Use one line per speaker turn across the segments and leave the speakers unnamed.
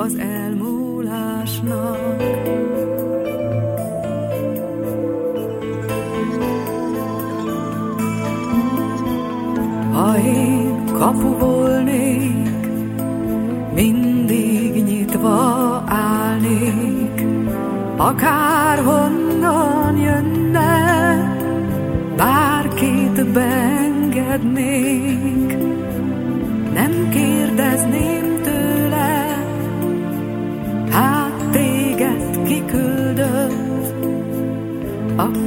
Az elmúlásnak. Ha én kapu volnék, mindig nyitva állnék, akárhonnan jönne, bárkit beengednék. Nem kérdezném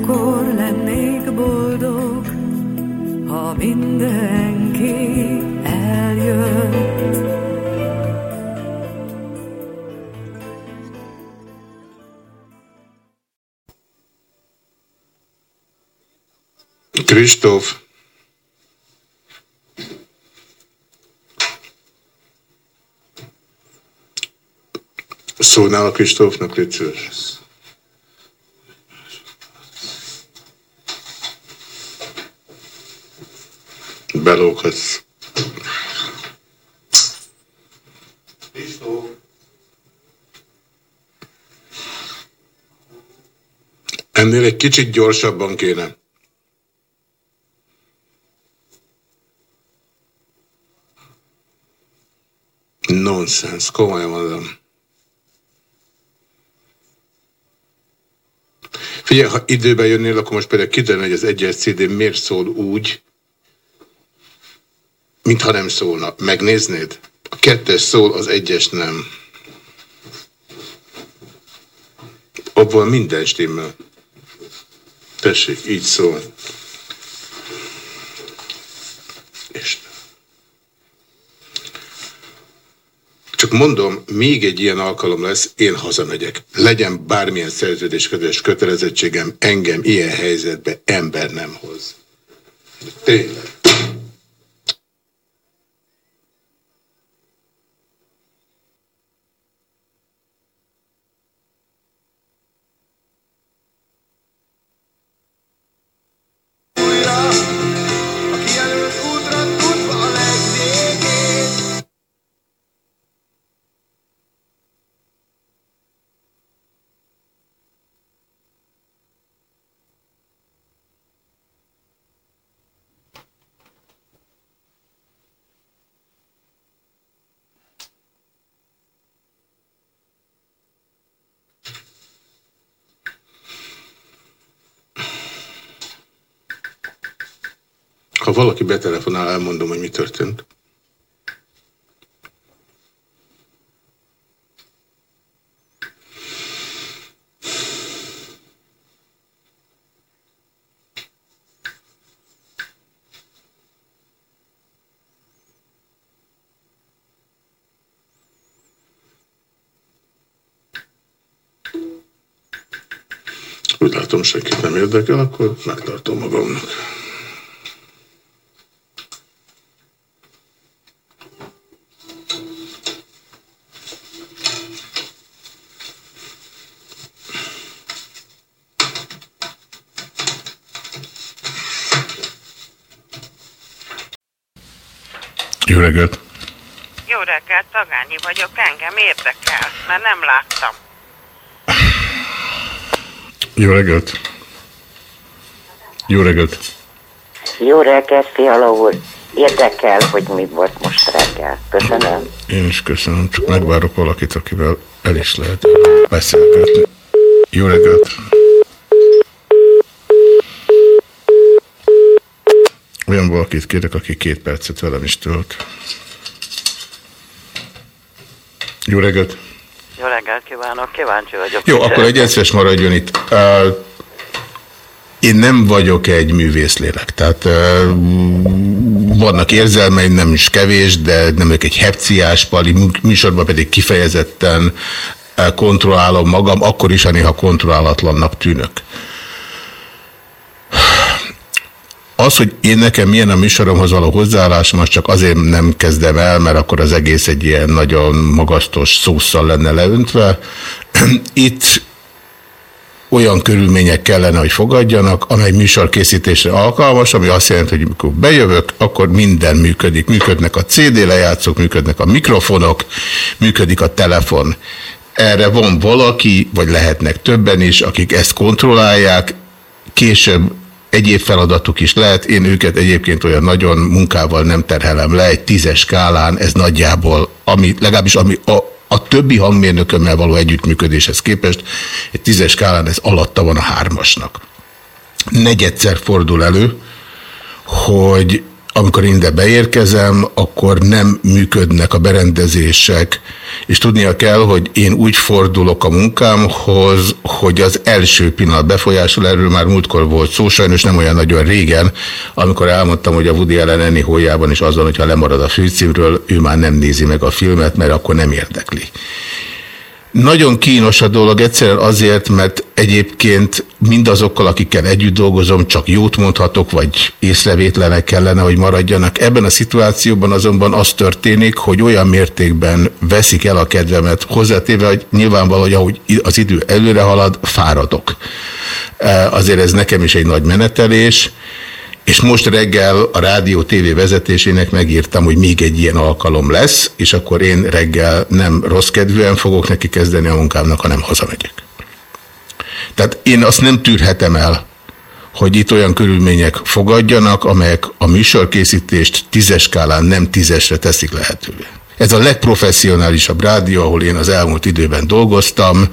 akkor lennék boldog, ha mindenki eljött.
Kristóf. Szólnál a Kristófnak, légy szíves. Belóghatsz. Ennél egy kicsit gyorsabban kéne. Nonsens, komolyan mondom. Figyelj, ha időben jönnél, akkor most például kiderül, hogy az egyes CD miért szól úgy, mintha nem szólna. Megnéznéd? A kettes szól, az egyes nem. Abban minden stimmel. Tessék, így szól. Isten. Csak mondom, még egy ilyen alkalom lesz, én hazamegyek. Legyen bármilyen szerződéskötés kötelezettségem, engem ilyen helyzetbe ember nem hoz. Tényleg. Ha valaki betelefonál, elmondom, hogy mi történt. Úgy látom, senkit nem érdekel, akkor megtartom magamnak.
Jó reggelt!
Jó reggelt, Tagányi vagyok, engem érdekel, mert nem láttam.
Jó reggelt! Jó reggelt!
Jó reggelt, Fiala úr. Érdekel, hogy mi volt most reggel.
Köszönöm.
Én is köszönöm, csak megvárok valakit, akivel el is lehet beszélgetni. Jó reggelt! Olyan valakit kérek, aki két percet velem is tölt. Jó reggelt!
Jó reggelt kívánok, kíváncsi vagyok.
Jó, akkor egy egyszeres maradjon itt. Uh, én nem vagyok egy művészlélek, tehát uh, vannak érzelmeim, nem is kevés, de nem vagyok egy hepciás pali, műsorban pedig kifejezetten kontrollálom magam, akkor is, ha néha kontrollálatlannak tűnök. Az, hogy én nekem milyen a műsoromhoz való hozzáállásom, az csak azért nem kezdem el, mert akkor az egész egy ilyen nagyon magasztos szószal lenne leöntve. Itt olyan körülmények kellene, hogy fogadjanak, amely műsorkészítésre alkalmas, ami azt jelenti, hogy amikor bejövök, akkor minden működik. Működnek a CD lejátszók, működnek a mikrofonok, működik a telefon. Erre van valaki, vagy lehetnek többen is, akik ezt kontrollálják, később egyéb feladatuk is lehet, én őket egyébként olyan nagyon munkával nem terhelem le, egy tízes skálán ez nagyjából, ami, legalábbis ami a, a többi hangmérnökömmel való együttműködéshez képest, egy tízes skálán ez alatta van a hármasnak. Negyedszer fordul elő, hogy amikor ide beérkezem, akkor nem működnek a berendezések, és tudnia kell, hogy én úgy fordulok a munkámhoz, hogy az első pillanat befolyásul, erről már múltkor volt szó, sajnos nem olyan nagyon régen, amikor elmondtam, hogy a Woody Allen Eni hójában is azon, hogyha lemarad a főcímről, ő már nem nézi meg a filmet, mert akkor nem érdekli. Nagyon kínos a dolog egyszerűen azért, mert egyébként mindazokkal, akikkel együtt dolgozom, csak jót mondhatok, vagy észrevétlenek kellene, hogy maradjanak. Ebben a szituációban azonban az történik, hogy olyan mértékben veszik el a kedvemet, hozzátéve, hogy nyilvánvaló, hogy ahogy az idő előre halad, fáradok. E, azért ez nekem is egy nagy menetelés, és most reggel a rádió TV vezetésének megírtam, hogy még egy ilyen alkalom lesz, és akkor én reggel nem rossz kedvűen fogok neki kezdeni a munkámnak, hanem hazamegyek. Tehát én azt nem tűrhetem el, hogy itt olyan körülmények fogadjanak, amelyek a műsorkészítést tízes skálán nem tízesre teszik lehetővé. Ez a legprofessionálisabb rádió, ahol én az elmúlt időben dolgoztam,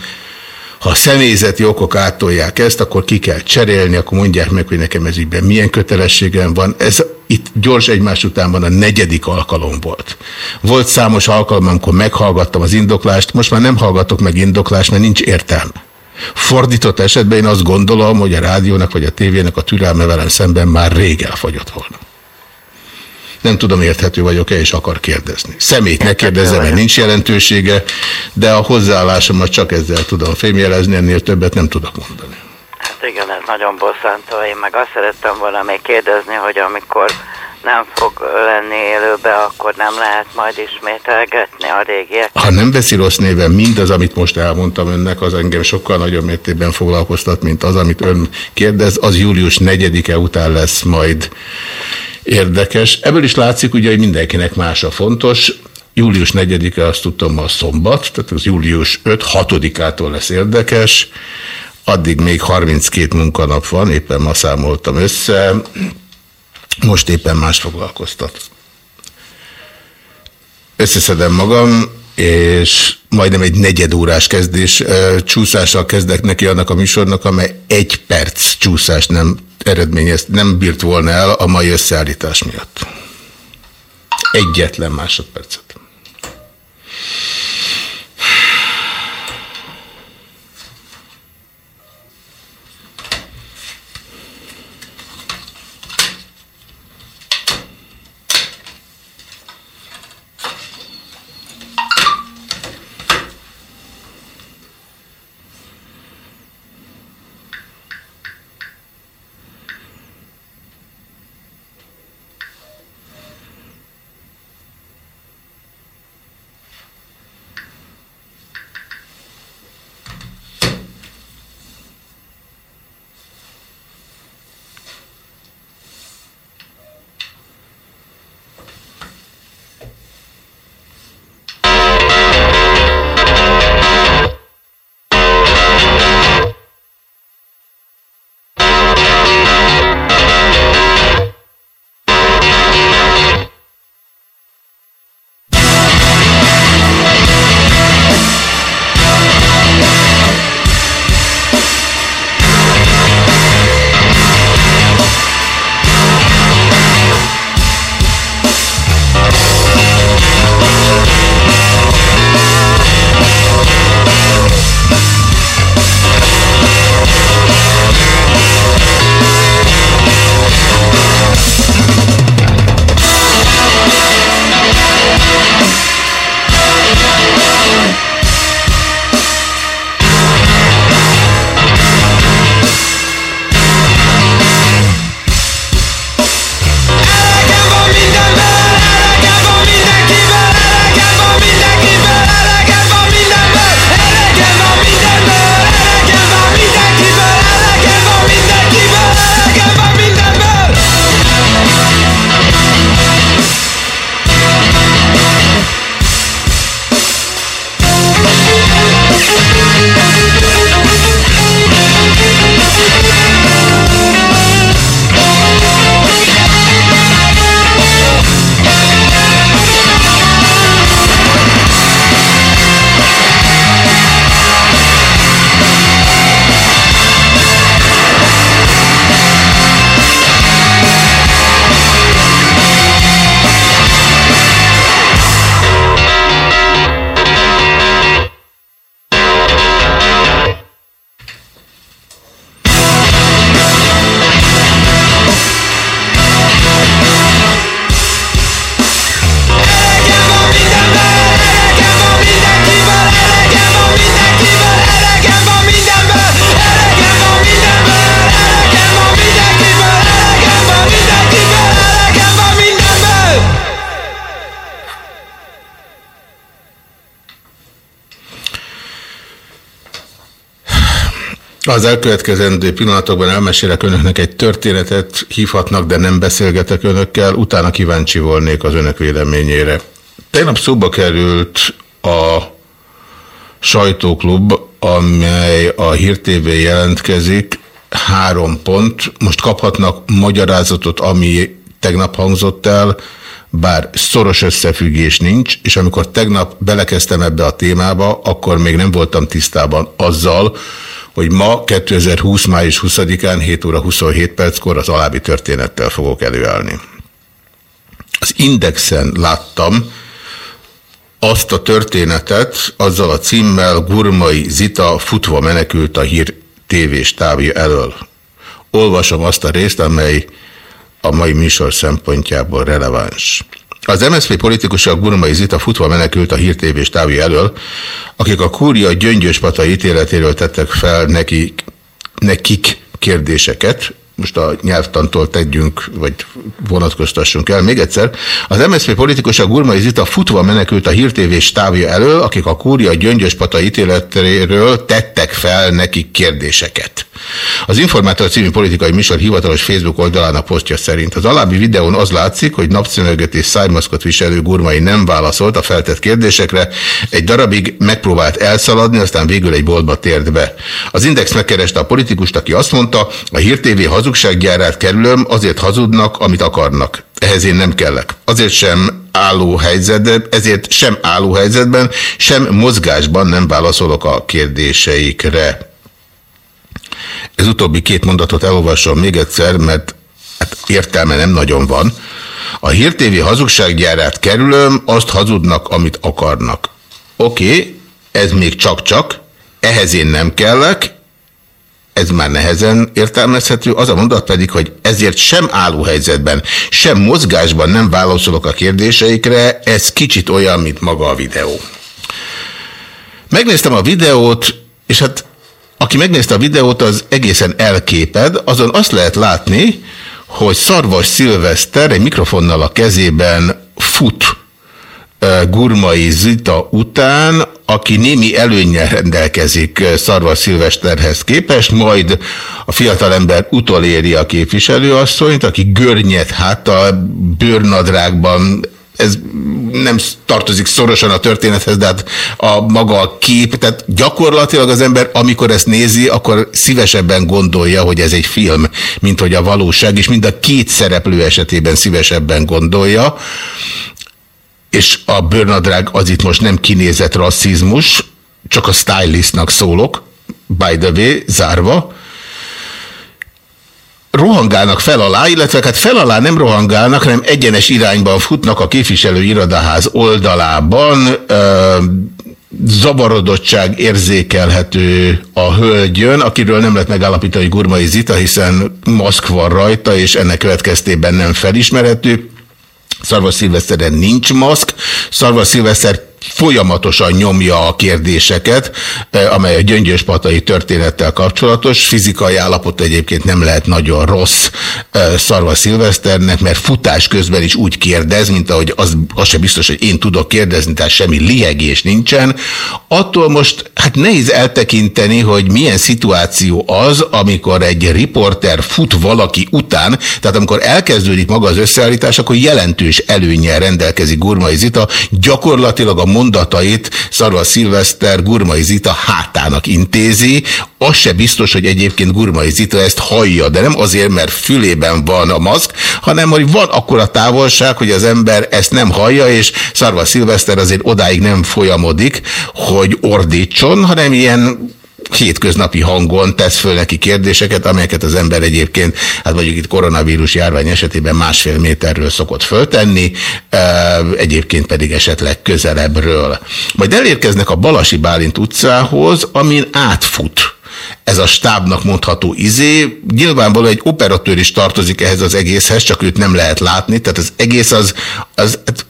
ha a személyzeti okok átolják ezt, akkor ki kell cserélni, akkor mondják meg, hogy nekem ez ügyben milyen kötelességem van. Ez itt gyors egymás után van a negyedik alkalom volt. Volt számos alkalom, amikor meghallgattam az indoklást, most már nem hallgatok meg indoklást, mert nincs értelme. Fordított esetben én azt gondolom, hogy a rádiónak vagy a tévének a türelme velem szemben már rég elfogyott volna. Nem tudom, érthető vagyok-e, és akar kérdezni. Szemét ne kérdezzem, mert nincs jelentősége, de a hozzáállásomat csak ezzel tudom fémjelezni, ennél többet nem tudok mondani.
Hát igen, ez nagyon bosszantó. Én meg azt szerettem volna még kérdezni, hogy amikor nem fog lenni élőbe, akkor nem lehet majd ismételgetni a régiek.
Ha nem veszi rossz néven, mindaz, amit most elmondtam önnek, az engem sokkal nagyobb mértékben foglalkoztat, mint az, amit ön kérdez, az július 4-e után lesz majd érdekes. Ebből is látszik ugye, hogy mindenkinek más a fontos. Július 4-e azt tudtam a szombat, tehát az július 5-6-ától lesz érdekes. Addig még 32 munkanap van, éppen ma számoltam össze. Most éppen más foglalkoztat. Összeszedem magam, és majdnem egy negyedórás kezdés csúszással kezdek neki annak a műsornak, amely egy perc csúszást nem eredményez, nem bírt volna el a mai összeállítás miatt. Egyetlen másodpercet. Az elkövetkezendő pillanatokban elmesélek önöknek egy történetet, hívhatnak, de nem beszélgetek önökkel, utána kíváncsi volnék az önök véleményére. Tegnap szóba került a sajtóklub, amely a Hír TV jelentkezik, három pont. Most kaphatnak magyarázatot, ami tegnap hangzott el, bár szoros összefüggés nincs, és amikor tegnap belekezdtem ebbe a témába, akkor még nem voltam tisztában azzal, hogy ma 2020. május 20-án 7 óra 27 perckor az alábbi történettel fogok előállni. Az Indexen láttam azt a történetet, azzal a címmel Gurmai Zita futva menekült a hír tévés távja elől. Olvasom azt a részt, amely a mai műsor szempontjából releváns. Az MSZP politikusok Gurmai Zita futva menekült a hírtévés távja elől, akik a kúria gyöngyöspata ítéletéről tettek fel neki, nekik kérdéseket, most a nyelvtantól tegyünk, vagy vonatkoztassunk el. Még egyszer, az MSZP politikusa Gurmai Zita futva menekült a hírtévés távja elől, akik a kúria gyöngyöspata ítéletéről tettek fel nekik kérdéseket. Az Informátor című politikai műsor hivatalos Facebook oldalának posztja szerint az alábbi videón az látszik, hogy napszemüveget és szájmaszkot viselő Gurmai nem válaszolt a feltett kérdésekre, egy darabig megpróbált elszaladni, aztán végül egy boltba tért be. Az Index megkereste a politikust, aki azt mondta, a Hír TV hazugsággyárát kerülöm, azért hazudnak, amit akarnak. Ehhez én nem kellek. Azért sem álló helyzetben, ezért sem álló helyzetben, sem mozgásban nem válaszolok a kérdéseikre. Ez utóbbi két mondatot elolvasom még egyszer, mert hát értelme nem nagyon van. A Hír TV hazugsággyárát kerülöm, azt hazudnak, amit akarnak. Oké, okay, ez még csak-csak, ehhez én nem kellek, ez már nehezen értelmezhető, az a mondat pedig, hogy ezért sem állóhelyzetben, sem mozgásban nem válaszolok a kérdéseikre, ez kicsit olyan, mint maga a videó. Megnéztem a videót, és hát aki megnézte a videót, az egészen elképed, azon azt lehet látni, hogy Szarvas Szilveszter egy mikrofonnal a kezében fut Gurmai Zita után, aki némi előnyel rendelkezik Szarvas Szilvesterhez képest, majd a fiatalember utoléri a képviselőasszonyt, aki görnyet hát a bőrnadrágban ez nem tartozik szorosan a történethez, de hát a maga a kép, tehát gyakorlatilag az ember, amikor ezt nézi, akkor szívesebben gondolja, hogy ez egy film, mint hogy a valóság, és mind a két szereplő esetében szívesebben gondolja, és a bőrnadrág az itt most nem kinézett rasszizmus, csak a stylistnak szólok, by the way, zárva, rohangálnak fel alá, illetve hát fel alá nem rohangálnak, hanem egyenes irányban futnak a képviselő irodaház oldalában, zavarodottság érzékelhető a hölgyön, akiről nem lehet megállapítani, Gurmai Zita, hiszen maszk van rajta, és ennek következtében nem felismerhető. Szarvas Szilveszteren nincs maszk, Szarvas Szilveszter folyamatosan nyomja a kérdéseket, eh, amely a gyöngyöspatai történettel kapcsolatos. Fizikai állapot egyébként nem lehet nagyon rossz eh, Szarva Szilveszternek, mert futás közben is úgy kérdez, mint ahogy az, az sem biztos, hogy én tudok kérdezni, tehát semmi liegés nincsen. Attól most hát nehéz eltekinteni, hogy milyen szituáció az, amikor egy riporter fut valaki után, tehát amikor elkezdődik maga az összeállítás, akkor jelentős előnyel rendelkezik Gurmai Zita, gyakorlatilag a mondatait Szarva Szilveszter Gurmai Zita hátának intézi, az se biztos, hogy egyébként Gurmai Zita ezt hallja, de nem azért, mert fülében van a maszk, hanem hogy van akkora távolság, hogy az ember ezt nem hallja, és Szarva Szilveszter azért odáig nem folyamodik, hogy ordítson, hanem ilyen hétköznapi hangon tesz föl neki kérdéseket, amelyeket az ember egyébként, hát mondjuk itt koronavírus járvány esetében másfél méterről szokott föltenni, egyébként pedig esetleg közelebbről. Majd elérkeznek a Balasi Bálint utcához, amin átfut ez a stábnak mondható izé. Nyilvánvalóan egy operatőr is tartozik ehhez az egészhez, csak őt nem lehet látni, tehát az egész az, az hát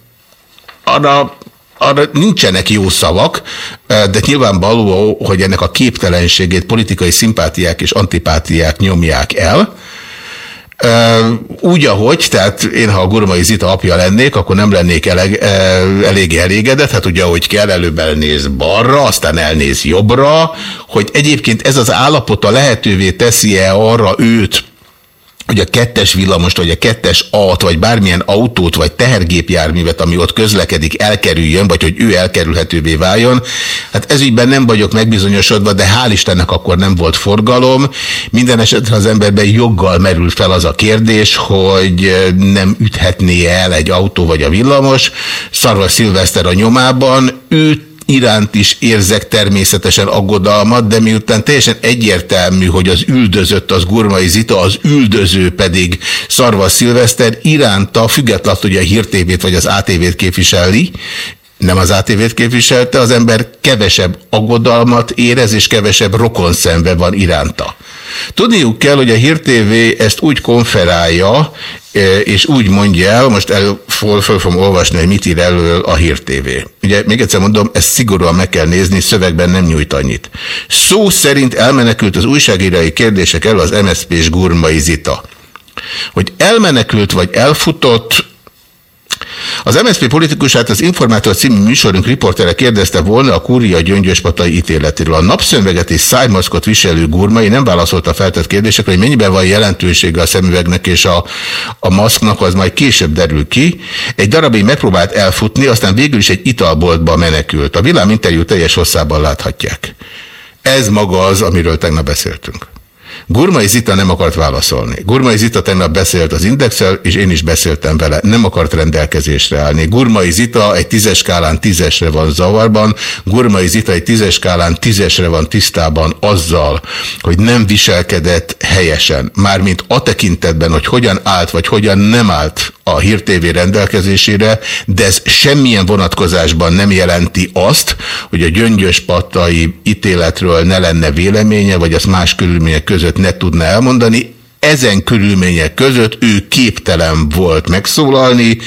arra arra nincsenek jó szavak, de nyilvánvaló, hogy ennek a képtelenségét politikai szimpátiák és antipátiák nyomják el. Úgy, ahogy, tehát én, ha a Gurmai Zita apja lennék, akkor nem lennék eleg, eléggé elégedett, hát ugye, ahogy kell, előbb elnéz balra, aztán elnéz jobbra, hogy egyébként ez az állapota lehetővé teszi-e arra őt, hogy a kettes villamost, vagy a kettes aut, vagy bármilyen autót, vagy tehergépjárművet, ami ott közlekedik, elkerüljön, vagy hogy ő elkerülhetővé váljon. Hát ezügyben nem vagyok megbizonyosodva, de hál' Istennek akkor nem volt forgalom. Minden esetre az emberben joggal merül fel az a kérdés, hogy nem üthetné el egy autó vagy a villamos. Szarva Szilveszter a nyomában, őt iránt is érzek természetesen aggodalmat, de miután teljesen egyértelmű, hogy az üldözött az Gurmai Zita, az üldöző pedig Szarva Szilveszter iránta, függetlenül, hogy a hírtévét vagy az ATV-t képviseli, nem az ATV-t képviselte, az ember kevesebb aggodalmat érez, és kevesebb rokonszenve van iránta. Tudniuk kell, hogy a Hír TV ezt úgy konferálja, e, és úgy mondja el, most el, föl, föl fogom olvasni, hogy mit ír elől a Hír. Ugye még egyszer mondom, ezt szigorúan meg kell nézni, szövegben nem nyújt annyit. Szó szerint elmenekült az újságírói kérdések elől az MSZP és Gurmai Zita. Hogy elmenekült vagy elfutott, az MSZP politikusát az Informátor című műsorunk riportere kérdezte volna a kúria gyöngyöspatai ítéletéről. A napszönveget és szájmaszkot viselő gurmai nem válaszolta a feltett kérdésekre, hogy mennyiben van jelentősége a szemüvegnek és a, a maszknak, az majd később derül ki. Egy darabig megpróbált elfutni, aztán végül is egy italboltba menekült. A vilám interjú teljes hosszában láthatják. Ez maga az, amiről tegnap beszéltünk. Gurmai Zita nem akart válaszolni. Gurmai Zita tegnap beszélt az Indexel, és én is beszéltem vele. Nem akart rendelkezésre állni. Gurmai Zita egy tízes skálán tízesre van zavarban, Gurmai Zita egy tízes skálán tízesre van tisztában azzal, hogy nem viselkedett helyesen. Mármint a tekintetben, hogy hogyan állt, vagy hogyan nem állt a Hír TV rendelkezésére, de ez semmilyen vonatkozásban nem jelenti azt, hogy a gyöngyös pattai ítéletről ne lenne véleménye, vagy az más körülmények között ne tudna elmondani. Ezen körülmények között ő képtelen volt megszólalni,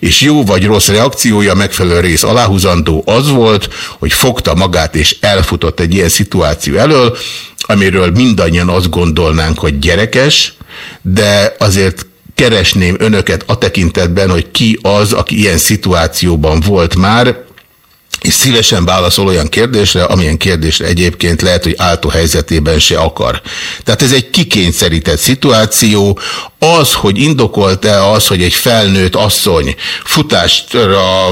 és jó vagy rossz reakciója megfelelő rész aláhúzandó az volt, hogy fogta magát és elfutott egy ilyen szituáció elől, amiről mindannyian azt gondolnánk, hogy gyerekes, de azért keresném önöket a tekintetben, hogy ki az, aki ilyen szituációban volt már, és szívesen válaszol olyan kérdésre, amilyen kérdésre egyébként lehet, hogy áltó helyzetében se akar. Tehát ez egy kikényszerített szituáció, az, hogy indokolt-e az, hogy egy felnőtt asszony futástra,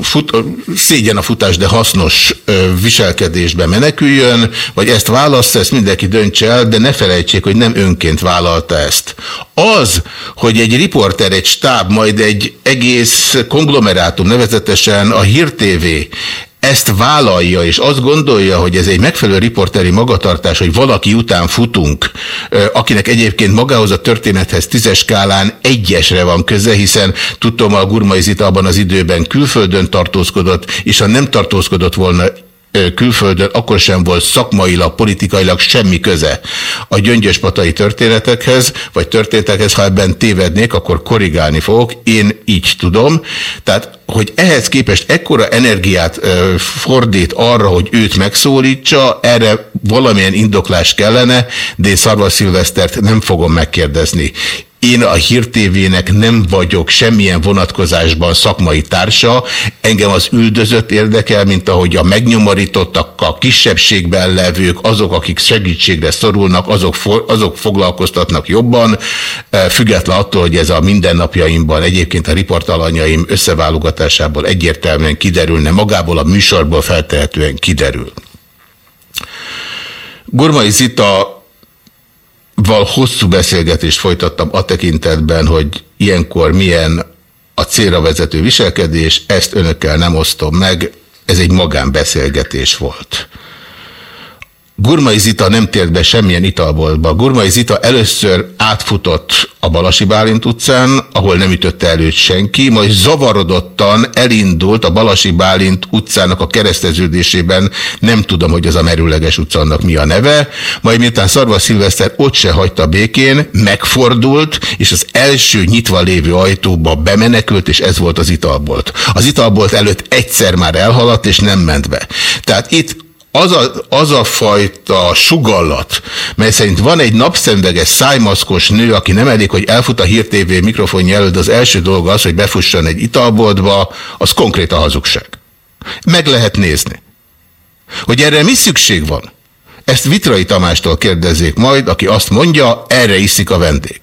fut, szégyen a futás, de hasznos viselkedésbe meneküljön, vagy ezt válasz, ezt mindenki döntse el, de ne felejtsék, hogy nem önként vállalta ezt. Az, hogy egy riporter, egy stáb, majd egy egész konglomerátum, nevezetesen a Hír TV ezt vállalja, és azt gondolja, hogy ez egy megfelelő riporteri magatartás, hogy valaki után futunk, akinek egyébként magához a történethez tízes skálán egyesre van köze, hiszen tudom, a Gurmai abban az időben külföldön tartózkodott, és ha nem tartózkodott volna külföldön, akkor sem volt szakmailag, politikailag semmi köze a gyöngyöspatai történetekhez, vagy történetekhez, ha ebben tévednék, akkor korrigálni fogok, én így tudom. Tehát, hogy ehhez képest ekkora energiát fordít arra, hogy őt megszólítsa, erre valamilyen indoklás kellene, de én Szarva Szilvesztert nem fogom megkérdezni. Én a Hír TV-nek nem vagyok semmilyen vonatkozásban szakmai társa, engem az üldözött érdekel, mint ahogy a megnyomorítottak, a kisebbségben levők, azok, akik segítségre szorulnak, azok, azok foglalkoztatnak jobban, e, független attól, hogy ez a mindennapjaimban egyébként a riportalanyaim összeválogatásából egyértelműen kiderülne, magából a műsorból feltehetően kiderül. Gurmai Zita val hosszú beszélgetést folytattam a tekintetben, hogy ilyenkor milyen a célra vezető viselkedés, ezt önökkel nem osztom meg, ez egy magánbeszélgetés volt. Gurmai Zita nem tért be semmilyen italboltba. Gurmai Zita először átfutott a Balasi Bálint utcán, ahol nem ütötte előtt senki, majd zavarodottan elindult a Balasi Bálint utcának a kereszteződésében, nem tudom, hogy ez a merőleges utcának mi a neve, majd miután Szarva Szilveszter ott se hagyta békén, megfordult, és az első nyitva lévő ajtóba bemenekült, és ez volt az italbolt. Az italbolt előtt egyszer már elhaladt, és nem ment be. Tehát itt az a, az a fajta sugallat, mely szerint van egy napszemveges, szájmaszkos nő, aki nem elég, hogy elfut a Hír TV mikrofonja előtt, az első dolga az, hogy befusson egy italboltba, az konkrét a hazugság. Meg lehet nézni. Hogy erre mi szükség van? Ezt Vitrai Tamástól kérdezzék majd, aki azt mondja, erre iszik a vendég.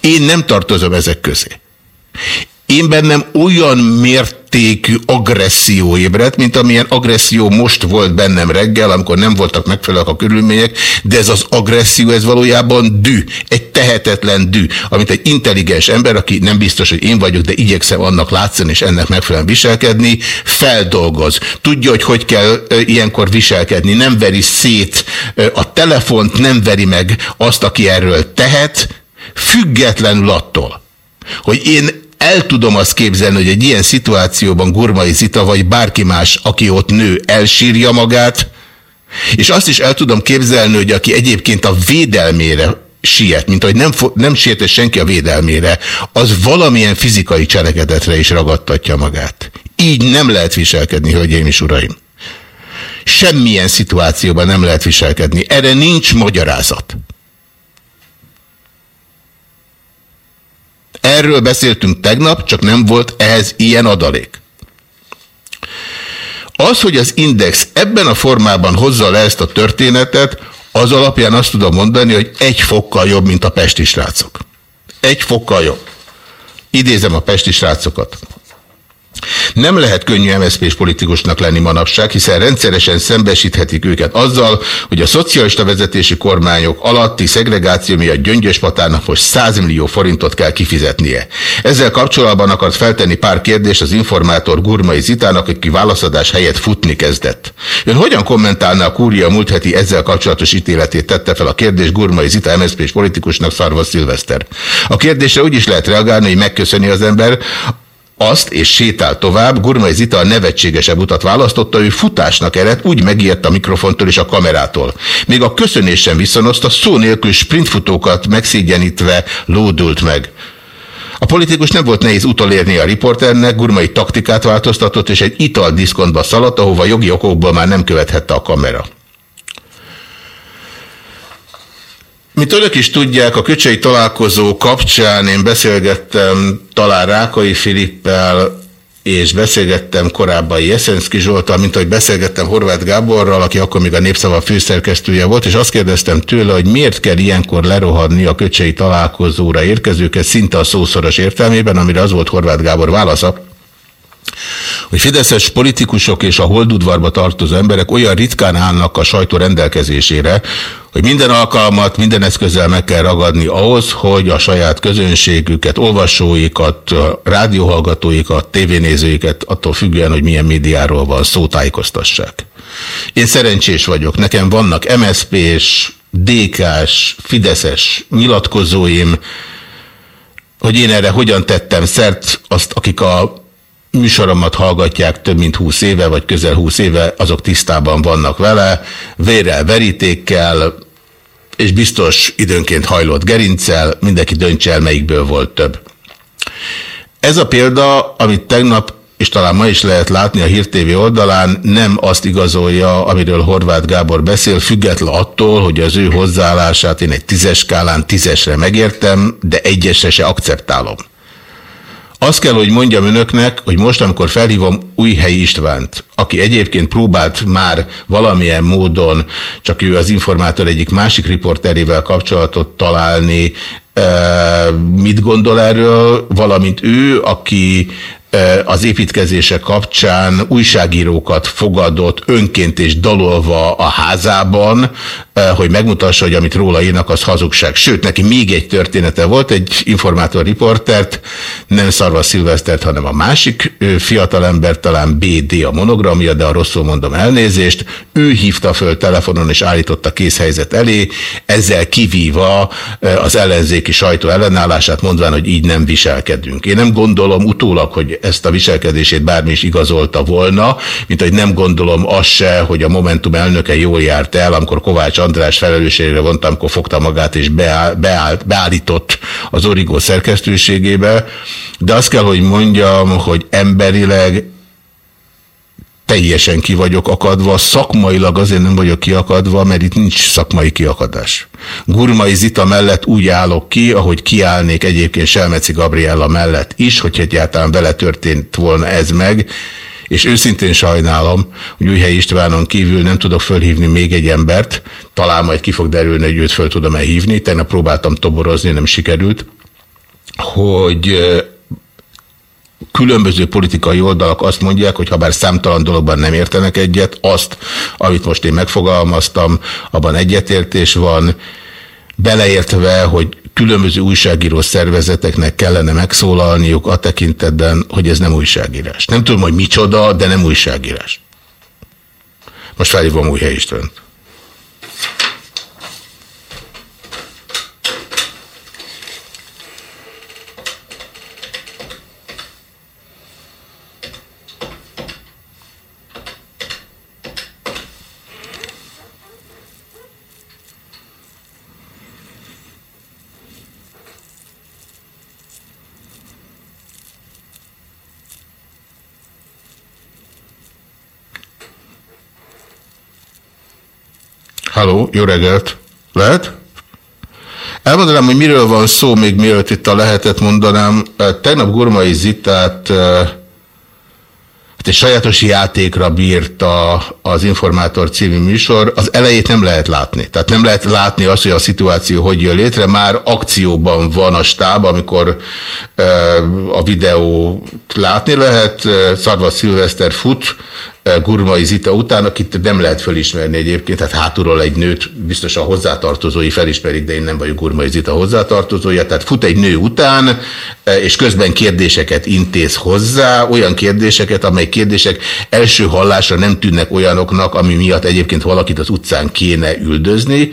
Én nem tartozom ezek közé. Én bennem olyan mértékű agresszió ébredt, mint amilyen agresszió most volt bennem reggel, amikor nem voltak megfelelőek a körülmények, de ez az agresszió, ez valójában dű, egy tehetetlen dű, amit egy intelligens ember, aki nem biztos, hogy én vagyok, de igyekszem annak látszani és ennek megfelelően viselkedni, feldolgoz. Tudja, hogy hogy kell ilyenkor viselkedni, nem veri szét a telefont, nem veri meg azt, aki erről tehet, függetlenül attól, hogy én el tudom azt képzelni, hogy egy ilyen szituációban Gurmai Zita vagy bárki más, aki ott nő, elsírja magát, és azt is el tudom képzelni, hogy aki egyébként a védelmére siet, mint hogy nem, nem siet senki a védelmére, az valamilyen fizikai cselekedetre is ragadtatja magát. Így nem lehet viselkedni, hölgyeim és uraim. Semmilyen szituációban nem lehet viselkedni. Erre nincs magyarázat. Erről beszéltünk tegnap, csak nem volt ehhez ilyen adalék. Az, hogy az Index ebben a formában hozza le ezt a történetet, az alapján azt tudom mondani, hogy egy fokkal jobb, mint a pesti srácok. Egy fokkal jobb. Idézem a pesti srácokat. Nem lehet könnyű MSZP-s politikusnak lenni manapság, hiszen rendszeresen szembesíthetik őket azzal, hogy a szocialista vezetési kormányok alatti szegregáció miatt Gyöngyös Patának most 100 millió forintot kell kifizetnie. Ezzel kapcsolatban akart feltenni pár kérdést az informátor Gurmai Zitának, aki válaszadás helyett futni kezdett. Ön hogyan kommentálná a kúria múlt heti ezzel kapcsolatos ítéletét tette fel a kérdés Gurmai Zita MSZP-s politikusnak Szarva Szilveszter? A kérdésre úgy is lehet reagálni, hogy megköszöni az ember, azt, és sétál tovább, Gurmai Zita a nevetségesebb utat választotta, ő futásnak eredt, úgy megijedt a mikrofontól és a kamerától. Még a köszönés sem viszonozta, szó nélkül sprintfutókat megszégyenítve lódult meg. A politikus nem volt nehéz utolérni a riporternek, Gurmai taktikát változtatott, és egy italdiszkontba szaladt, ahova jogi okokból már nem követhette a kamera. Mint önök is tudják, a köcsei találkozó kapcsán én beszélgettem talán Rákai Filippel, és beszélgettem korábban Jeszenszki Zsoltal, mint ahogy beszélgettem Horváth Gáborral, aki akkor még a Népszava főszerkesztője volt, és azt kérdeztem tőle, hogy miért kell ilyenkor lerohadni a köcsei találkozóra érkezőket szinte a szószoros értelmében, amire az volt Horváth Gábor válasza, hogy fideszes politikusok és a holdudvarba tartozó emberek olyan ritkán állnak a sajtó rendelkezésére, hogy minden alkalmat, minden eszközzel meg kell ragadni ahhoz, hogy a saját közönségüket, olvasóikat, rádióhallgatóikat, tévénézőiket, attól függően, hogy milyen médiáról van szó, tájékoztassák. Én szerencsés vagyok, nekem vannak MSZP-s, DK-s, Fideszes nyilatkozóim, hogy én erre hogyan tettem szert, azt akik a műsoromat hallgatják több mint 20 éve, vagy közel 20 éve, azok tisztában vannak vele, vérrel, verítékkel, és biztos időnként hajlott gerincel, mindenki döntse el, melyikből volt több. Ez a példa, amit tegnap és talán ma is lehet látni a Hír oldalán, nem azt igazolja, amiről Horváth Gábor beszél, független attól, hogy az ő hozzáállását én egy tízes skálán tízesre megértem, de egyesre se akceptálom. Azt kell, hogy mondjam önöknek, hogy most, amikor felhívom Újhelyi Istvánt, aki egyébként próbált már valamilyen módon, csak ő az informátor egyik másik riporterével kapcsolatot találni, mit gondol erről, valamint ő, aki az építkezése kapcsán újságírókat fogadott önként és dalolva a házában, hogy megmutassa, hogy amit róla írnak, az hazugság. Sőt, neki még egy története volt, egy informátor riportert, nem Szarva Szilvesztert, hanem a másik fiatalember, talán BD a monogramja, de a rosszul mondom elnézést, ő hívta föl telefonon és állította készhelyzet elé, ezzel kivíva az ellenzéki sajtó ellenállását, mondván, hogy így nem viselkedünk. Én nem gondolom utólag, hogy ezt a viselkedését bármi is igazolta volna, mint hogy nem gondolom azt se, hogy a Momentum elnöke jól járt el, amikor Kovács András felelősségre vonta, amikor fogta magát és beáll, beállt, beállított az Origó szerkesztőségébe, de azt kell, hogy mondjam, hogy emberileg teljesen ki vagyok akadva, szakmailag azért nem vagyok kiakadva, mert itt nincs szakmai kiakadás. Gurmai Zita mellett úgy állok ki, ahogy kiállnék egyébként Selmeci Gabriella mellett is, hogy egyáltalán vele történt volna ez meg, és őszintén sajnálom, hogy Újhely Istvánon kívül nem tudok fölhívni még egy embert, talán majd ki fog derülni, hogy őt föl tudom-e hívni, tegnap próbáltam toborozni, nem sikerült, hogy különböző politikai oldalak azt mondják, hogy ha bár számtalan dologban nem értenek egyet, azt, amit most én megfogalmaztam, abban egyetértés van, beleértve, hogy különböző újságíró szervezeteknek kellene megszólalniuk a tekintetben, hogy ez nem újságírás. Nem tudom, hogy micsoda, de nem újságírás. Most felhívom új helyistönt. Halló, jó reggelt! Lehet? Elmondanám, hogy miről van szó, még mielőtt itt a lehetett mondanám. Tegnap Gurmai Zitát hát egy sajátos játékra bírt a, az Informátor című műsor. Az elejét nem lehet látni. Tehát nem lehet látni azt, hogy a szituáció hogy jön létre. Már akcióban van a stáb, amikor a videó látni lehet. Szarva Szilveszter fut, Gurmai Zita után, akit nem lehet felismerni egyébként, tehát hátulról egy nőt biztos a hozzátartozói felismerik, de én nem vagyok Gurmai Zita hozzátartozója, tehát fut egy nő után, és közben kérdéseket intéz hozzá, olyan kérdéseket, amely kérdések első hallásra nem tűnnek olyanoknak, ami miatt egyébként valakit az utcán kéne üldözni.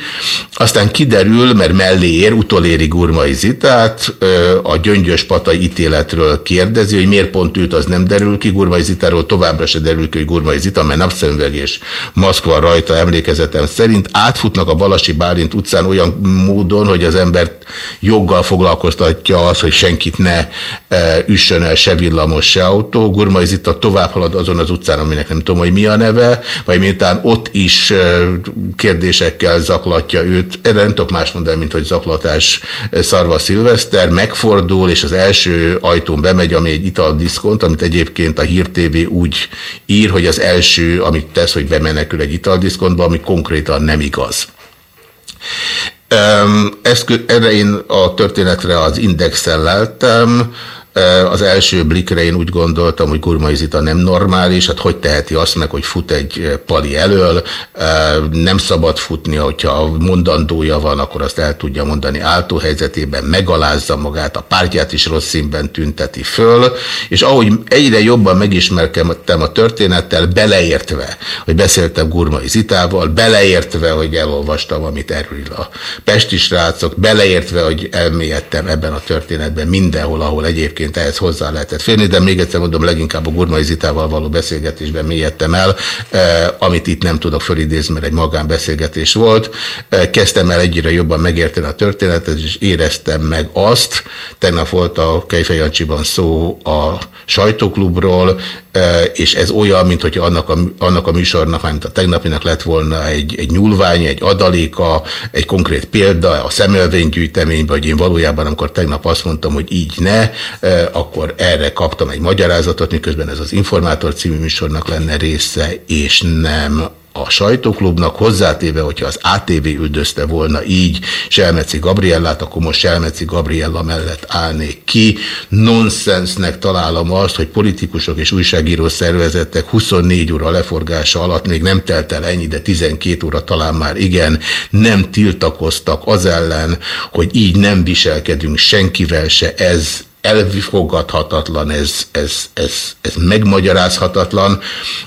Aztán kiderül, mert mellé ér, utoléri Gurmai Zitát, a gyöngyös patai ítéletről kérdezi, hogy miért pont őt az nem derül ki, Gurmai Zitáról továbbra se derül ki, hogy Gurmai Zita, mert napszemüvegés maszk van rajta emlékezetem szerint, átfutnak a Balasi Bálint utcán olyan módon, hogy az embert joggal foglalkoztatja az, hogy senkit ne e, üssön el se villamos, se autó. Gurmai Zita tovább halad azon az utcán, aminek nem tudom, hogy mi a neve, vagy miután ott is e, kérdésekkel zaklatja őt, erre nem tudok más mondani, mint hogy zaklatás e, szarva szilveszter, megfordul, és az első ajtón bemegy, ami egy italdiszkont, amit egyébként a Hír TV úgy ír, hogy az első, amit tesz, hogy bemenekül egy italdiszkontba, ami konkrétan nem igaz. Ezt, erre én a történetre az indexel leltem, az első blikre én úgy gondoltam, hogy Gurmai Zita nem normális, hát hogy teheti azt meg, hogy fut egy pali elől, nem szabad futni, hogyha mondandója van, akkor azt el tudja mondani helyzetében, megalázza magát, a pártját is rossz színben tünteti föl, és ahogy egyre jobban megismerkedtem a történettel, beleértve, hogy beszéltem Gurmai Zitával, beleértve, hogy elolvastam, amit erről a Pesti srácok, beleértve, hogy elmélyedtem ebben a történetben mindenhol, ahol egyébként egyébként ehhez hozzá lehetett férni, de még egyszer mondom, leginkább a Gurmai Zitával való beszélgetésben mélyedtem el, eh, amit itt nem tudok fölidézni, mert egy magánbeszélgetés volt. Eh, kezdtem el egyre jobban megérteni a történetet, és éreztem meg azt, tegnap volt a Kejfejancsiban szó a sajtóklubról, és ez olyan, mint hogy annak a, annak a műsornak, mint a tegnapinak lett volna egy, egy nyúlvány, egy adaléka, egy konkrét példa a szemelvénygyűjteményben, hogy én valójában, amikor tegnap azt mondtam, hogy így ne, akkor erre kaptam egy magyarázatot, miközben ez az Informátor című műsornak lenne része, és nem a sajtóklubnak, hozzátéve, hogyha az ATV üldözte volna így Selmeci Gabriellát, akkor most Selmeci Gabriella mellett állnék ki. Nonsensnek találom azt, hogy politikusok és újságíró szervezetek 24 óra leforgása alatt még nem telt el ennyi, de 12 óra talán már igen, nem tiltakoztak az ellen, hogy így nem viselkedünk senkivel se, ez elfogadhatatlan, ez, ez, ez, ez megmagyarázhatatlan,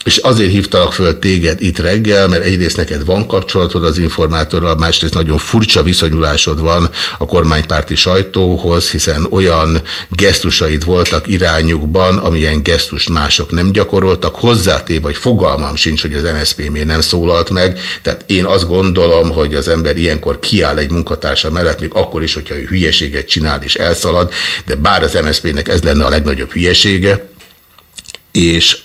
és azért hívtalak föl téged itt reggel, mert egyrészt neked van kapcsolatod az informátorral, másrészt nagyon furcsa viszonyulásod van a kormánypárti sajtóhoz, hiszen olyan gesztusaid voltak irányukban, amilyen gesztust mások nem gyakoroltak, hozzátéve, vagy fogalmam sincs, hogy az NSZP még nem szólalt meg, tehát én azt gondolom, hogy az ember ilyenkor kiáll egy munkatársa mellett, még akkor is, hogyha ő hülyeséget csinál és elszalad, de bár az MSZP-nek ez lenne a legnagyobb hülyesége, és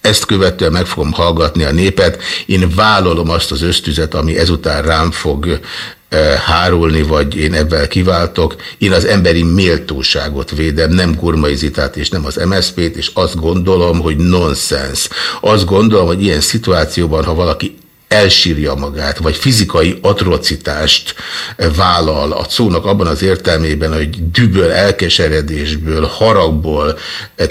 ezt követően meg fogom hallgatni a népet. Én vállalom azt az ösztüzet, ami ezután rám fog hárulni, vagy én ebben kiváltok. Én az emberi méltóságot védem, nem Gurmai Zitát és nem az MSZP-t, és azt gondolom, hogy nonsens. Azt gondolom, hogy ilyen szituációban, ha valaki elsírja magát, vagy fizikai atrocitást vállal a szónak abban az értelmében, hogy düböl, elkeseredésből, haragból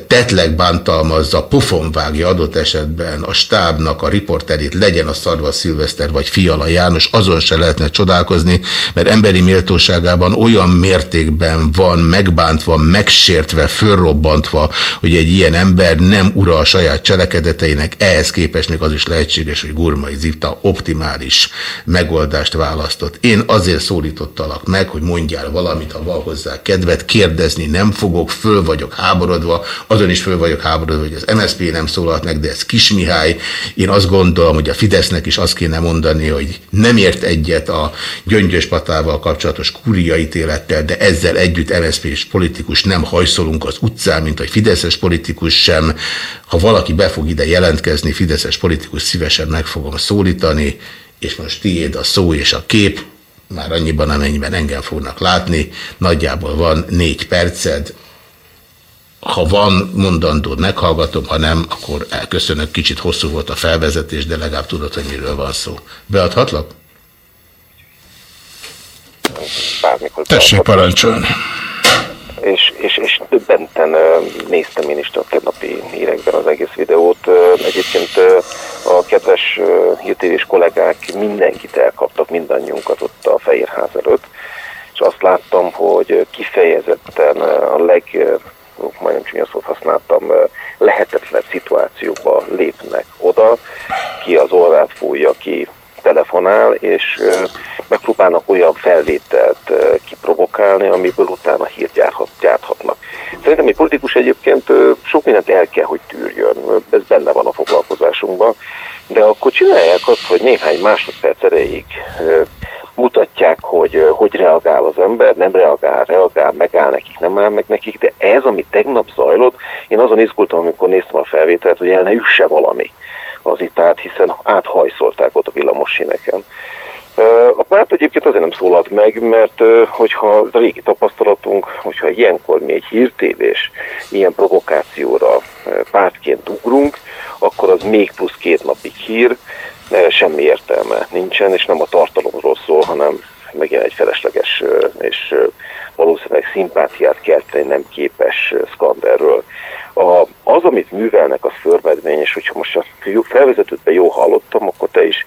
tetleg bántalmazza, pofonvágja adott esetben a stábnak a riporterét, legyen a Szarva Szilveszter vagy Fiala János, azon se lehetne csodálkozni, mert emberi méltóságában olyan mértékben van megbántva, megsértve, fölrobbantva, hogy egy ilyen ember nem ura a saját cselekedeteinek, ehhez képest még az is lehetséges, hogy Gurmai Zita a optimális megoldást választott. Én azért szólítottalak meg, hogy mondjál valamit, ha van hozzá kedvet, kérdezni nem fogok, föl vagyok háborodva, azon is föl vagyok háborodva, hogy az MSZP nem szólalt meg, de ez Kismihály. Én azt gondolom, hogy a Fidesznek is azt kéne mondani, hogy nem ért egyet a Gyöngyös Patával kapcsolatos ítélettel, de ezzel együtt MSZP és politikus nem hajszolunk az utcán, mint hogy Fideszes politikus sem. Ha valaki be fog ide jelentkezni, Fideszes politikus szívesen meg fogom szólítani, szólítani, és most tiéd a szó és a kép, már annyiban, amennyiben engem fognak látni, nagyjából van négy perced, ha van mondandód, meghallgatom, ha nem, akkor elköszönök. Kicsit hosszú volt a felvezetés, de legalább tudod, hogy miről van szó. Beadhatlak?
Bármikor
Tessék parancsolni
és, és, és többenten néztem én is a tegnapi hírekben az egész videót. Egyébként a kedves hírtévés kollégák mindenkit elkaptak, mindannyiunkat ott a Fehérház előtt, és azt láttam, hogy kifejezetten a leg, majdnem csúnya szót használtam, lehetetlen szituációba lépnek oda, ki az orrát fújja, ki telefonál, és megpróbálnak olyan felvételt kiprovokálni, amiből utána hírt gyárhat, gyárthatnak. Szerintem egy politikus egyébként sok mindent el kell, hogy tűrjön, ez benne van a foglalkozásunkban, de akkor csinálják azt, hogy néhány másodperc erejéig mutatják, hogy hogy reagál az ember, nem reagál, reagál, megáll nekik, nem áll meg nekik, de ez, ami tegnap zajlott, én azon izgultam, amikor néztem a felvételt, hogy el ne üsse valami az itát, hiszen áthajszolták ott a villamosíneken. A párt egyébként azért nem szólalt meg, mert hogyha a régi tapasztalatunk, hogyha ilyenkor mi egy hírtévés ilyen provokációra pártként ugrunk, akkor az még plusz két napig hír, semmi értelme nincsen, és nem a tartalomról szól, hanem megint egy felesleges és valószínűleg szimpátiát kelteni nem képes szkanderről. A, az, amit művelnek, az förvedmény, és hogyha most a felvezetőtben jó hallottam, akkor te is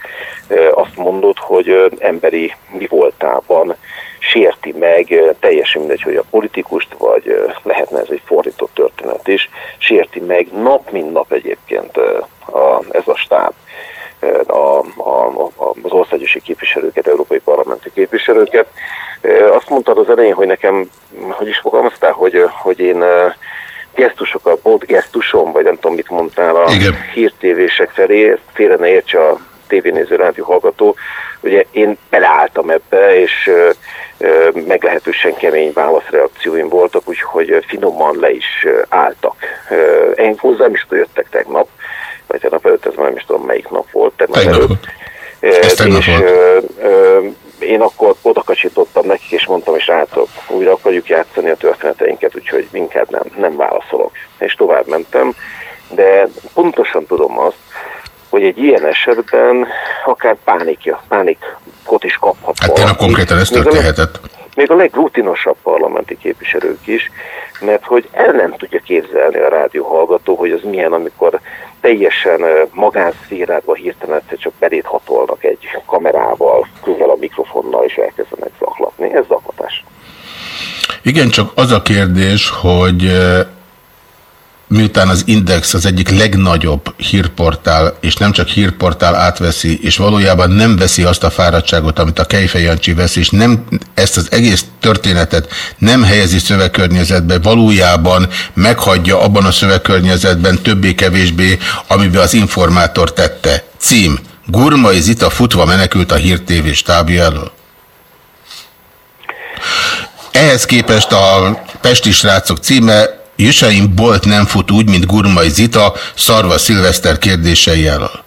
e, azt mondod, hogy e, emberi mi voltában sérti meg, teljesen mindegy, hogy a politikust, vagy lehetne ez egy fordított történet is, sérti meg nap mint nap egyébként a, ez a stáb a, a, a, az országgyűlési képviselőket, európai parlamenti képviselőket. Azt mondtad az elején, hogy nekem, hogy is fogalmaztál, hogy, hogy én gesztusokat, volt gesztusom, vagy nem tudom, mit mondtál a Igen. hírtévések felé, félre ne értse a tévénéző rádió hallgató, ugye én beleálltam ebbe, és meglehetősen kemény válaszreakcióim voltak, úgyhogy finoman le is álltak. Én hozzám is jöttek tegnap, vagy tegnap előtt, ez már nem is tudom melyik nap volt, tegnap, tegnap előtt. Ez tegnap és, volt. Ö, ö, én akkor odakacsítottam nekik, és mondtam, és rátok, újra akarjuk játszani a történeteinket, úgyhogy inkább nem, nem válaszolok. És tovább mentem, de pontosan tudom azt, hogy egy ilyen esetben akár pánikja, pánikot is kaphat.
Hát tényleg konkrétan ez történhetett.
Még a legrutinosabb parlamenti képviselők is, mert hogy el nem tudja képzelni a rádió hallgató, hogy az milyen, amikor teljesen magánszférádba hirtelen egyszer csak belét hatolnak egy kamerával, közel a mikrofonnal, és elkezdenek zaklatni. Ez zaklatás.
Igen, csak az a kérdés, hogy miután az Index az egyik legnagyobb hírportál, és nem csak hírportál átveszi, és valójában nem veszi azt a fáradtságot, amit a Kejfej Jancsi vesz, és nem, ezt az egész történetet nem helyezi szövegkörnyezetbe, valójában meghagyja abban a szövegkörnyezetben többé-kevésbé, amiben az informátor tette. Cím. Gurmai Zita futva menekült a hírtévé stábja elől. Ehhez képest a Pesti srácok címe Usain Bolt nem fut úgy, mint Gurmai Zita, szarva Szilveszter kérdései elől.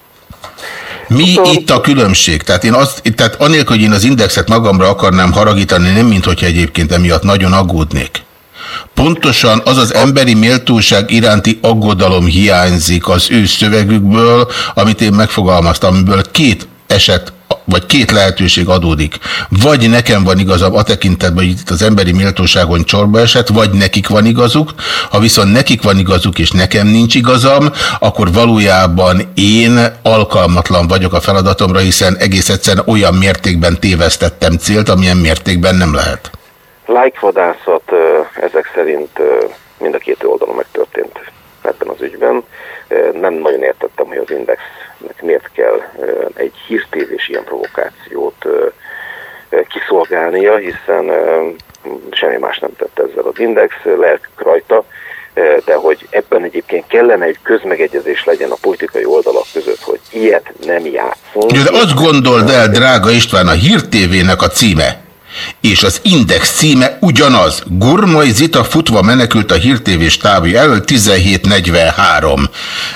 Mi itt a különbség? Tehát én azt, tehát anélkül, hogy én az indexet magamra akarnám haragítani, nem mint hogyha egyébként emiatt nagyon aggódnék. Pontosan az az emberi méltóság iránti aggodalom hiányzik az ő szövegükből, amit én megfogalmaztam, amiből két eset vagy két lehetőség adódik. Vagy nekem van igazam a tekintetben, hogy itt az emberi méltóságon csorba esett, vagy nekik van igazuk. Ha viszont nekik van igazuk, és nekem nincs igazam, akkor valójában én alkalmatlan vagyok a feladatomra, hiszen egész egyszerűen olyan mértékben tévesztettem célt, amilyen mértékben nem lehet.
Lájkvadászat ezek szerint mind a két oldalon megtörtént ebben az ügyben. Nem nagyon értettem, hogy az Indexnek miért kell egy hírtévés ilyen provokációt kiszolgálnia, hiszen semmi más nem tett ezzel az Index, lelkük rajta, de hogy ebben egyébként kellene egy közmegegyezés legyen a politikai oldalak között, hogy ilyet nem játszunk.
Jó, de azt gondold el, drága István, a hírtévének a címe és az Index címe ugyanaz. Gurmai Zita futva menekült a hírtévés távi elől 1743.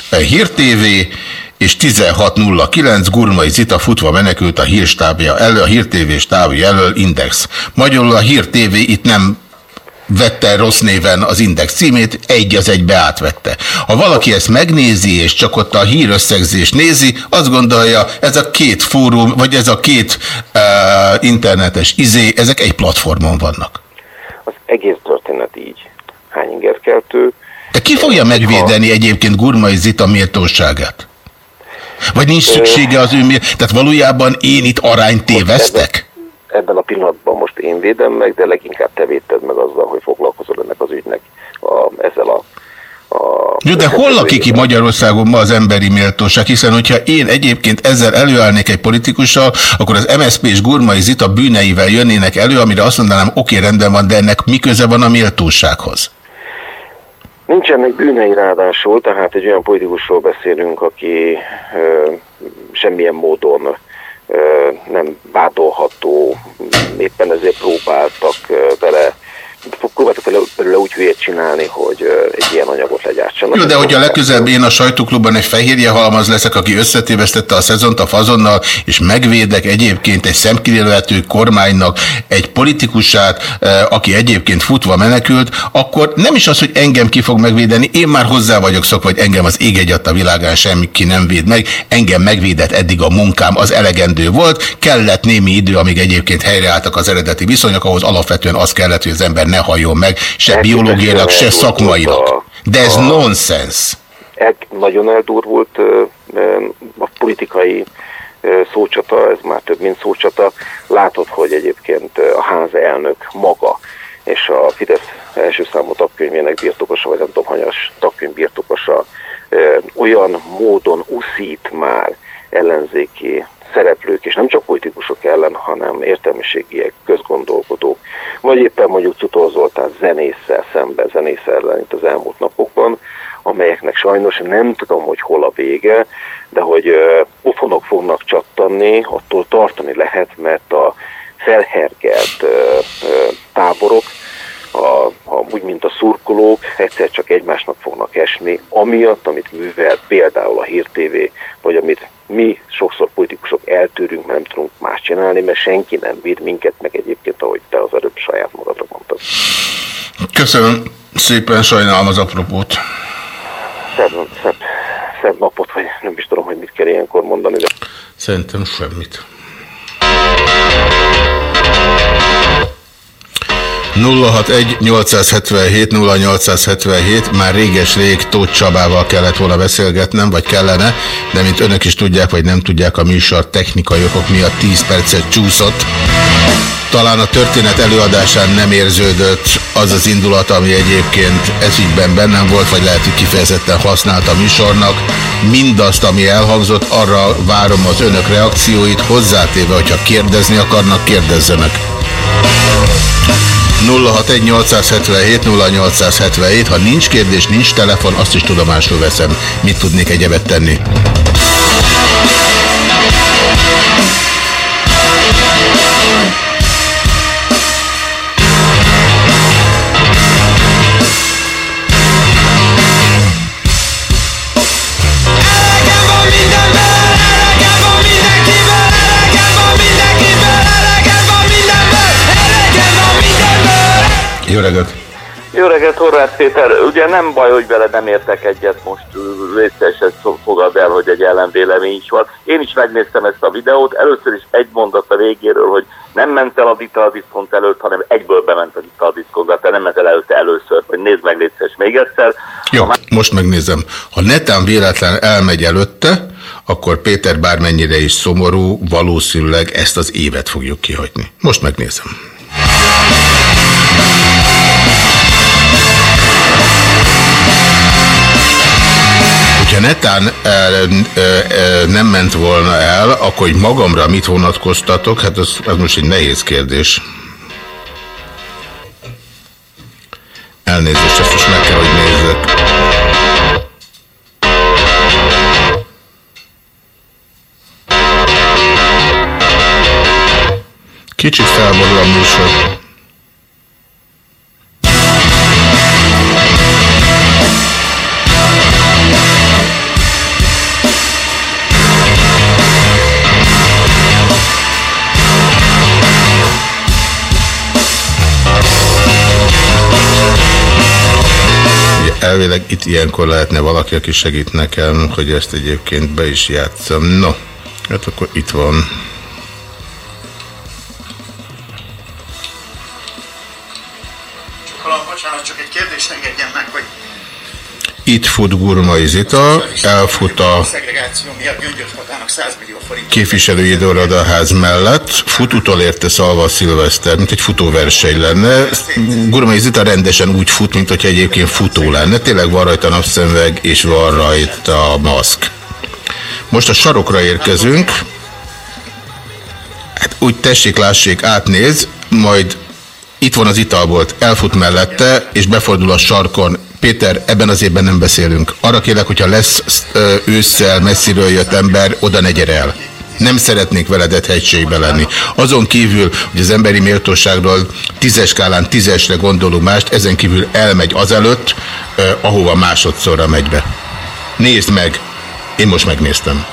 Hírtévé és 1609 Gurmai Zita futva menekült a hírstábja elől, a hírtévés távi elől Index. Magyarul a hírtévé itt nem vette rossz néven az Index címét, egy az egybe átvette. Ha valaki ezt megnézi, és csak ott a hírösszegzést nézi, azt gondolja, ez a két fórum, vagy ez a két uh, internetes izé, ezek egy platformon vannak.
Az egész történet így hány ingerkeltő.
De ki fogja megvédeni egyébként Gurmai Zita méltóságát? Vagy nincs szüksége az ő. Tehát valójában én itt arányt tévesztek?
Ebben a pillanatban most én védem meg, de leginkább te védted meg azzal, hogy foglalkozol ennek az ügynek a, ezzel a
Jó, de hol lakik ki Magyarországon ma az emberi méltóság? Hiszen, hogyha én egyébként ezzel előállnék egy politikussal, akkor az MSZP és Gurmai Zita bűneivel jönnének elő, amire azt mondanám, oké, rendben van, de ennek mi köze van a méltósághoz?
Nincsenek bűnei ráadásul, tehát egy olyan politikusról beszélünk, aki ö, semmilyen módon nem vádolható, éppen ezért próbáltak vele próbáltak vele, belőle úgy hülyét csinálni, hogy egy ilyen anyagot legyártsanak.
Jó, de hogyha legközelebb én a sajtóklubban egy fehérje halmaz leszek, aki összetévesztette a szezont a fazonnal, és megvédek egyébként egy szemkirélvető kormánynak egy politikusát, aki egyébként futva menekült, akkor nem is az, hogy engem ki fog megvédeni, én már hozzá vagyok szokva, hogy engem az ég a világán semmi ki nem véd meg, engem megvédett eddig a munkám, az elegendő volt, kellett némi idő, amíg egyébként helyreálltak az eredeti viszonyok, ahhoz alapvetően az kellett, hogy az ember ne halljon meg, se biológiailag, se szakmailag. De ez nonsens.
El, nagyon eldurvult a politikai szócsata, ez már több, mint szócsata. Látod, hogy egyébként a ház elnök maga és a Fidesz első számú tagkönyvének birtokosa, vagy nem tudom, hanyas tagkönyv birtokosa olyan módon uszít már ellenzéki szereplők, és nem csak politikusok ellen, hanem értelmiségiek, közgondolkodók, vagy éppen mondjuk Cutó Zoltán zenésszel szembe, zenész ellen itt az elmúlt napokban, amelyeknek sajnos nem tudom, hogy hol a vége, de hogy pofonok fognak csattanni, attól tartani lehet, mert a felhergelt táborok, a, a, úgy, mint a szurkolók, egyszer csak egymásnak fognak esni, amiatt, amit művel például a Hír TV, vagy amit mi sokszor politikusok eltűrünk, mert nem tudunk más csinálni, mert senki nem véd minket, meg egyébként, ahogy te az előbb saját magadra mondtad.
Köszönöm szépen, sajnálom az apropót.
Szebb, szebb, szebb napot, vagy nem is tudom, hogy mit kell ilyenkor mondani, de...
Szerintem semmit. 061-877-0877, már réges-rég Tóth Csabával kellett volna beszélgetnem, vagy kellene, de mint önök is tudják, vagy nem tudják, a műsor technikai okok miatt 10 percet csúszott. Talán a történet előadásán nem érződött az az indulat, ami egyébként ezügyben bennem volt, vagy lehet, hogy kifejezetten használt a műsornak. Mindazt, ami elhangzott, arra várom az önök reakcióit, hozzátéve, hogyha kérdezni akarnak, kérdezzenek. 061 0877, ha nincs kérdés, nincs telefon, azt is tudomásul veszem. Mit tudnék egyebet tenni? Jó reggelt!
Jó reggelt, Horváth Péter. Ugye nem baj, hogy vele nem értek egyet most részesen fogad el, hogy egy ellenvélemény is van. Én is megnéztem ezt a videót. Először is egy mondat a végéről, hogy nem ment el a vita a diszkont előtt, hanem egyből bement a vita a diszkont, tehát nem ment el előtte először, hogy nézd meg létszes még egyszer.
Jó, most megnézem. Ha netán véletlen elmegy előtte, akkor Péter bármennyire is szomorú, valószínűleg ezt az évet fogjuk kihagyni. Most megnézem. Hogyha netán e, e, e, nem ment volna el, akkor hogy magamra mit vonatkoztatok? Hát ez, ez most egy nehéz kérdés. Elnézést, ezt most meg kell, hogy nézzek. Kicsit felborul a műsor. Elvileg itt ilyenkor lehetne valaki, aki segít nekem, hogy ezt egyébként be is játszom. No, hát akkor itt van.
bocsánat, csak egy kérdést engedjen meg,
itt fut Gurmai Zita, elfut a képviselői időradaház mellett, fut utolérte Szalva Szilveszter, mint egy futóverseny lenne. Gurmai Zita rendesen úgy fut, mint hogy egyébként futó lenne. Tényleg van rajta napszemveg, és van rajta maszk. Most a sarokra érkezünk. Hát úgy tessék, lássék, átnéz, majd itt van az italbolt, elfut mellette, és befordul a sarkon, Péter, ebben az évben nem beszélünk. Arra kérlek, hogyha lesz ősszel messziről jött ember, oda ne gyere el. Nem szeretnék veledet hegységbe lenni. Azon kívül, hogy az emberi méltóságról tízes skálán tízesre gondolunk mást, ezen kívül elmegy azelőtt, ahova másodszorra megy be. Nézd meg! Én most megnéztem.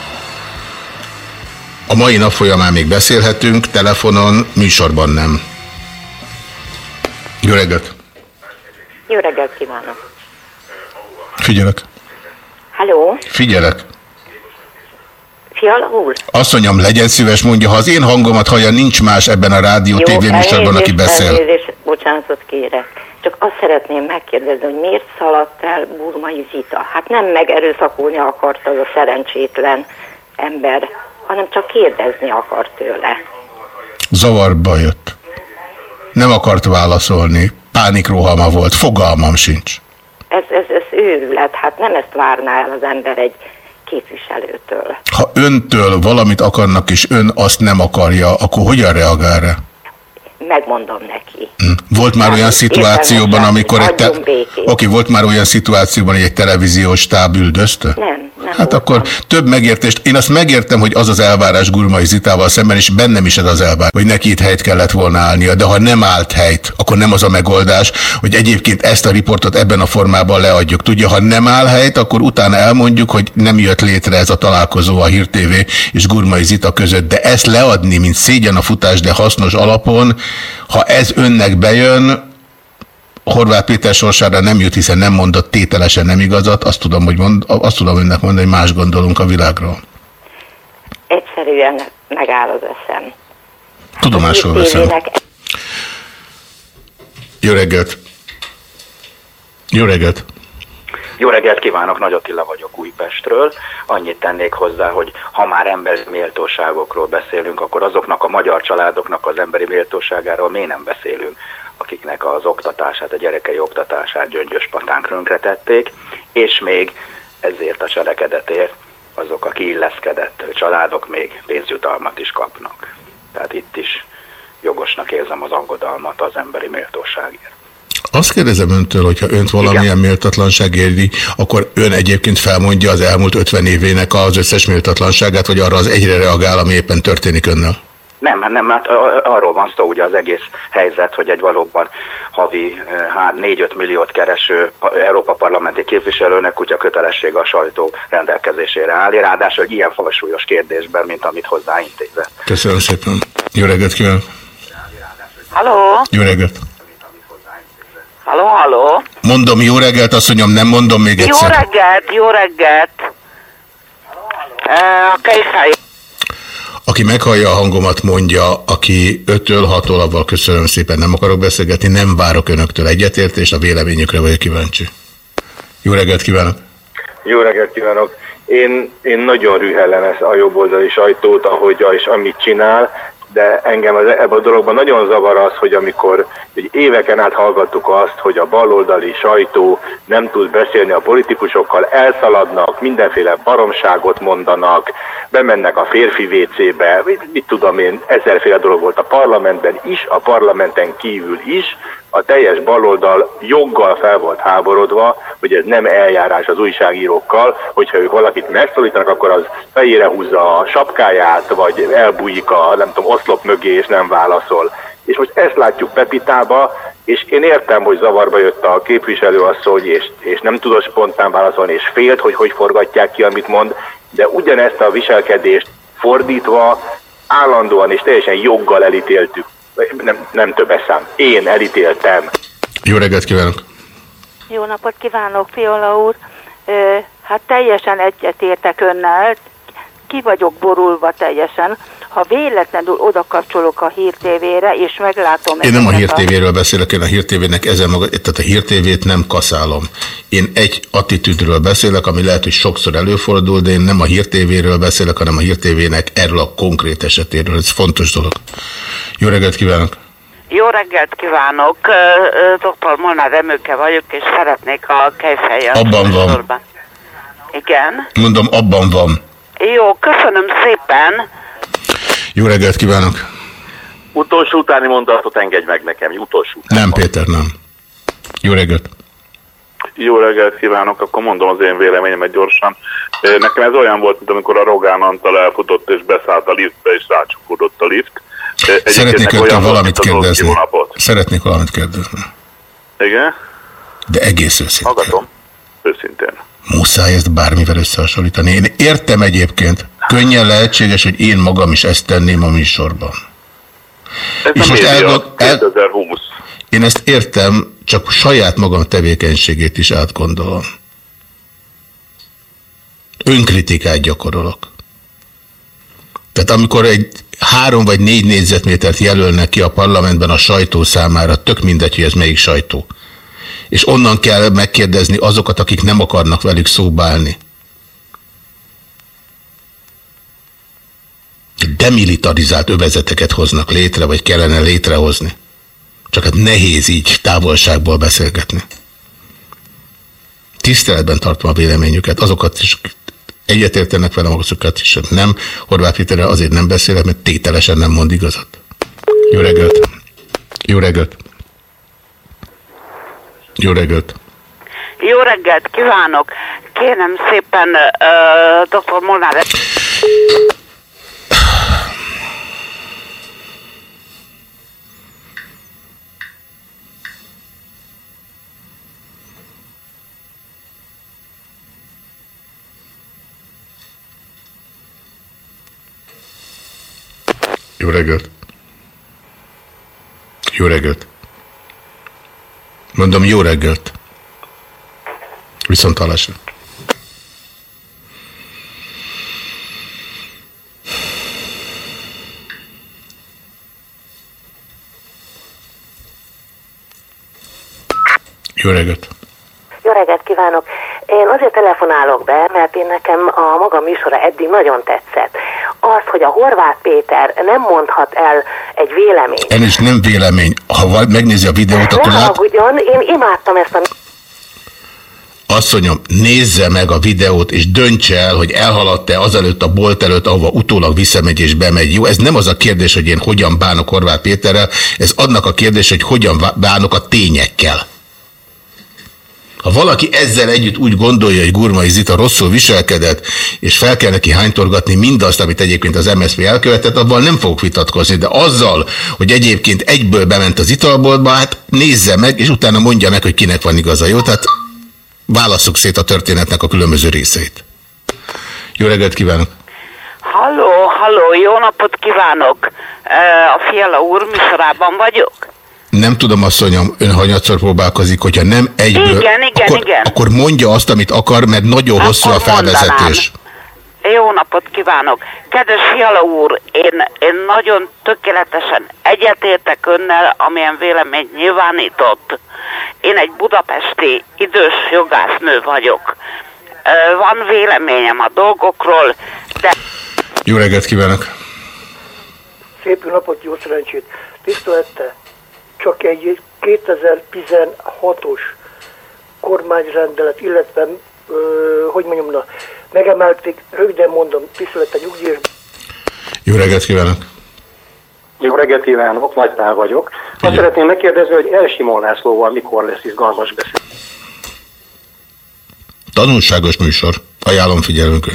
A mai nap folyamán még beszélhetünk, telefonon, műsorban nem. Jó reggelt!
Jó reggelt kívánok!
Figyelek.
Halló?
Figyelek.
Fiala úr?
Azt mondjam, legyen szíves, mondja, ha az én hangomat hallja, nincs más ebben a rádió tévéműsorban, aki beszél.
Elnézést, bocsánatot kérek. Csak azt szeretném megkérdezni, hogy miért szaladt el Burmai Zita? Hát nem megerőszakolni akart az a szerencsétlen ember, hanem csak kérdezni akart tőle.
Zavarba jött. Nem akart válaszolni. Pánikrohama volt. Fogalmam sincs
ez, ez, ez őrület, hát nem ezt várná el az ember egy képviselőtől.
Ha öntől valamit akarnak, és ön azt nem akarja, akkor hogyan reagál rá?
Megmondom neki.
Hm. Volt már nem, olyan szituációban, amikor egy te... Oké, volt már olyan szituációban, hogy egy televíziós stáb üldözte?
Nem, nem
Hát voltam. akkor több megértést. Én azt megértem, hogy az az elvárás Gurmai Zitával szemben, és bennem is ez az elvárás, hogy neki itt helyt kellett volna állnia. De ha nem állt helyt, akkor nem az a megoldás, hogy egyébként ezt a riportot ebben a formában leadjuk. Tudja, ha nem áll helyt, akkor utána elmondjuk, hogy nem jött létre ez a találkozó a Hír TV és Gurmai Zita között. De ezt leadni, mint szégyen a futás, de hasznos alapon, ha ez önnek bejön, Horváth Péter sorsára nem jut, hiszen nem mondott tételesen nem igazat, azt tudom, hogy mond, azt tudom önnek mondani, hogy más gondolunk a világról.
Egyszerűen megáll az eszem.
Tudomásul veszem. Jó reggelt! Jó reggelt!
Jó reggelt kívánok, Nagy Attila vagyok Újpestről. Annyit tennék hozzá, hogy ha már emberi méltóságokról beszélünk, akkor azoknak a magyar családoknak az emberi méltóságáról miért nem beszélünk? akiknek az oktatását, a gyerekei oktatását gyöngyös patánk tették, és még ezért a cselekedetért azok a kiilleszkedett családok még pénzjutalmat is kapnak. Tehát itt is jogosnak érzem az aggodalmat az emberi méltóságért.
Azt kérdezem öntől, hogyha önt valamilyen Igen. méltatlanság érdi, akkor ön egyébként felmondja az elmúlt 50 évének az összes méltatlanságát, vagy arra az egyre reagál, ami éppen történik önnel?
Nem, hát nem, hát arról van szó ugye az egész helyzet, hogy egy valóban havi 4-5 milliót kereső Európa parlamenti képviselőnek kutya kötelessége a sajtó rendelkezésére áll, ráadásul egy ilyen falsúlyos kérdésben, mint amit hozzáintézett.
Köszönöm szépen. Jó reggelt kívánok!
Halló!
Jó reggelt!
Halló, halló.
Mondom jó reggelt, azt mondjam, nem mondom még
Jó
egyszer.
reggelt, jó reggelt. A Kejfej
Aki meghallja a hangomat, mondja, aki 5-től 6 avval köszönöm szépen, nem akarok beszélgetni, nem várok önöktől egyetértést, a véleményükre vagyok kíváncsi. Jó reggelt kívánok!
Jó reggelt kívánok! Én, én nagyon rühellem ezt a jobboldali sajtót, ahogy és amit csinál, de engem az, ebben a dologban nagyon zavar az, hogy amikor hogy éveken át hallgattuk azt, hogy a baloldali sajtó nem tud beszélni a politikusokkal, elszaladnak, mindenféle baromságot mondanak, bemennek a férfi WC-be, mit, mit tudom én, ezerféle dolog volt a parlamentben is, a parlamenten kívül is, a teljes baloldal joggal fel volt háborodva, hogy ez nem eljárás az újságírókkal, hogyha ők valakit megszólítanak, akkor az fejére húzza a sapkáját, vagy elbújik a, nem tudom, oszlop mögé, és nem válaszol. És most ezt látjuk Pepitába, és én értem, hogy zavarba jött a képviselőasszony, és, és nem tudott spontán válaszolni, és félt, hogy hogy forgatják ki, amit mond, de ugyanezt a viselkedést fordítva állandóan és teljesen joggal elítéltük. Nem, nem többes szám. Én elítéltem.
Jó reggelt kívánok!
Jó napot kívánok, Fiola úr. Hát teljesen egyetértek önnel, ki vagyok borulva teljesen. Ha véletlenül oda kapcsolok a hírtévére, és meglátom...
Én nem a hírtévéről beszélek, én a hírtévének ezen maga, tehát a hírtévét nem kaszálom. Én egy attitűdről beszélek, ami lehet, hogy sokszor előfordul, de én nem a hírtévéről beszélek, hanem a hírtévének erről a konkrét esetéről. Ez fontos dolog. Jó reggelt kívánok!
Jó reggelt kívánok, dr. Molnár Emőke vagyok, és szeretnék a Kejfej
Abban van.
sorban. Igen.
Mondom, abban van.
Jó, köszönöm szépen.
Jó reggelt kívánok!
Utolsó utáni mondatot engedj meg nekem, utolsó.
Nem, Péter, nem. Jó reggelt!
Jó reggelt kívánok, akkor mondom az én véleményemet gyorsan. Nekem ez olyan volt, mint amikor a Rogán Antal elfutott és beszállt a liftbe, és rácsukódott a lift. Egyébként
Szeretnék öntől valamit kérdezni.
Jó napot.
Szeretnék valamit kérdezni.
Igen?
De egész őszintén.
Hallgatom. Őszintén.
Muszáj ezt bármivel összehasonlítani. Én értem egyébként, könnyen lehetséges, hogy én magam is ezt tenném a műsorban.
Ez
És most elgond- el-
2020.
Én ezt értem, csak saját magam tevékenységét is átgondolom. Önkritikát gyakorolok. Tehát amikor egy három vagy négy négyzetmétert jelölnek ki a parlamentben a sajtó számára, tök mindegy, hogy ez melyik sajtó. És onnan kell megkérdezni azokat, akik nem akarnak velük szóbálni. Demilitarizált övezeteket hoznak létre, vagy kellene létrehozni. Csak hát nehéz így távolságból beszélgetni. Tiszteletben tartom a véleményüket, azokat is egyetértenek velem, azokat is nem. Horváth Péterrel azért nem beszélek, mert tételesen nem mond igazat. Jó reggelt! Jó reggelt! Jó reggelt!
Jó reggelt kívánok. Kérem szépen, uh, dr. Molnár
Jó reggelt! Jó reggelt! Mondom, jó reggelt! Viszont hallásra. Jó reggelt!
Jó reggelt kívánok! Én azért telefonálok be, mert én nekem a maga műsora eddig nagyon tetszett. Az, hogy a Horváth Péter nem mondhat el egy véleményt.
En is nem vélemény. Ha val- megnézi a videót, akkor
Ne
lát,
haragudjon, én imádtam ezt a
asszonyom, nézze meg a videót, és döntse el, hogy elhaladta azelőtt a bolt előtt, ahova utólag visszamegy és bemegy. Jó, ez nem az a kérdés, hogy én hogyan bánok Horváth Péterrel, ez annak a kérdés, hogy hogyan bánok a tényekkel. Ha valaki ezzel együtt úgy gondolja, hogy Gurmai Zita rosszul viselkedett, és fel kell neki hánytorgatni mindazt, amit egyébként az MSZP elkövetett, abban nem fogok vitatkozni, de azzal, hogy egyébként egyből bement az italboltba, hát nézze meg, és utána mondja meg, hogy kinek van igaza. Jó, tehát válasszuk szét a történetnek a különböző részeit. Jó reggelt kívánok!
Halló, halló, jó napot kívánok. A Fiala úr műsorában vagyok.
Nem tudom, asszonyom, ön hanyatszor próbálkozik, hogyha nem egyből,
Igen, igen,
akkor,
igen.
akkor mondja azt, amit akar, mert nagyon hosszú a
Akkor
felvezetés.
Jó napot kívánok! Kedves Fiala úr, én, én nagyon tökéletesen egyetértek önnel, amilyen véleményt nyilvánított. Én egy budapesti idős jogásznő vagyok. Van véleményem a dolgokról, de
Jó reggelt kívánok!
Szép napot, jó szerencsét. Tisztelette, csak egy 2016-os kormányrendelet, illetve, ö, hogy mondjam, na, megemelték, röviden mondom, tisztelette nyugdíjas
Jó reggelt kívánok!
Jó reggelt kívánok, Nagy Pál vagyok. Azt szeretném megkérdezni, hogy Elsimon Lászlóval mikor lesz izgalmas beszélgetés.
Tanulságos műsor. Ajánlom figyelmünkre.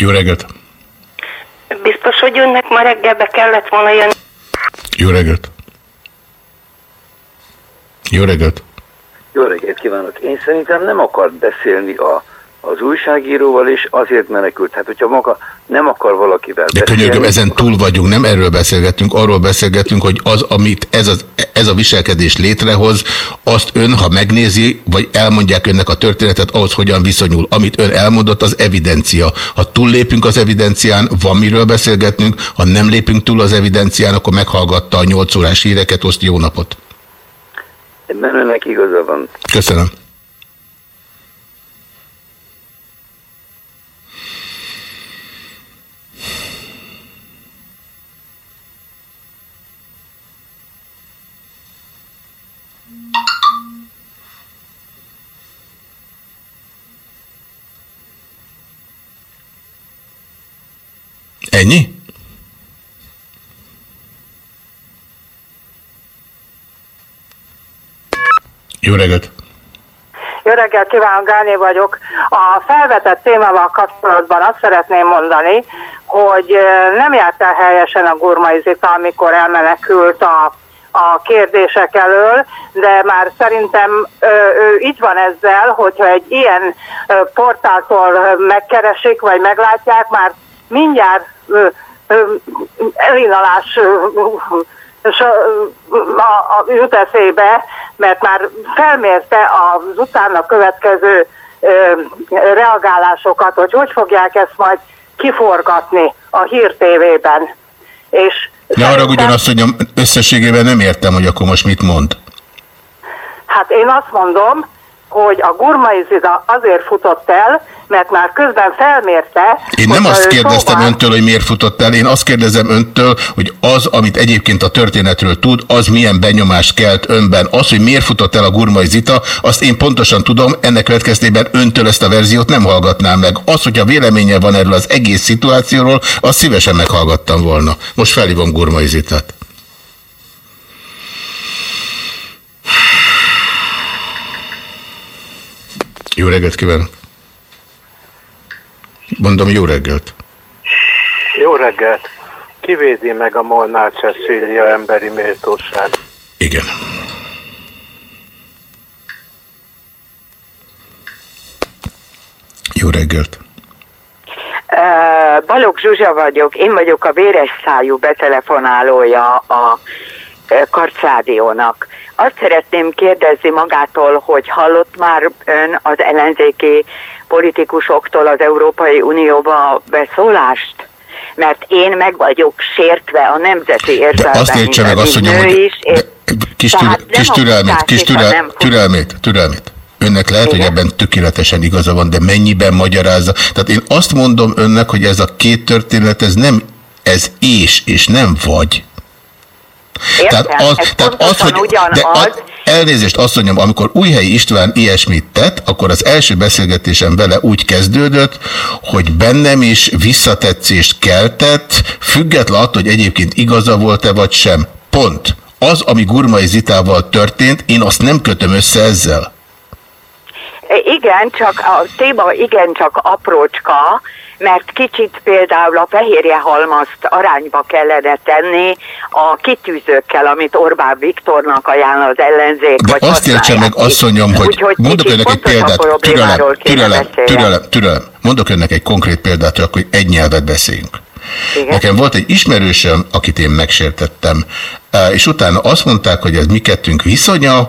Jó reggelt!
Biztos, hogy önnek ma reggelbe kellett volna jönni.
Jó reggelt! Jó reggelt!
Jó reggelt kívánok! Én szerintem nem akart beszélni a, az újságíróval, és azért menekült. Hát, hogyha maga nem akar valakivel
De könyörgöm, ezen túl vagyunk, nem erről beszélgettünk, arról beszélgettünk, hogy az, amit ez, az, ez a viselkedés létrehoz, azt ön, ha megnézi, vagy elmondják önnek a történetet, ahhoz hogyan viszonyul. Amit ön elmondott, az evidencia. Ha túllépünk az evidencián, van miről beszélgetnünk, ha nem lépünk túl az evidencián, akkor meghallgatta a 8 órás híreket, oszt jó napot.
Ebben önnek igaza van.
Köszönöm. Ennyi? Jó reggelt!
Jó reggelt kívánok, Gáné vagyok. A felvetett témával kapcsolatban azt szeretném mondani, hogy nem járt el helyesen a Gurmai Zita, amikor elmenekült a, a kérdések elől, de már szerintem ő így van ezzel, hogyha egy ilyen portáltól megkeresik, vagy meglátják, már mindjárt elinalás és a, a, a, jut eszébe, mert már felmérte az utána következő ö, reagálásokat, hogy hogy fogják ezt majd kiforgatni a Hír TV-ben. És
Ne haragudjon azt, hogy összességében nem értem, hogy akkor most mit mond.
hát én azt mondom, hogy a Gurmai azért futott el, mert már közben felmérte,
Én nem azt kérdeztem
szóval-
öntől, hogy miért futott el, én azt kérdezem öntől, hogy az, amit egyébként a történetről tud, az milyen benyomást kelt önben. Az, hogy miért futott el a Gurmai Zita, azt én pontosan tudom, ennek következtében öntől ezt a verziót nem hallgatnám meg. Az, a véleménye van erről az egész szituációról, azt szívesen meghallgattam volna. Most felhívom Gurmai Zitát. Jó reggelt kívánok! Mondom, jó reggelt!
Jó reggelt! Kivédi meg a Molnár Cecília emberi méltóság.
Igen. Jó reggelt!
Balogh Zsuzsa vagyok, én vagyok a véres szájú betelefonálója a Karcádiónak. Azt szeretném kérdezni magától, hogy hallott már ön az ellenzéki politikusoktól az Európai Unióba beszólást? Mert én meg vagyok sértve a nemzeti érzelmen,
Azt értse meg azt, hogy
is, és
Kis,
Tehát
türe,
nem
kis türelmét, kis türel,
nem
türelmét, türelmét. Önnek lehet, hogy ebben tökéletesen igaza van, de mennyiben magyarázza? Tehát én azt mondom önnek, hogy ez a két történet, ez nem, ez és, és nem vagy.
Értem,
tehát az,
ez
tehát az, hogy, de az, elnézést azt mondjam, amikor Újhelyi István ilyesmit tett, akkor az első beszélgetésem vele úgy kezdődött, hogy bennem is visszatetszést keltett, független attól, hogy egyébként igaza volt-e vagy sem. Pont. Az, ami Gurmai Zitával történt, én azt nem kötöm össze ezzel.
igen, csak a téma igen csak aprócska, mert kicsit például a fehérje halmazt arányba kellene tenni a kitűzőkkel, amit Orbán Viktornak ajánl az ellenzék.
De
vagy
azt értse meg, asszonyom, hogy
Úgyhogy
mondok önnek egy példát, türelem, türelem, türelem, türelem. Mondok önnek egy konkrét példát, hogy akkor egy nyelvet beszéljünk.
Igen.
Nekem volt egy ismerősöm, akit én megsértettem, eh, és utána azt mondták, hogy ez mi kettünk viszonya,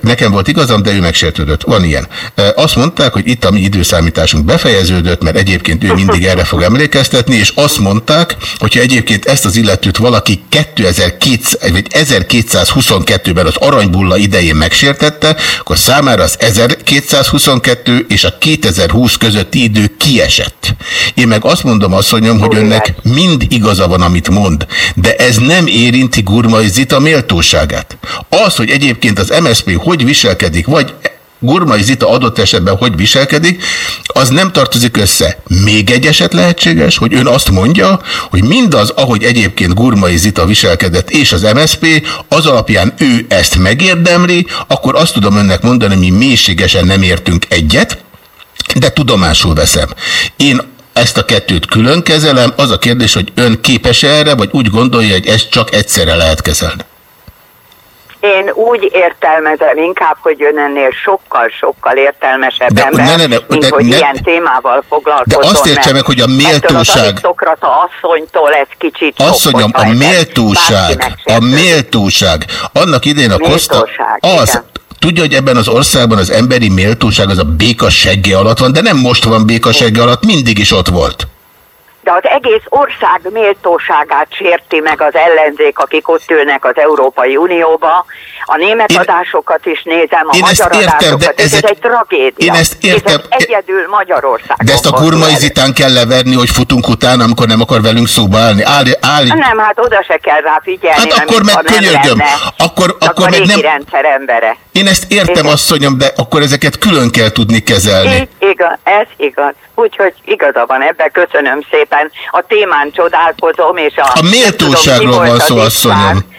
Nekem volt igazam, de ő megsértődött. Van ilyen. Azt mondták, hogy itt a mi időszámításunk befejeződött, mert egyébként ő mindig erre fog emlékeztetni, és azt mondták, hogyha egyébként ezt az illetőt valaki 2200, vagy 1222-ben az aranybulla idején megsértette, akkor számára az 1222 és a 2020 közötti idő kiesett. Én meg azt mondom, asszonyom, hogy önnek mind igaza van, amit mond, de ez nem érinti Gurmai Zita méltóságát. Az, hogy egyébként az MSZP hogy viselkedik, vagy Gurmai Zita adott esetben hogy viselkedik, az nem tartozik össze. Még egy eset lehetséges, hogy ön azt mondja, hogy mindaz, ahogy egyébként Gurmai Zita viselkedett és az MSP, az alapján ő ezt megérdemli, akkor azt tudom önnek mondani, mi mélységesen nem értünk egyet, de tudomásul veszem. Én ezt a kettőt külön kezelem, az a kérdés, hogy ön képes -e erre, vagy úgy gondolja, hogy ezt csak egyszerre lehet kezelni.
Én úgy értelmezem inkább, hogy ön ennél sokkal-sokkal értelmesebb
De-
ember,
ne, ne, ne,
mint
de
hogy
ne-
ilyen témával foglalkozom.
De azt értse meg, hogy a
Ettől az
méltóság-
arisztokrata asszonytól ez kicsit
Asszonyom, a méltóság, a méltóság, annak idején a
Méltóság,
az, tudja, hogy ebben az országban az emberi méltóság az a béka segge alatt van, de nem most van béka segge alatt, mindig is ott volt.
De az egész ország méltóságát sérti meg az ellenzék, akik ott ülnek az Európai Unióba. A német
Én-
adásokat is nézem, a magyar
értem, de
adásokat. Ez,
ezek-
ez egy tragédia.
Én ezt értem.
Ez egyedül Magyarországon.
De ezt a
fordul
kurmai
elő.
zitán kell leverni, hogy futunk utána, amikor nem akar velünk szóba állni. Áll, áll,
Nem, hát oda se kell rá figyelni.
Hát akkor meg könyörgöm.
lenne.
Akkor- akkor
a
meg nem-
rendszer embere.
Én ezt értem,
Igen.
asszonyom, de akkor ezeket külön kell tudni kezelni.
Így, igaz, ez igaz. Úgyhogy igaza van ebben, köszönöm szépen. A témán csodálkozom, és a...
A méltóságról van szó, asszonyom.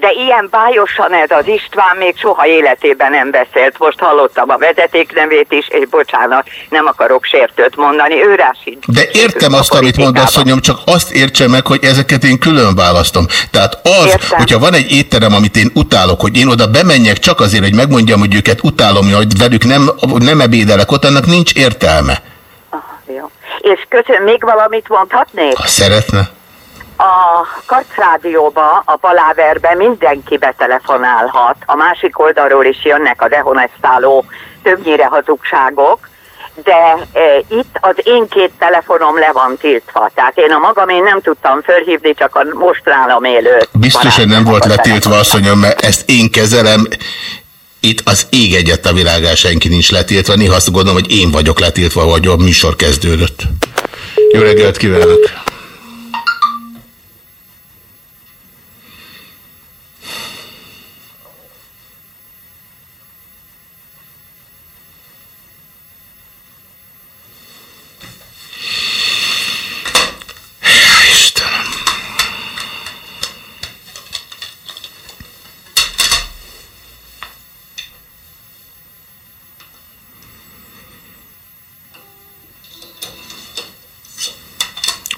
De ilyen bájosan ez az István még soha életében nem beszélt. Most hallottam a vezeték nevét is, és bocsánat, nem akarok sértőt mondani, ő rá sincs.
De értem azt, amit mond asszonyom, csak azt értse meg, hogy ezeket én külön választom. Tehát az,
Értem.
hogyha van egy étterem, amit én utálok, hogy én oda bemenjek csak azért, hogy megmondjam, hogy őket utálom, hogy velük nem, nem ebédelek ott, annak nincs értelme.
Jó. És köszön, még valamit mondhatnék?
Ha szeretne.
A Karcrádióba, a Paláverbe mindenki betelefonálhat. A másik oldalról is jönnek a dehonestáló többnyire hazugságok, de e, itt az én két telefonom le van tiltva. Tehát én a magam én nem tudtam fölhívni, csak a most nálam élő.
Biztos, hogy nem volt letiltva, asszonyom, mert ezt én kezelem. Itt az ég egyet a világán senki nincs letiltva. Néha azt gondolom, hogy én vagyok letiltva, hogy a műsor kezdődött. Jó reggelt kívánok!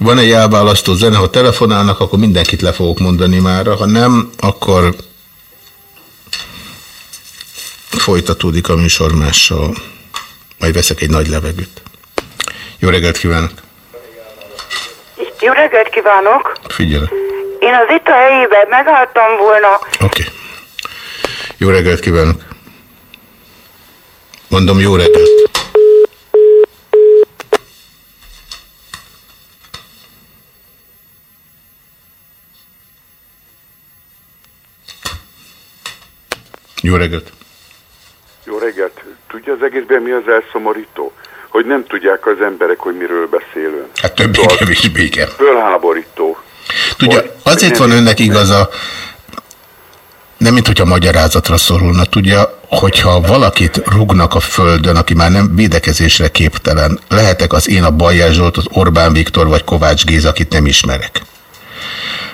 Van egy elválasztó zene, ha telefonálnak, akkor mindenkit le fogok mondani mára, ha nem, akkor folytatódik a műsor mással. Majd veszek egy nagy levegőt. Jó reggelt kívánok!
Jó reggelt kívánok!
Figyelek.
Én az itt a helyében megálltam volna,
Oké. Jó reggelt kívánok! Mondom, jó reggelt! Jó reggelt!
Jó reggelt! Tudja az egészben mi az elszomorító? Hogy nem tudják az emberek, hogy miről beszélünk.
Hát többé-kevésbé igen.
Fölháborító.
Tudja, azért van önnek igaza, nem mint hogyha magyarázatra szorulna, tudja, hogyha valakit rugnak a földön, aki már nem védekezésre képtelen, lehetek az én a Bajjás Zsolt, az Orbán Viktor vagy Kovács Géza, akit nem ismerek.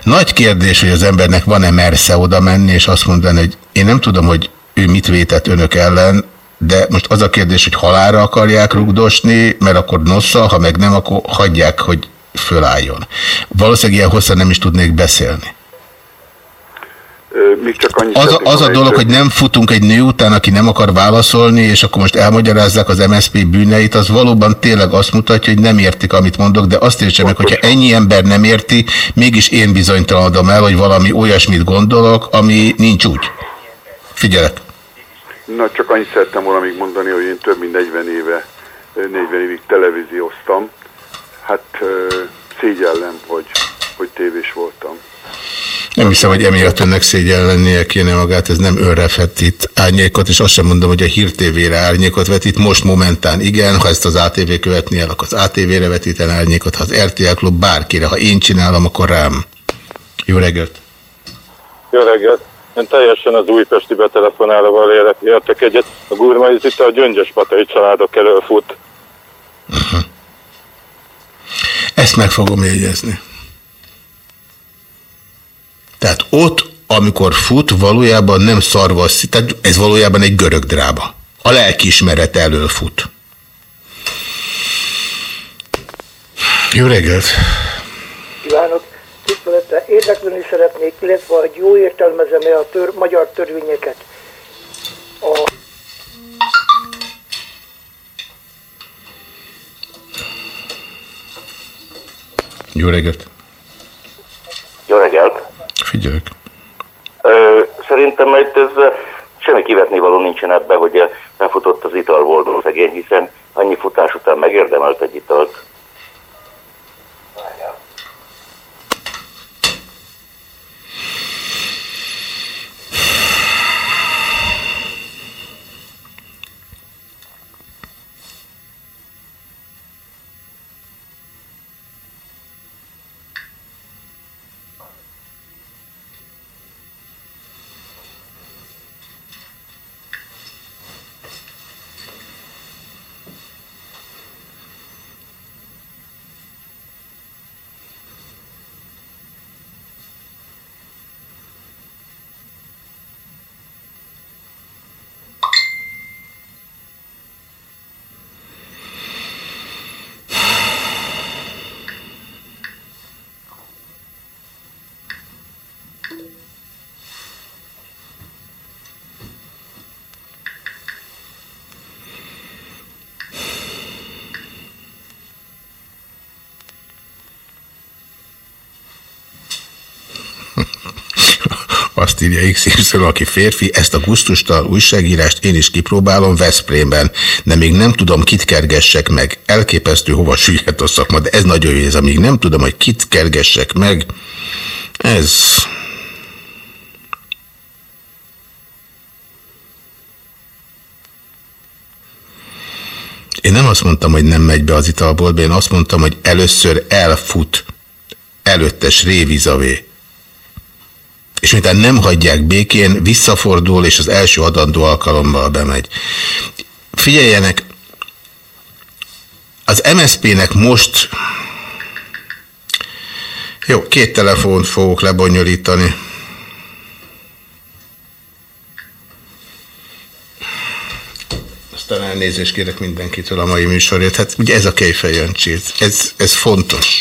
Nagy kérdés, hogy az embernek van-e mersze oda menni, és azt mondani, hogy én nem tudom, hogy ő mit vétett önök ellen, de most az a kérdés, hogy halára akarják rugdosni, mert akkor nossza, ha meg nem, akkor hagyják, hogy fölálljon. Valószínűleg ilyen hosszan nem is tudnék beszélni.
Még csak annyit
az, a, az a dolog, hogy nem futunk egy nő után, aki nem akar válaszolni, és akkor most elmagyarázzák az MSZP bűneit, az valóban tényleg azt mutatja, hogy nem értik, amit mondok, de azt értse meg, hogyha ennyi ember nem érti, mégis én bizonytalanodom el, hogy valami olyasmit gondolok, ami nincs úgy. Figyelek.
Na, csak annyit szerettem volna még mondani, hogy én több mint 40 éve, 40 évig televízióztam. Hát szégyellem, hogy, hogy tévés voltam.
Nem hiszem, hogy emiatt önnek szégyellennie kéne magát, ez nem önre vetít árnyékot, és azt sem mondom, hogy a Hír TV-re árnyékot vetít, most momentán igen, ha ezt az ATV követni el, akkor az ATV-re vetíten árnyékot, ha az RTL Klub bárkire, ha én csinálom, akkor rám. Jó reggelt!
Jó reggelt! Én teljesen az újpesti betelefonálóval értek egyet. A Gurmai itt a Gyöngyös Patai családok elől fut. Uh -huh.
Ezt meg fogom jegyezni. Tehát ott, amikor fut, valójában nem szarva, tehát ez valójában egy görög drába. A lelkiismeret elől fut. Jó reggelt!
Kívánok! Tisztelettel érdeklődni szeretnék, illetve hogy jó értelmezem-e a tör, magyar törvényeket. A
Jó reggelt! Figyelek.
Szerintem itt ez semmi kivetni való nincsen ebben, hogy befutott az italból szegény, hiszen annyi futás után megérdemelt egy italt.
Azt írja XY, aki férfi, ezt a gusztustal újságírást én is kipróbálom Veszprémben, de még nem tudom, kit kergessek meg. Elképesztő, hova süllyed a szakma, de ez nagyon jó, ez amíg nem tudom, hogy kit kergessek meg. Ez... Én nem azt mondtam, hogy nem megy be az italboltba, én azt mondtam, hogy először elfut előttes révizavé és miután nem hagyják békén, visszafordul, és az első adandó alkalommal bemegy. Figyeljenek, az MSZP-nek most jó, két telefont fogok lebonyolítani. Aztán elnézést kérek mindenkitől a mai műsorért. Hát ugye ez a kejfejancsét, ez, ez fontos.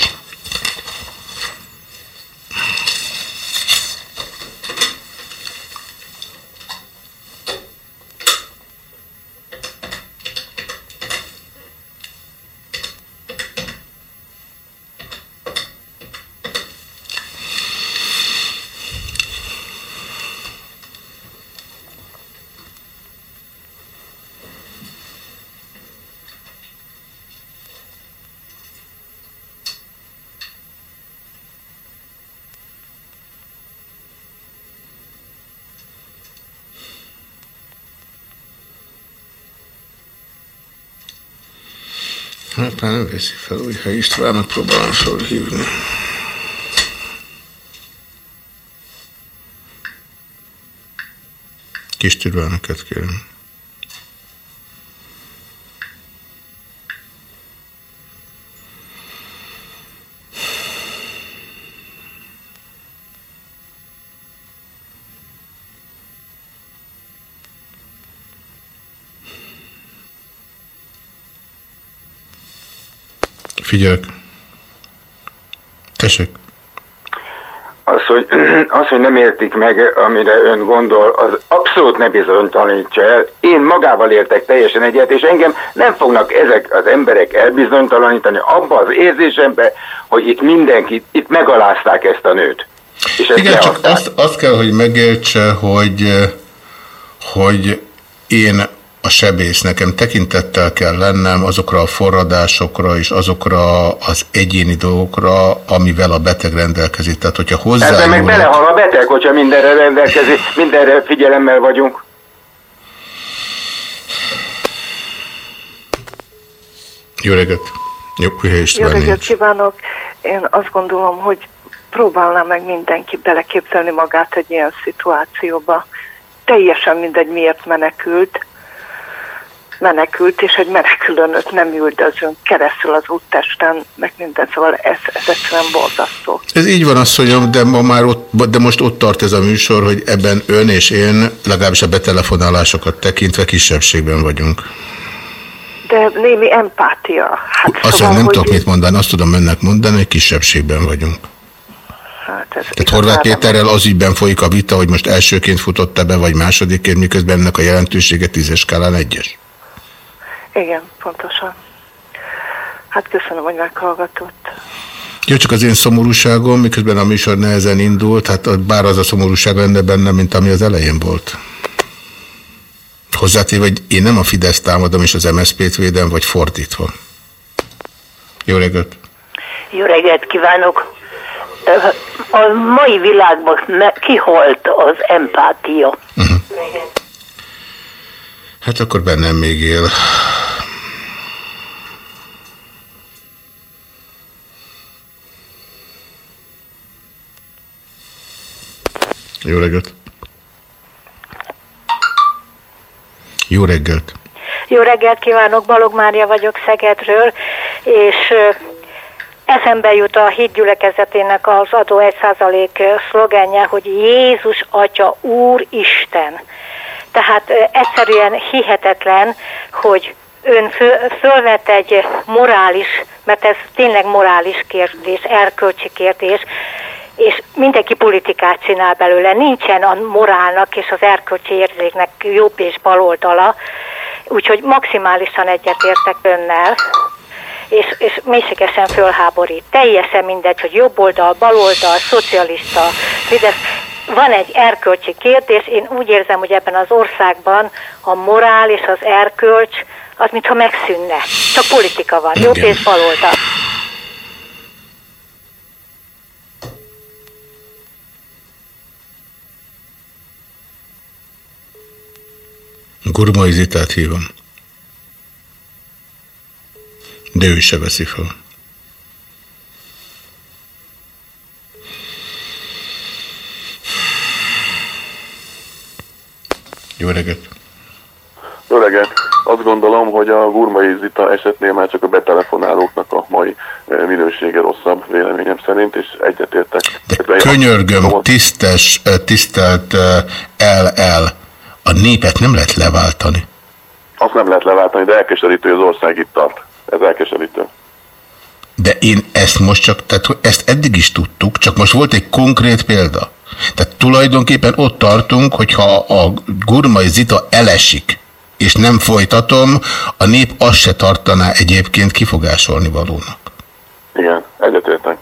Nem veszi fel újra István, megpróbálom felhívni. Kis türelmeket kérem. Figyelek. Tessék.
Az hogy, az, hogy nem értik meg, amire ön gondol, az abszolút ne bizonytalanítsa el. Én magával értek teljesen egyet, és engem nem fognak ezek az emberek elbizonytalanítani abba az érzésembe, hogy itt mindenkit, itt megalázták ezt a nőt. És ezt
Igen, csak azt, azt kell, hogy megértse, hogy, hogy én a sebész, nekem tekintettel kell lennem azokra a forradásokra és azokra az egyéni dolgokra, amivel a beteg rendelkezik. Tehát, hogyha hozzá...
Ebben meg belehal a beteg, hogyha mindenre rendelkezik, mindenre figyelemmel vagyunk.
Jó reggelt! Jó,
Jó reggelt kívánok! Én azt gondolom, hogy próbálná meg mindenki beleképzelni magát egy ilyen szituációba. Teljesen mindegy, miért menekült, menekült, és egy menekülönöt nem üldözünk keresztül az úttesten, meg minden, szóval ez, ez egyszerűen borzasztó.
Ez így van, asszonyom, de, ma már ott, de most ott tart ez a műsor, hogy ebben ön és én, legalábbis a betelefonálásokat tekintve kisebbségben vagyunk.
De némi empátia. Hát
Azt szóval, nem hogy... tudok mit mondani, azt tudom önnek mondani, hogy kisebbségben vagyunk. Hát ez Tehát Horváth Péterrel az ügyben folyik a vita, hogy most elsőként futott be, vagy másodikként, miközben ennek a jelentősége tízes skálán egyes.
Igen, pontosan. Hát köszönöm, hogy meghallgatott.
Jó, csak az én szomorúságom, miközben a műsor nehezen indult, hát bár az a szomorúság lenne benne, mint ami az elején volt. Hozzátéve, hogy én nem a Fidesz támadom, és az MSZP-t védem, vagy fordítva. Jó reggelt!
Jó reggelt kívánok! A mai világban kiholt az empátia. Uh -huh.
Hát akkor bennem még él. Jó reggelt! Jó reggelt!
Jó reggelt kívánok, Balog Mária vagyok Szegedről, és eszembe jut a hídgyülekezetének az adó 1% szlogenje, hogy Jézus Atya, Úr Isten. Tehát egyszerűen hihetetlen, hogy ön fölvet egy morális, mert ez tényleg morális kérdés, erkölcsi kérdés, és mindenki politikát csinál belőle. Nincsen a morálnak és az erkölcsi érzéknek jobb és baloldala, úgyhogy maximálisan egyetértek önnel, és, és mélységesen fölháborít. Teljesen mindegy, hogy jobb oldal, bal oldal, szocialista, Fidesz. Van egy erkölcsi kérdés, én úgy érzem, hogy ebben az országban a morál és az erkölcs az mintha megszűnne. Csak politika van, jobb és bal oldal.
Gurmai Zitát hívom. De ő se veszi fel. Jó reggelt!
Jó reggelt! Azt gondolom, hogy a Gurmai Zita esetnél már csak a betelefonálóknak a mai eh, minősége rosszabb véleményem szerint, és egyetértek.
De könyörgöm, tisztes, eh, tisztelt LL, eh, a népet nem lehet leváltani.
Azt nem lehet leváltani, de elkeserítő, az ország itt tart. Ez elkeserítő.
De én ezt most csak, tehát ezt eddig is tudtuk, csak most volt egy konkrét példa. Tehát tulajdonképpen ott tartunk, hogyha a gurmai zita elesik, és nem folytatom, a nép azt se tartaná egyébként kifogásolni valónak.
Igen, egyetértek.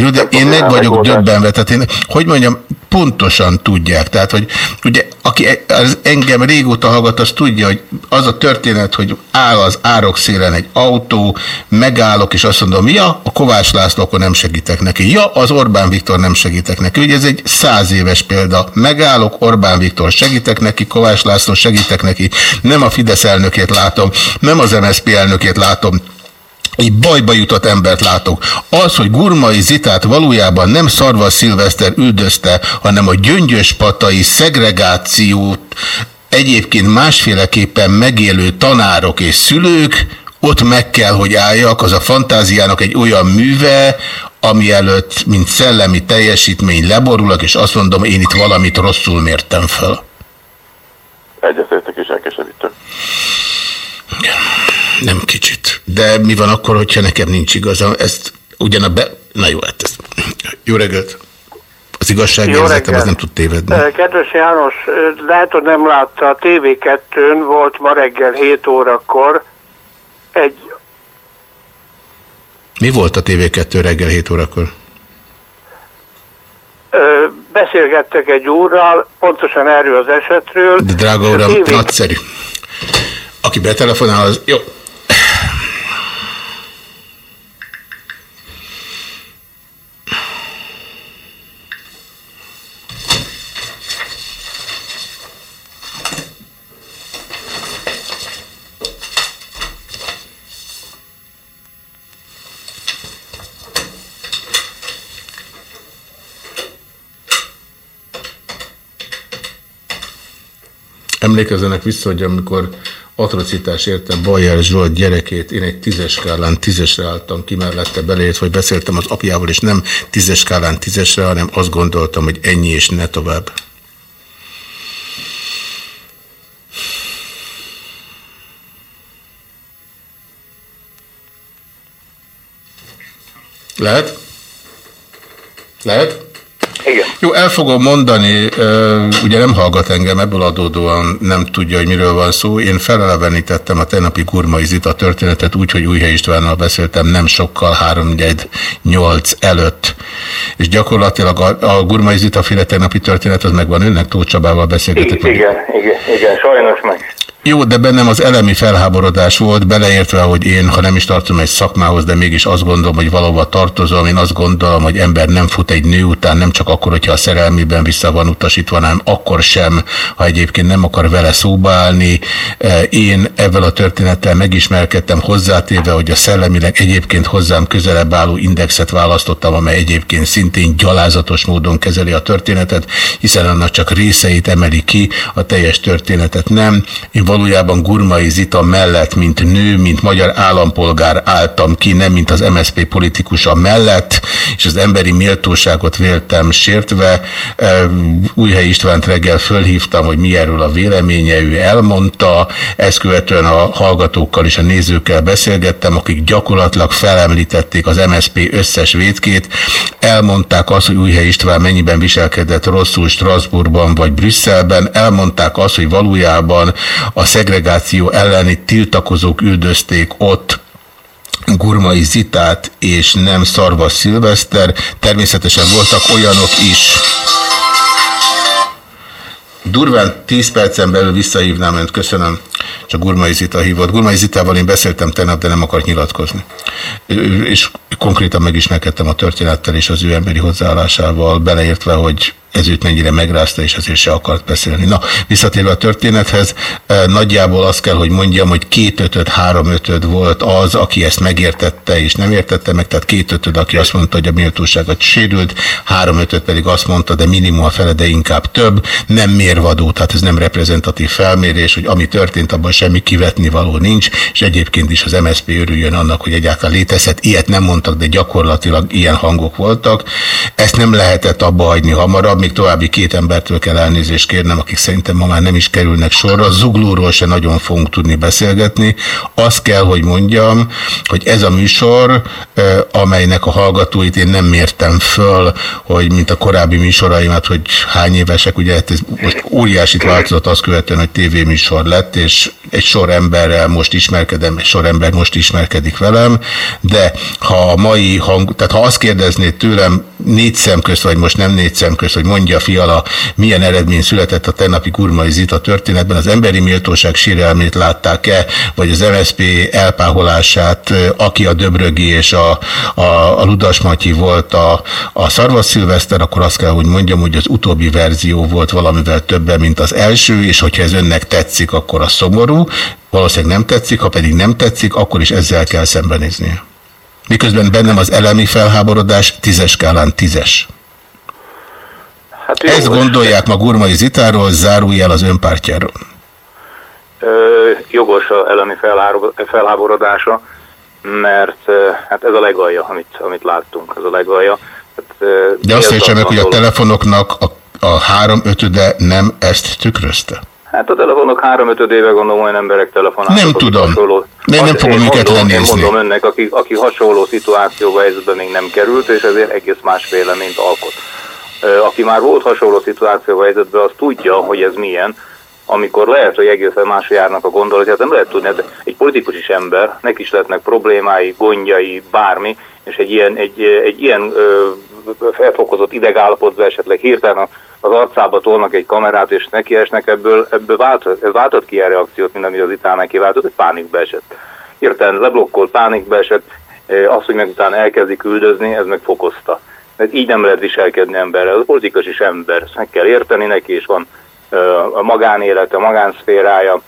Jó, de én meg vagyok döbbenve, tehát én, hogy mondjam, pontosan tudják. Tehát, hogy ugye, aki az engem régóta hallgat, az tudja, hogy az a történet, hogy áll az árok szélen egy autó, megállok, és azt mondom, ja, a Kovács László, akkor nem segítek neki. Ja, az Orbán Viktor nem segítek neki. Ugye ez egy száz éves példa. Megállok, Orbán Viktor segítek neki, Kovács László segítek neki. Nem a Fidesz elnökét látom, nem az MSZP elnökét látom, egy bajba jutott embert látok. Az, hogy Gurmai Zitát valójában nem Szarva Szilveszter üldözte, hanem a gyöngyöspatai szegregációt egyébként másféleképpen megélő tanárok és szülők, ott meg kell, hogy álljak, az a fantáziának egy olyan műve, ami előtt, mint szellemi teljesítmény leborulok, és azt mondom, én itt valamit rosszul mértem fel.
Egyetértek és elkeserítő.
Nem kicsit. De mi van akkor, hogyha nekem nincs igaza? Ezt ugyan a be... Na jó, hát ez... Jó reggelt! Az igazságérzetem az nem tud tévedni.
Kedves János, lehet, hogy nem látta, a TV2-n volt ma reggel 7 órakor egy...
Mi volt a TV2 reggel 7 órakor?
Ö, beszélgettek egy úrral, pontosan erről az esetről.
De drága uram, TV... nagyszerű. Aki betelefonál, az... Jó, Emlékezzenek vissza, hogy amikor atrocitás érte Bajer Zsolt gyerekét, én egy tízes skálán tízesre álltam ki mellette belét, hogy beszéltem az apjával, és nem tízes skálán tízesre, hanem azt gondoltam, hogy ennyi és ne tovább. Lehet? Lehet?
Igen.
Jó, el fogom mondani, ugye nem hallgat engem, ebből adódóan nem tudja, hogy miről van szó. Én felelevenítettem a tegnapi Gurmai Zita történetet úgy, hogy Újhely Istvánnal beszéltem nem sokkal 3-8 előtt. És gyakorlatilag a, a Gurmai Zita féle tegnapi történet az megvan önnek, Tóth Csabával beszélgetek.
Igen, igen, igen, igen, sajnos meg.
Jó, de bennem az elemi felháborodás volt, beleértve, hogy én, ha nem is tartom egy szakmához, de mégis azt gondolom, hogy valóban tartozom, én azt gondolom, hogy ember nem fut egy nő után, nem csak akkor, hogyha a szerelmében vissza van utasítva, hanem akkor sem, ha egyébként nem akar vele szóba állni. E, én ezzel a történettel megismerkedtem hozzátéve, hogy a szellemileg egyébként hozzám közelebb álló indexet választottam, amely egyébként szintén gyalázatos módon kezeli a történetet, hiszen annak csak részeit emeli ki, a teljes történetet nem. Én valójában Gurmai Zita mellett, mint nő, mint magyar állampolgár álltam ki, nem mint az MSZP politikusa mellett, és az emberi méltóságot véltem sértve. Újhely Istvánt reggel fölhívtam, hogy mi erről a véleménye, ő elmondta, ezt követően a hallgatókkal és a nézőkkel beszélgettem, akik gyakorlatilag felemlítették az MSZP összes vétkét, elmondták azt, hogy Újhely István mennyiben viselkedett rosszul Strasbourgban vagy Brüsszelben, elmondták azt, hogy valójában a szegregáció elleni tiltakozók üldözték ott Gurmai Zitát és nem Szarva Szilveszter. Természetesen voltak olyanok is. Durván 10 percen belül visszahívnám önt, köszönöm. Csak Gurmai Zita hívott. Gurmai Zitával én beszéltem tegnap, de nem akart nyilatkozni. És konkrétan megismerkedtem a történettel és az ő emberi hozzáállásával, beleértve, hogy ez őt mennyire megrázta, és azért se akart beszélni. Na, visszatérve a történethez, e, nagyjából azt kell, hogy mondjam, hogy két ötöd, három ötöd volt az, aki ezt megértette és nem értette meg, tehát két ötöd, aki azt mondta, hogy a méltóságot sérült, három ötöd pedig azt mondta, de minimum a fele, de inkább több, nem mérvadó, tehát ez nem reprezentatív felmérés, hogy ami történt, abban semmi kivetni való nincs, és egyébként is az MSZP örüljön annak, hogy egyáltalán létezhet. Ilyet nem mondtak, de gyakorlatilag ilyen hangok voltak. Ezt nem lehetett abba hagyni hamarabb, még további két embertől kell elnézést kérnem, akik szerintem ma már nem is kerülnek sorra. Zuglóról se nagyon fogunk tudni beszélgetni. Azt kell, hogy mondjam, hogy ez a műsor, amelynek a hallgatóit én nem mértem föl, hogy mint a korábbi műsoraimat, hogy hány évesek, ugye hát ez most óriásit változott azt követően, hogy tévéműsor lett, és egy sor emberrel most ismerkedem, egy sor ember most ismerkedik velem, de ha a mai hang, tehát ha azt kérdeznéd tőlem négy szem közt, vagy most nem négy szem közt, hogy mondja Fiala, milyen eredmény született a tennapi Kurmai Zita történetben, az emberi méltóság sérelmét látták-e, vagy az MSZP elpáholását, aki a Döbrögi és a, a, a Ludas Matyi volt a, a Szarvas Szilveszter, akkor azt kell, hogy mondjam, hogy az utóbbi verzió volt valamivel többen, mint az első, és hogyha ez önnek tetszik, akkor a szomorú, valószínűleg nem tetszik, ha pedig nem tetszik, akkor is ezzel kell szembenézni. Miközben bennem az elemi felháborodás tízes skálán tízes. Hát Ezt gondolják ma Gurmai Zitáról, zárójel az önpártjáról.
Ö, jogos a elemi felháborodása, mert hát ez a legalja, amit, amit láttunk, ez a legalja. Hát,
De azt értsem meg, hogy a telefonoknak a, a három ötöde nem ezt tükrözte?
Hát a telefonok három-ötöd éve gondolom olyan emberek telefonálnak.
Nem tudom.
Hasonló,
én nem
Azt-
fogom őket
mondom,
lenézni.
Én mondom önnek, aki, aki hasonló szituációba helyzetben még nem került, és ezért egész más véleményt alkot. Aki már volt hasonló szituációba helyzetben, az tudja, hogy ez milyen, amikor lehet, hogy egészen más járnak a gondolatját, nem lehet tudni, de egy politikus is ember, neki is lehetnek problémái, gondjai, bármi, és egy ilyen, egy, egy ilyen ö, felfokozott idegállapotban esetleg hirtelen az arcába tolnak egy kamerát, és nekiesnek, ebből, ebből váltott, ez váltott ki ilyen reakciót, mint ami az itán neki váltott, hogy pánikba esett. Hirtelen leblokkolt, pánikba esett, hogy meg utána elkezdik üldözni, ez meg fokozta. Ez így nem lehet viselkedni emberrel. A politikus is ember, ezt meg kell érteni neki, és van a magánélete, a magánszférája.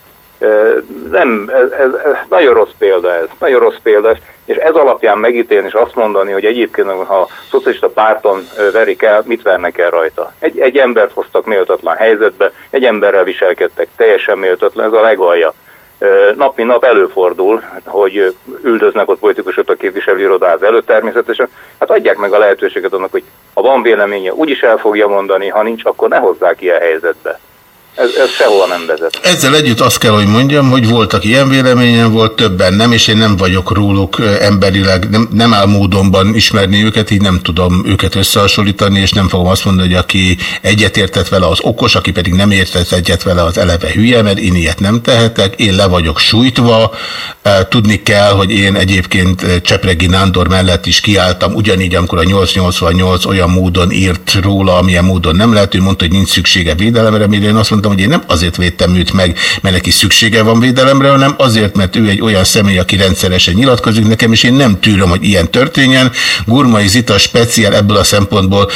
Nem, ez, ez, ez nagyon rossz példa ez, nagyon rossz példa és ez alapján megítélni és azt mondani, hogy egyébként ha a szocialista párton verik el, mit vernek el rajta. Egy, egy embert hoztak méltatlan helyzetbe, egy emberrel viselkedtek teljesen méltatlan, ez a legalja. Nap mint nap előfordul, hogy ö, üldöznek ott politikusokat a képviselőirodáz előtt természetesen. Hát adják meg a lehetőséget annak, hogy ha van véleménye, úgyis el fogja mondani, ha nincs, akkor ne hozzák ilyen helyzetbe. Ez, ez sehova nem vezet.
Ezzel együtt azt kell, hogy mondjam, hogy voltak ilyen véleményen, volt többen nem, és én nem vagyok róluk emberileg, nem, nem áll módonban ismerni őket, így nem tudom őket összehasonlítani, és nem fogom azt mondani, hogy aki egyetértett vele, az okos, aki pedig nem értett egyet vele, az eleve hülye, mert én ilyet nem tehetek, én le vagyok sújtva, tudni kell, hogy én egyébként Csepregi Nándor mellett is kiálltam, ugyanígy, amikor a 888 olyan módon írt róla, amilyen módon nem lehet, ő mondta, hogy nincs szüksége védelemre, mire én azt mondtam, hogy én nem azért védtem őt meg, mert neki szüksége van védelemre, hanem azért, mert ő egy olyan személy, aki rendszeresen nyilatkozik nekem, és én nem tűröm, hogy ilyen történjen. Gurmai Zita speciál ebből a szempontból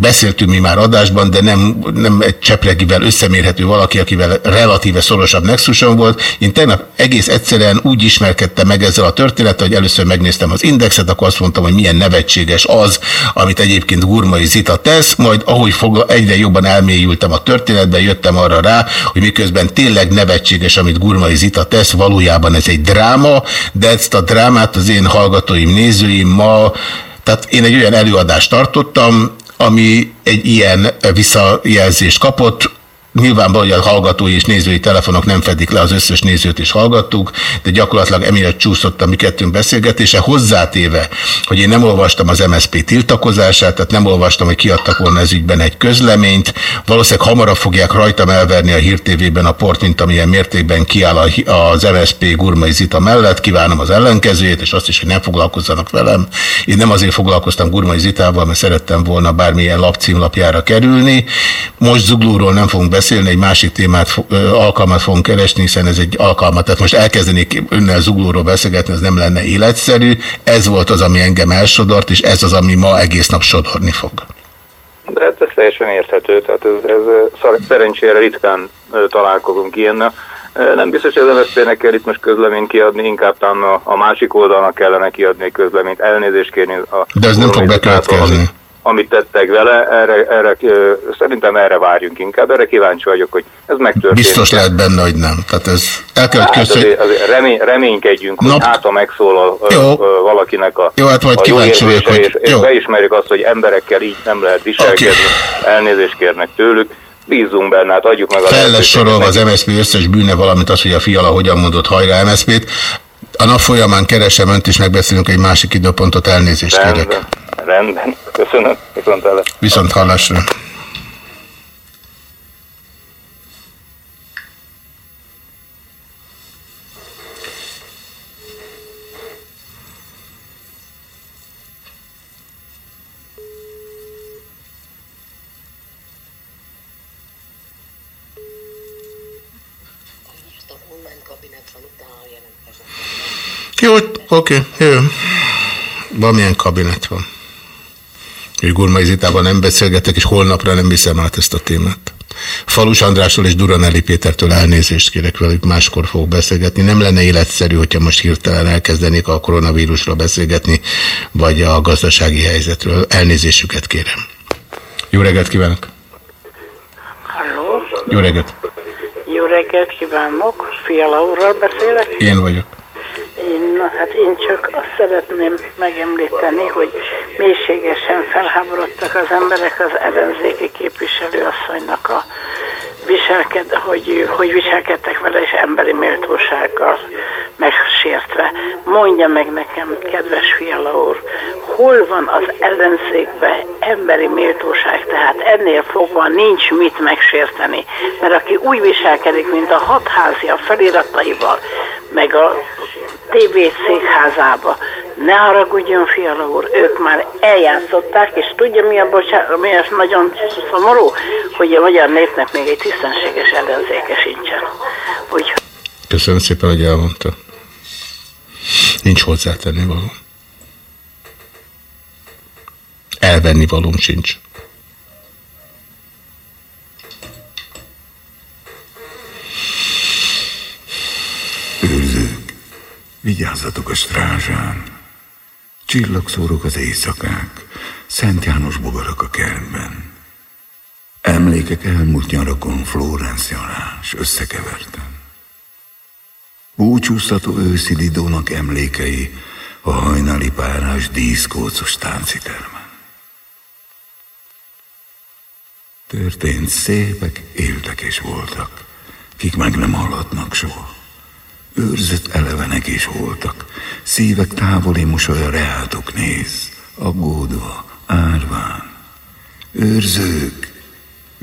beszéltünk mi már adásban, de nem, nem egy Csepregivel összemérhető valaki, akivel relatíve szorosabb nexuson volt. Én tegnap egész egyszerűen úgy ismerkedtem meg ezzel a történettel, hogy először megnéztem az indexet, akkor azt mondtam, hogy milyen nevetséges az, amit egyébként Gurmai Zita tesz, majd ahogy fogla, egyre jobban elmélyültem a történetben, jöttem arra rá, hogy miközben tényleg nevetséges, amit Gurmai Zita tesz, valójában ez egy dráma, de ezt a drámát az én hallgatóim, nézőim ma, tehát én egy olyan előadást tartottam, ami egy ilyen visszajelzést kapott, Nyilvánvalóan, a hallgatói és nézői telefonok nem fedik le az összes nézőt és hallgattuk, de gyakorlatilag emiatt csúszott a mi kettőnk beszélgetése, hozzátéve, hogy én nem olvastam az MSZP tiltakozását, tehát nem olvastam, hogy kiadtak volna ez ügyben egy közleményt. Valószínűleg hamarabb fogják rajtam elverni a Hír TV-ben a port, mint amilyen mértékben kiáll az MSZP Gurmai Zita mellett. Kívánom az ellenkezőjét, és azt is, hogy nem foglalkozzanak velem. Én nem azért foglalkoztam Gurmai Zitával, mert szerettem volna bármilyen lapcímlapjára kerülni. Most Zuglóról nem fogunk beszélni, egy másik témát, alkalmat fogunk keresni, hiszen ez egy alkalmat. Tehát most elkezdenék önnel Zuglóról beszélgetni, ez nem lenne életszerű. Ez volt az, ami engem elsodort, és ez az, ami ma egész nap sodorni fog.
De hát ez teljesen érthető, tehát ez, ez szerencsére ritkán találkozunk ilyennel. Nem biztos, hogy az MSZP-nek kell itt most közleményt kiadni, inkább talán a, a másik oldalnak kellene kiadni egy közleményt, elnézést kérni. A
De ez nem fog bekövetkezni.
Amit, amit tettek vele, erre, erre, szerintem erre várjunk inkább, erre kíváncsi vagyok, hogy ez megtörténik.
Biztos lehet benne, hogy nem. Tehát ez el kell, hogy
Hát
köszönj...
azért, azért remény, reménykedjünk, hogy
Nap-
hát ha megszólal
Jó.
valakinek a,
Jó, hát majd
a
kíváncsi vagyok, hogy-
és, és
jó.
beismerjük azt, hogy emberekkel így nem lehet viselkedni, elnézést kérnek tőlük, bízunk benne, hát adjuk meg a
Fel lesz sorolva az. MSZP összes bűne, valamint az, hogy a fiala hogyan mondott hajrá MSZP-t. A nap folyamán keresem önt, és megbeszélünk egy másik időpontot, elnézést kérek.
Rendben, rendben, köszönöm, viszont
Viszont hallásra. Jó, oké, jó. Valamilyen kabinet van. Hogy Gurmai Zitával nem beszélgetek, és holnapra nem viszem át ezt a témát. Falus Andrásról és Duranelli Pétertől elnézést kérek velük, máskor fogok beszélgetni. Nem lenne életszerű, hogyha most hirtelen elkezdenék a koronavírusról beszélgetni, vagy a gazdasági helyzetről. Elnézésüket kérem. Jó reggelt kívánok!
Halló,
Jó reggelt!
jó reggelt kívánok, Fiala úrral beszélek.
Én vagyok.
Én, hát én csak azt szeretném megemlíteni, hogy mélységesen felháborodtak az emberek az ellenzéki képviselőasszonynak a viselked, hogy, hogy viselkedtek vele, és emberi méltósággal megsértve. Mondja meg nekem, kedves fiala úr, hol van az ellenzékben emberi méltóság, tehát ennél fogva nincs mit megsérteni, mert aki úgy viselkedik, mint a hatházi a felirataival, meg a TV székházába, ne haragudjon, fiala úr, ők már eljátszották, és tudja mi a, bocsánat, mi az nagyon szomorú, hogy a magyar népnek még egy tisztességes ellenzéke sincsen. Úgy,
Köszönöm szépen, hogy elmondta. Nincs hozzátenni való. Elvenni valóm sincs.
Őrzők, vigyázzatok a strázsán. Csillagszórok az éjszakák, Szent János bogarak a kertben. Emlékek elmúlt nyarakon Florence Janás összekevertem. Búcsúztató őszi Lidónak emlékei a hajnali párás díszkócos táncitermen. Történt szépek, éltek és voltak, kik meg nem hallhatnak soha. Őrzött elevenek is voltak, szívek távoli mosolya reátok néz, aggódva, árván. Őrzők,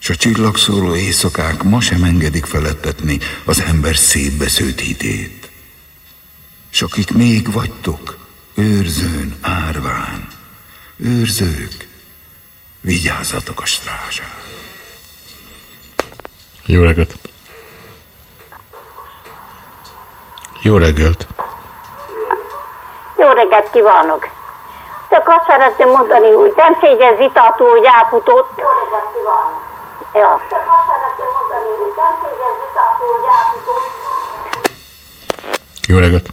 s a csillagszóró éjszakák ma sem engedik felettetni az ember szétbesződt hitét. S akik még vagytok, őrzőn, árván, őrzők, vigyázzatok a strázsán.
Jó reggelt! Jó reggelt!
Jó reggelt kívánok! Csak azt szeretném mondani, hogy nem szégyen Zitától, hogy elfutott. Jó reggelt kívánok! Ja.
Jó reggelt!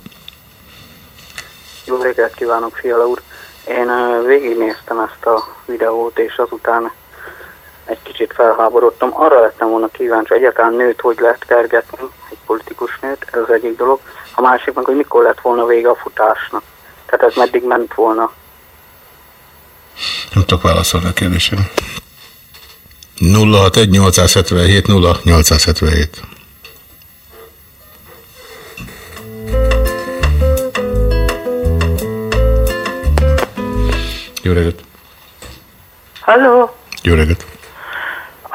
Jó reggelt kívánok, Fiala úr! Én végignéztem ezt a videót, és azután egy kicsit felháborodtam. Arra lettem volna kíváncsi, egyáltalán nőt hogy lehet kergetni, egy politikus nőt, ez az egyik dolog. A másik meg, hogy mikor lett volna vége a futásnak. Tehát ez meddig ment volna.
Nem tudok válaszolni a kérdésem. 061 877 0877 Jó reggelt!
Halló,
Jó reggelt!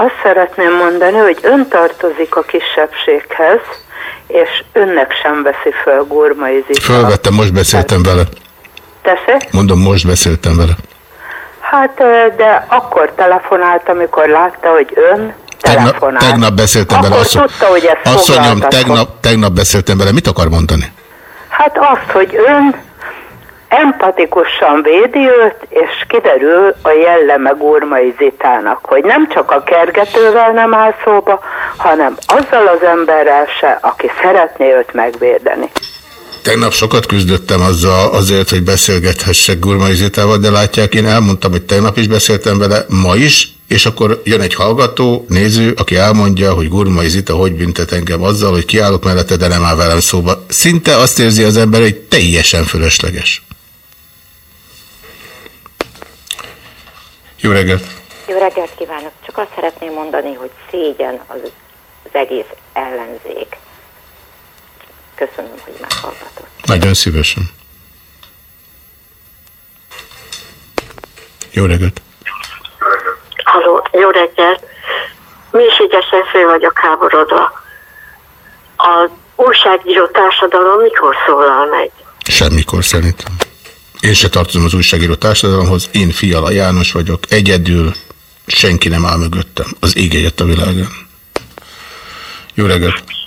azt szeretném mondani, hogy ön tartozik a kisebbséghez, és önnek sem veszi föl Gurmai Zita.
Fölvettem, most beszéltem vele.
Tessék?
Mondom, most beszéltem vele.
Hát, de akkor telefonált, amikor látta, hogy ön
Tegnap,
telefonált.
tegnap beszéltem
akkor
vele. Asszony,
tudta, hogy ezt
asszonyom, tegnap, tegnap beszéltem vele. Mit akar mondani?
Hát azt, hogy ön empatikusan védi őt, és kiderül a jelleme Gurmai Zitának, hogy nem csak a kergetővel nem áll szóba, hanem azzal az emberrel se, aki szeretné őt megvédeni.
Tegnap sokat küzdöttem azzal, azért, hogy beszélgethessek Gurmai Zitával, de látják, én elmondtam, hogy tegnap is beszéltem vele, ma is, és akkor jön egy hallgató, néző, aki elmondja, hogy Gurmai Zita hogy büntet engem azzal, hogy kiállok mellette, de nem áll velem szóba. Szinte azt érzi az ember, hogy teljesen fölösleges. Jó reggelt!
Jó reggelt kívánok! Csak azt szeretném mondani, hogy szégyen az, az egész ellenzék. Köszönöm, hogy meghallgatott.
Nagyon szívesen. Jó reggelt!
Halló, jó reggelt. Mi is ügyesen föl vagyok háborodva. A újságíró társadalom mikor szólal meg?
Semmikor szerintem. Én se tartozom az újságíró társadalomhoz, én Fiala János vagyok, egyedül, senki nem áll mögöttem, az ég egyet a világon. Jó reggelt!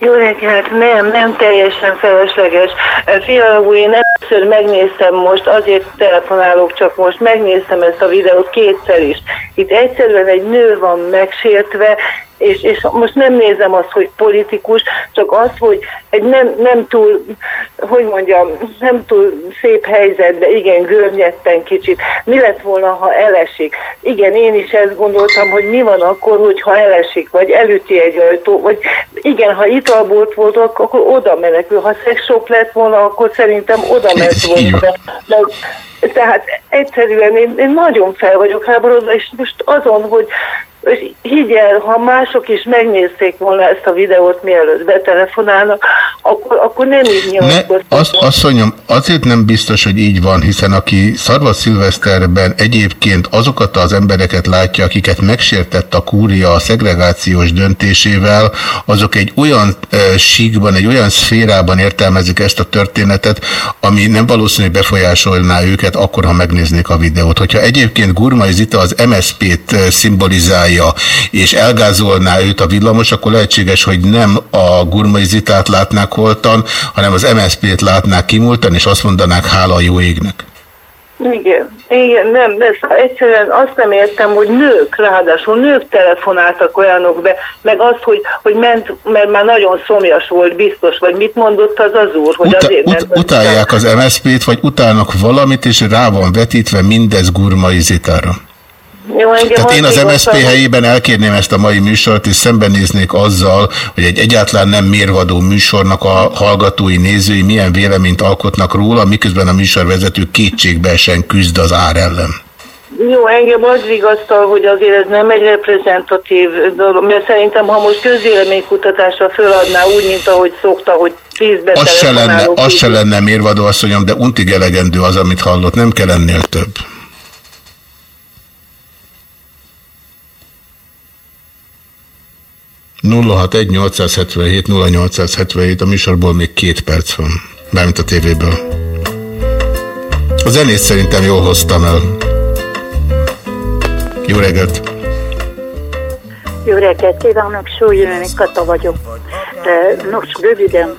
Jó reggelt, nem, nem teljesen felesleges. Fiala úr, én először megnéztem most, azért telefonálok csak most, megnéztem ezt a videót kétszer is. Itt egyszerűen egy nő van megsértve, és, és most nem nézem azt, hogy politikus, csak az, hogy egy nem, nem túl, hogy mondjam, nem túl szép helyzetbe, igen, görnyetten kicsit. Mi lett volna, ha elesik? Igen, én is ezt gondoltam, hogy mi van akkor, hogyha elesik, vagy elüti egy ajtó, vagy igen, ha italbolt volt, akkor oda menekül. Ha szexsok lett volna, akkor szerintem oda ment volna. De, de, tehát egyszerűen én, én nagyon fel vagyok háborodva, és most azon, hogy és higgyel, ha mások is megnézték volna ezt a videót, mielőtt betelefonálnak, akkor, akkor nem így nyilatkoztak.
Azt, asszonyom, azért nem biztos, hogy így van, hiszen aki Szarva Szilveszterben egyébként azokat az embereket látja, akiket megsértett a kúria a szegregációs döntésével, azok egy olyan e, síkban, egy olyan szférában értelmezik ezt a történetet, ami nem valószínű, befolyásolná őket akkor, ha megnéznék a videót. Hogyha egyébként Gurmai Zita az MSZP-t szimbolizálja, csinálja, és elgázolná őt a villamos, akkor lehetséges, hogy nem a Gurmai Zitát látnák holtan, hanem az MSZP-t látnák kimúltan, és azt mondanák hála a jó égnek.
Igen, igen, nem, de egyszerűen azt nem értem, hogy nők, ráadásul nők telefonáltak olyanok be, meg az, hogy, hogy ment, mert már nagyon szomjas volt biztos, vagy mit mondott az az úr, hogy Uta, azért ut, ment.
Utálják az MSZP-t, vagy utálnak valamit, és rá van vetítve mindez Gurmai Zitára. Jó, Tehát én az MSZP helyében elkérném ezt a mai műsort, és szembenéznék azzal, hogy egy egyáltalán nem mérvadó műsornak a hallgatói, nézői milyen véleményt alkotnak róla, miközben a műsorvezető kétségbeesen küzd az ár ellen.
Jó, engem az vigasztal, hogy azért ez nem egy reprezentatív dolog, mert szerintem, ha most közvéleménykutatásra föladná úgy, mint ahogy szokta, hogy tízbe
az se lenne, az se lenne mérvadó asszonyom, de untig elegendő az, amit hallott, nem kell ennél több. 061-877-0877, a műsorból még két perc van, bármint a tévéből. A zenét szerintem jól hoztam el. Jó reggelt!
Jó reggelt kívánok, Sólyőni Kata vagyok. Nos, röviden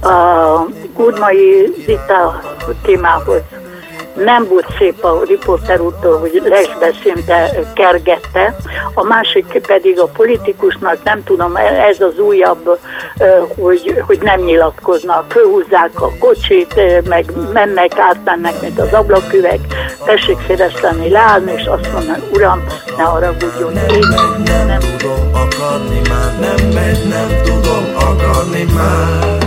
a Gurmai Zita témához nem volt szép a riporter úttól, hogy lesbeszénte, kergette, a másik pedig a politikusnak, nem tudom, ez az újabb, hogy, hogy nem nyilatkoznak, fölhúzzák a kocsit, meg mennek, átmennek, mint az ablaküveg, tessék széleszteni, leállni, és azt mondani, uram, ne haragudjon, én nem tudom akarni már, nem megy, nem tudom akarni már.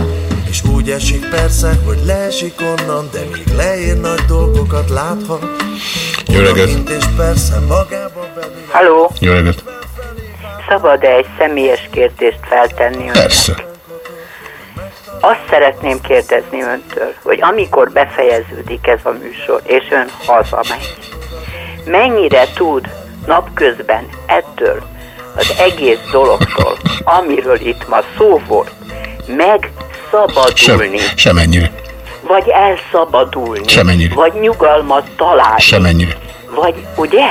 Úgy esik persze, hogy leesik onnan, de még leér nagy dolgokat láthat.
Jó reggelt! És persze
magában belül... Halló!
Jó reggelt!
Szabad-e egy személyes kérdést feltenni önnek?
Persze.
Azt szeretném kérdezni öntől, hogy amikor befejeződik ez a műsor, és ön hazamegy, mennyire tud napközben ettől az egész dologtól, amiről itt ma szó volt, meg szabadulni.
Sem, semennyire.
Vagy elszabadulni.
Semennyire.
Vagy nyugalmat találni.
Semennyire.
Vagy, ugye?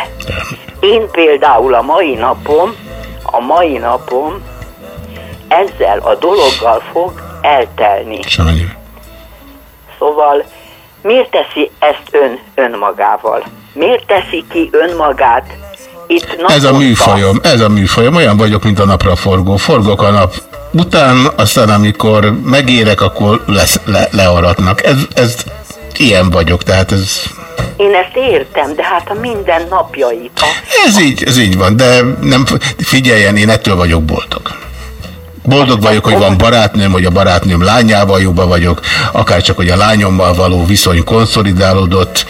Én például a mai napom, a mai napom ezzel a dologgal fog eltelni.
Semennyire.
Szóval miért teszi ezt ön önmagával? Miért teszi ki önmagát itt naponta?
Ez a műfajom, ez a műfajom. Olyan vagyok, mint a napra forgó. Forgok a nap után, aztán amikor megérek, akkor lesz, le, learatnak. Ez, ez ilyen vagyok, tehát ez...
Én ezt értem, de hát a minden napjait. A...
Ez így, ez így van, de nem, figyeljen, én ettől vagyok boldog. Boldog vagyok, hogy van barátnőm, hogy a barátnőm lányával jobban vagyok, akár csak, hogy a lányommal való viszony konszolidálódott.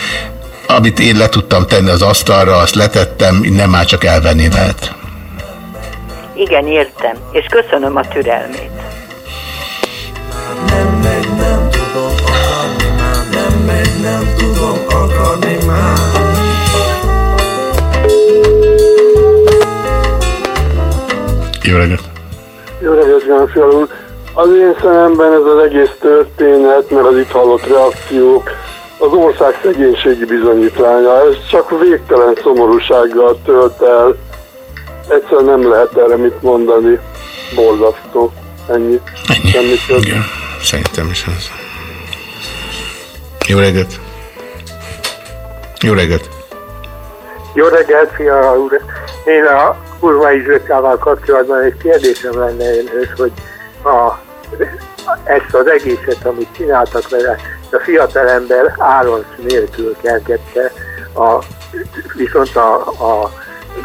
Amit én le tudtam tenni az asztalra, azt letettem, nem már csak elvenni lehet.
Igen, értem, és köszönöm a türelmét. Nem megy, nem tudom akarni már, nem megy, nem tudom akarni már.
Jó reggelt!
Jó reggelt, Gánfial úr! Az én szememben ez az egész történet, mert az itt hallott reakciók, az ország szegénységi bizonyítványa, ez csak végtelen szomorúsággal tölt el, Egyszerűen nem lehet erre mit mondani. Borzasztó. Ennyi.
Ennyi. Több. Igen, szerintem is az. Jó reggelt! Jó reggelt!
Jó reggelt, fia úr! Én a
kurva Zsökával kapcsolatban egy kérdésem lenne önhöz, hogy a, ezt az egészet, amit csináltak vele, a fiatalember áron nélkül kergette, a, viszont a, a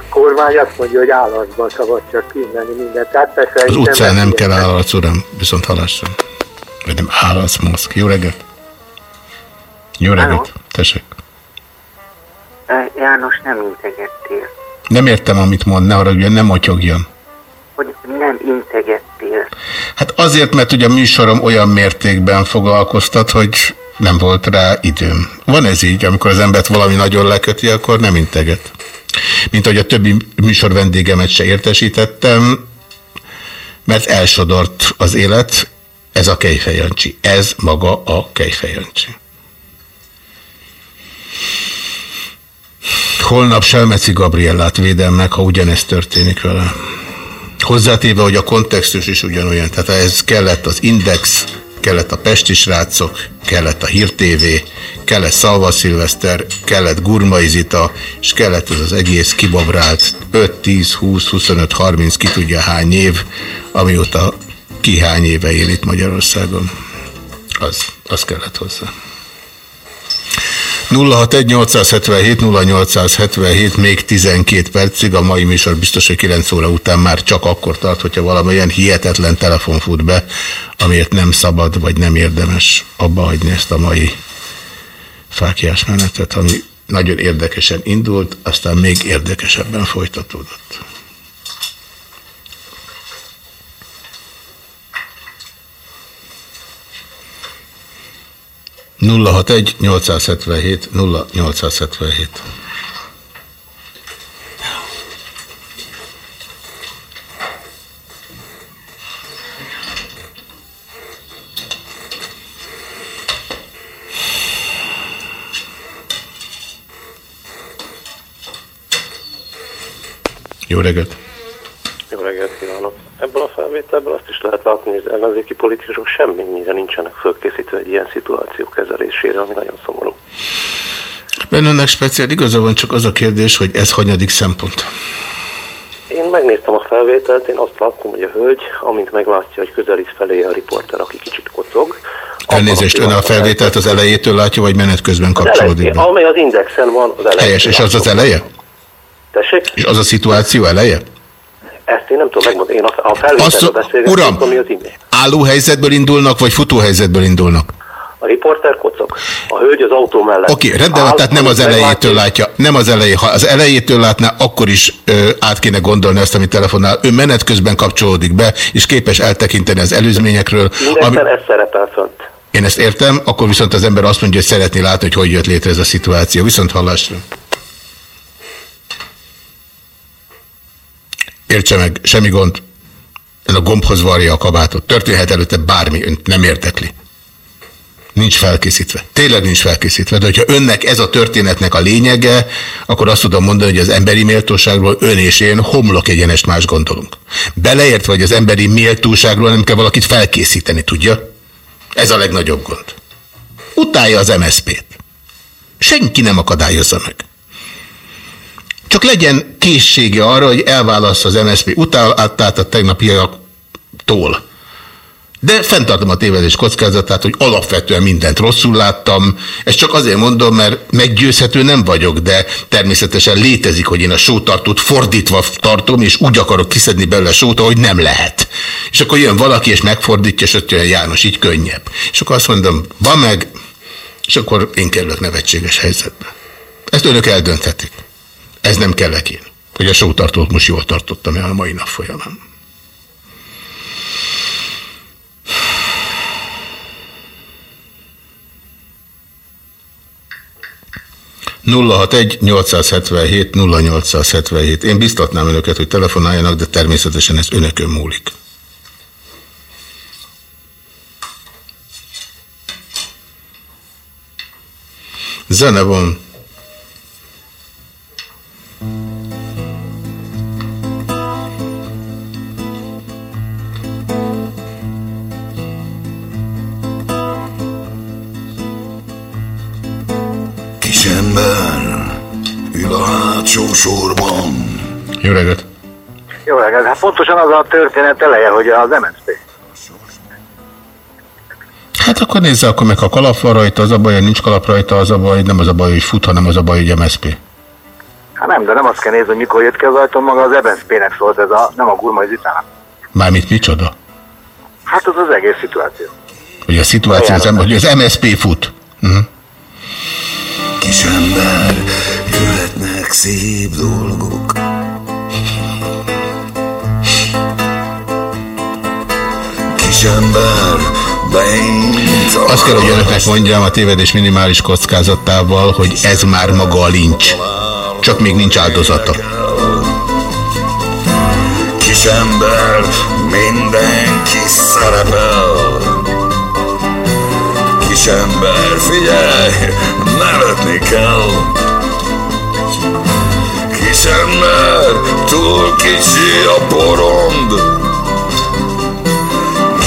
kormány azt mondja, hogy állatban szabad csak kimenni mindent. Tehát persze
az utcán nem kell állat, uram, viszont halásra. Vagy nem állat, moszk. Jó reggelt! Jó reggelt! Tessék!
János, nem integettél.
Nem értem, amit mond, ne haragudjon, nem motyogjon.
Hogy nem integettél.
Hát azért, mert ugye a műsorom olyan mértékben foglalkoztat, hogy nem volt rá időm. Van ez így, amikor az embert valami nagyon leköti, akkor nem integet. Mint hogy a többi műsor vendégemet se értesítettem, mert elsodort az élet, ez a Kejfejancsi. Ez maga a Kejfejancsi. Holnap Selmeci Gabriellát védem meg, ha ugyanezt történik vele. Hozzátéve, hogy a kontextus is ugyanolyan. Tehát ez kellett az Index, kellett a Pesti srácok, kellett a Hír TV, kellett Szalva Szilveszter, kellett Gurmai Zita, és kellett ez az egész kibabrált 5, 10, 20, 25, 30, ki tudja hány év, amióta ki hány éve él itt Magyarországon. Az, az kellett hozzá. 061-877-0877, még 12 percig, a mai műsor biztos, hogy 9 óra után már csak akkor tart, hogyha valamilyen hihetetlen telefon fut be, amiért nem szabad, vagy nem érdemes abba hagyni ezt a mai fákiás menetet, ami nagyon érdekesen indult, aztán még érdekesebben folytatódott. 061 877 0877. Jó reggelt!
Jó reggelt kívánok! Ebből a felvételből azt is lehet látni, hogy az ellenzéki politikusok semmennyire nincsenek fölkészítve egy ilyen szituáció kezelésére, ami nagyon szomorú.
Bennenek speciál igaza van, csak az a kérdés, hogy ez hanyadik szempont.
Én megnéztem a felvételt, én azt láttam, hogy a hölgy, amint meglátja, hogy közelít felé a riporter, aki kicsit kocog.
Elnézést, ön a felvételt az elejétől látja, vagy menet közben kapcsolódik
be? Amely az indexen van, az elején.
Helyes, és az az eleje?
Tessék?
És az a szituáció eleje?
Ezt én nem tudom megmondani. Én a felvételről beszélgetem,
uram, ami az álló helyzetből indulnak, vagy futó helyzetből indulnak?
A riporter kocog. A hölgy az autó mellett.
Oké, okay, rendben van, tehát nem az elejétől látja. Nem az elejé. Ha az elejétől látná, akkor is ö, át kéne gondolni ezt, amit telefonál. Ő menet közben kapcsolódik be, és képes eltekinteni az előzményekről.
Minden ami... ez szerepel fönt.
Én ezt értem, akkor viszont az ember azt mondja, hogy szeretné látni, hogy hogy jött létre ez a szituáció. Viszont hallásra. Értse meg, semmi gond. Ön a gombhoz varja a kabátot. Történhet előtte bármi, önt nem értekli. Nincs felkészítve. Tényleg nincs felkészítve. De hogyha önnek ez a történetnek a lényege, akkor azt tudom mondani, hogy az emberi méltóságról ön és én homlok egyenest más gondolunk. Beleértve, hogy az emberi méltóságról nem kell valakit felkészíteni, tudja? Ez a legnagyobb gond. Utálja az MSZP-t. Senki nem akadályozza meg. Csak legyen készsége arra, hogy elválasz az MSZP utálatát a tegnapiaktól. De fenntartom a tévedés kockázatát, hogy alapvetően mindent rosszul láttam. Ezt csak azért mondom, mert meggyőzhető nem vagyok, de természetesen létezik, hogy én a sótartót fordítva tartom, és úgy akarok kiszedni belőle sót, hogy nem lehet. És akkor jön valaki, és megfordítja, és ott jön János, így könnyebb. És akkor azt mondom, van meg, és akkor én kerülök nevetséges helyzetbe. Ezt önök eldönthetik. Ez nem kellek én, hogy a sótartót most jól tartottam el a mai nap folyamán. egy 877 0877. Én biztatnám önöket, hogy telefonáljanak, de természetesen ez önökön múlik. Zene van.
Kisember ül a hátsó sorban.
Jó reggelt!
Jó reggelt. Hát pontosan az a történet eleje, hogy az MSZP.
Hát akkor nézze, akkor meg ha kalap van rajta, az a baj, nincs kalap rajta, az a baj, nem az a baj, hogy fut, hanem az a baj, hogy MSZP.
Hát nem, de nem azt kell nézni, hogy mikor jött ki az ajtón, maga az MSZP-nek szólt ez a, nem a gurmai zitának.
Mármint micsoda?
Hát az az egész szituáció.
Hogy a szituáció az, hogy az MSZP fut. Uh-huh.
Kisember, jöhetnek szép dolgok. Kisember, beint
Azt kell, hogy önöknek mondjam a tévedés minimális kockázatával, hogy ez már maga a lincs. Csak még nincs áldozata.
Kisember, mindenki szerepel. Kisember, figyelj, nevetni kell. Kisember, túl kicsi a porond.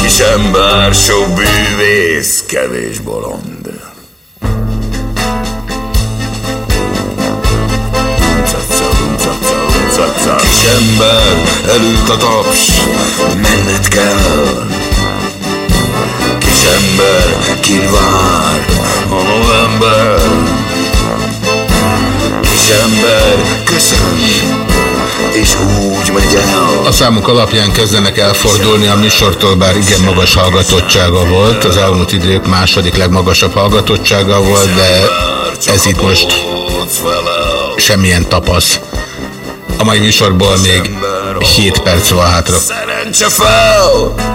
Kisember, sok bűvész, kevés bolond. Kisember, elült a taps, menned kell. Kisember, kin vár a november. Kisember, köszön, és úgy megy el.
A számunk alapján kezdenek elfordulni a műsortól, bár igen magas hallgatottsága volt. Az elmúlt idők második legmagasabb hallgatottsága volt, de ez itt most semmilyen tapasz. A mai műsorból még 7 perc van hátra.
Szerencse fel!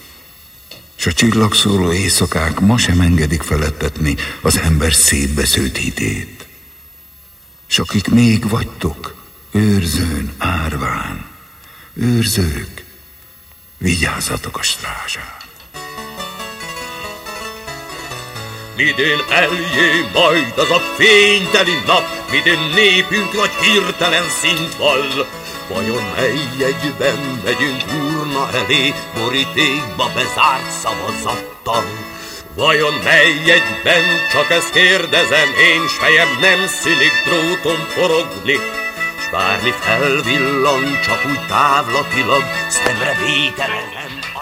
s a csillagszóló éjszakák ma sem engedik felettetni az ember szétbesződt hitét. S akik még vagytok, őrzőn, árván, őrzők, vigyázzatok a strázsán.
Midőn eljé majd az a fényteli nap, midőn népünk nagy hirtelen szint vall. Vajon mely egyben megyünk urna elé, borítékba bezárt szavazattal? Vajon mely egyben, csak ezt kérdezem én, s fejem nem szülik dróton forogni, s bármi felvillan, csak úgy távlatilag, szemre vételen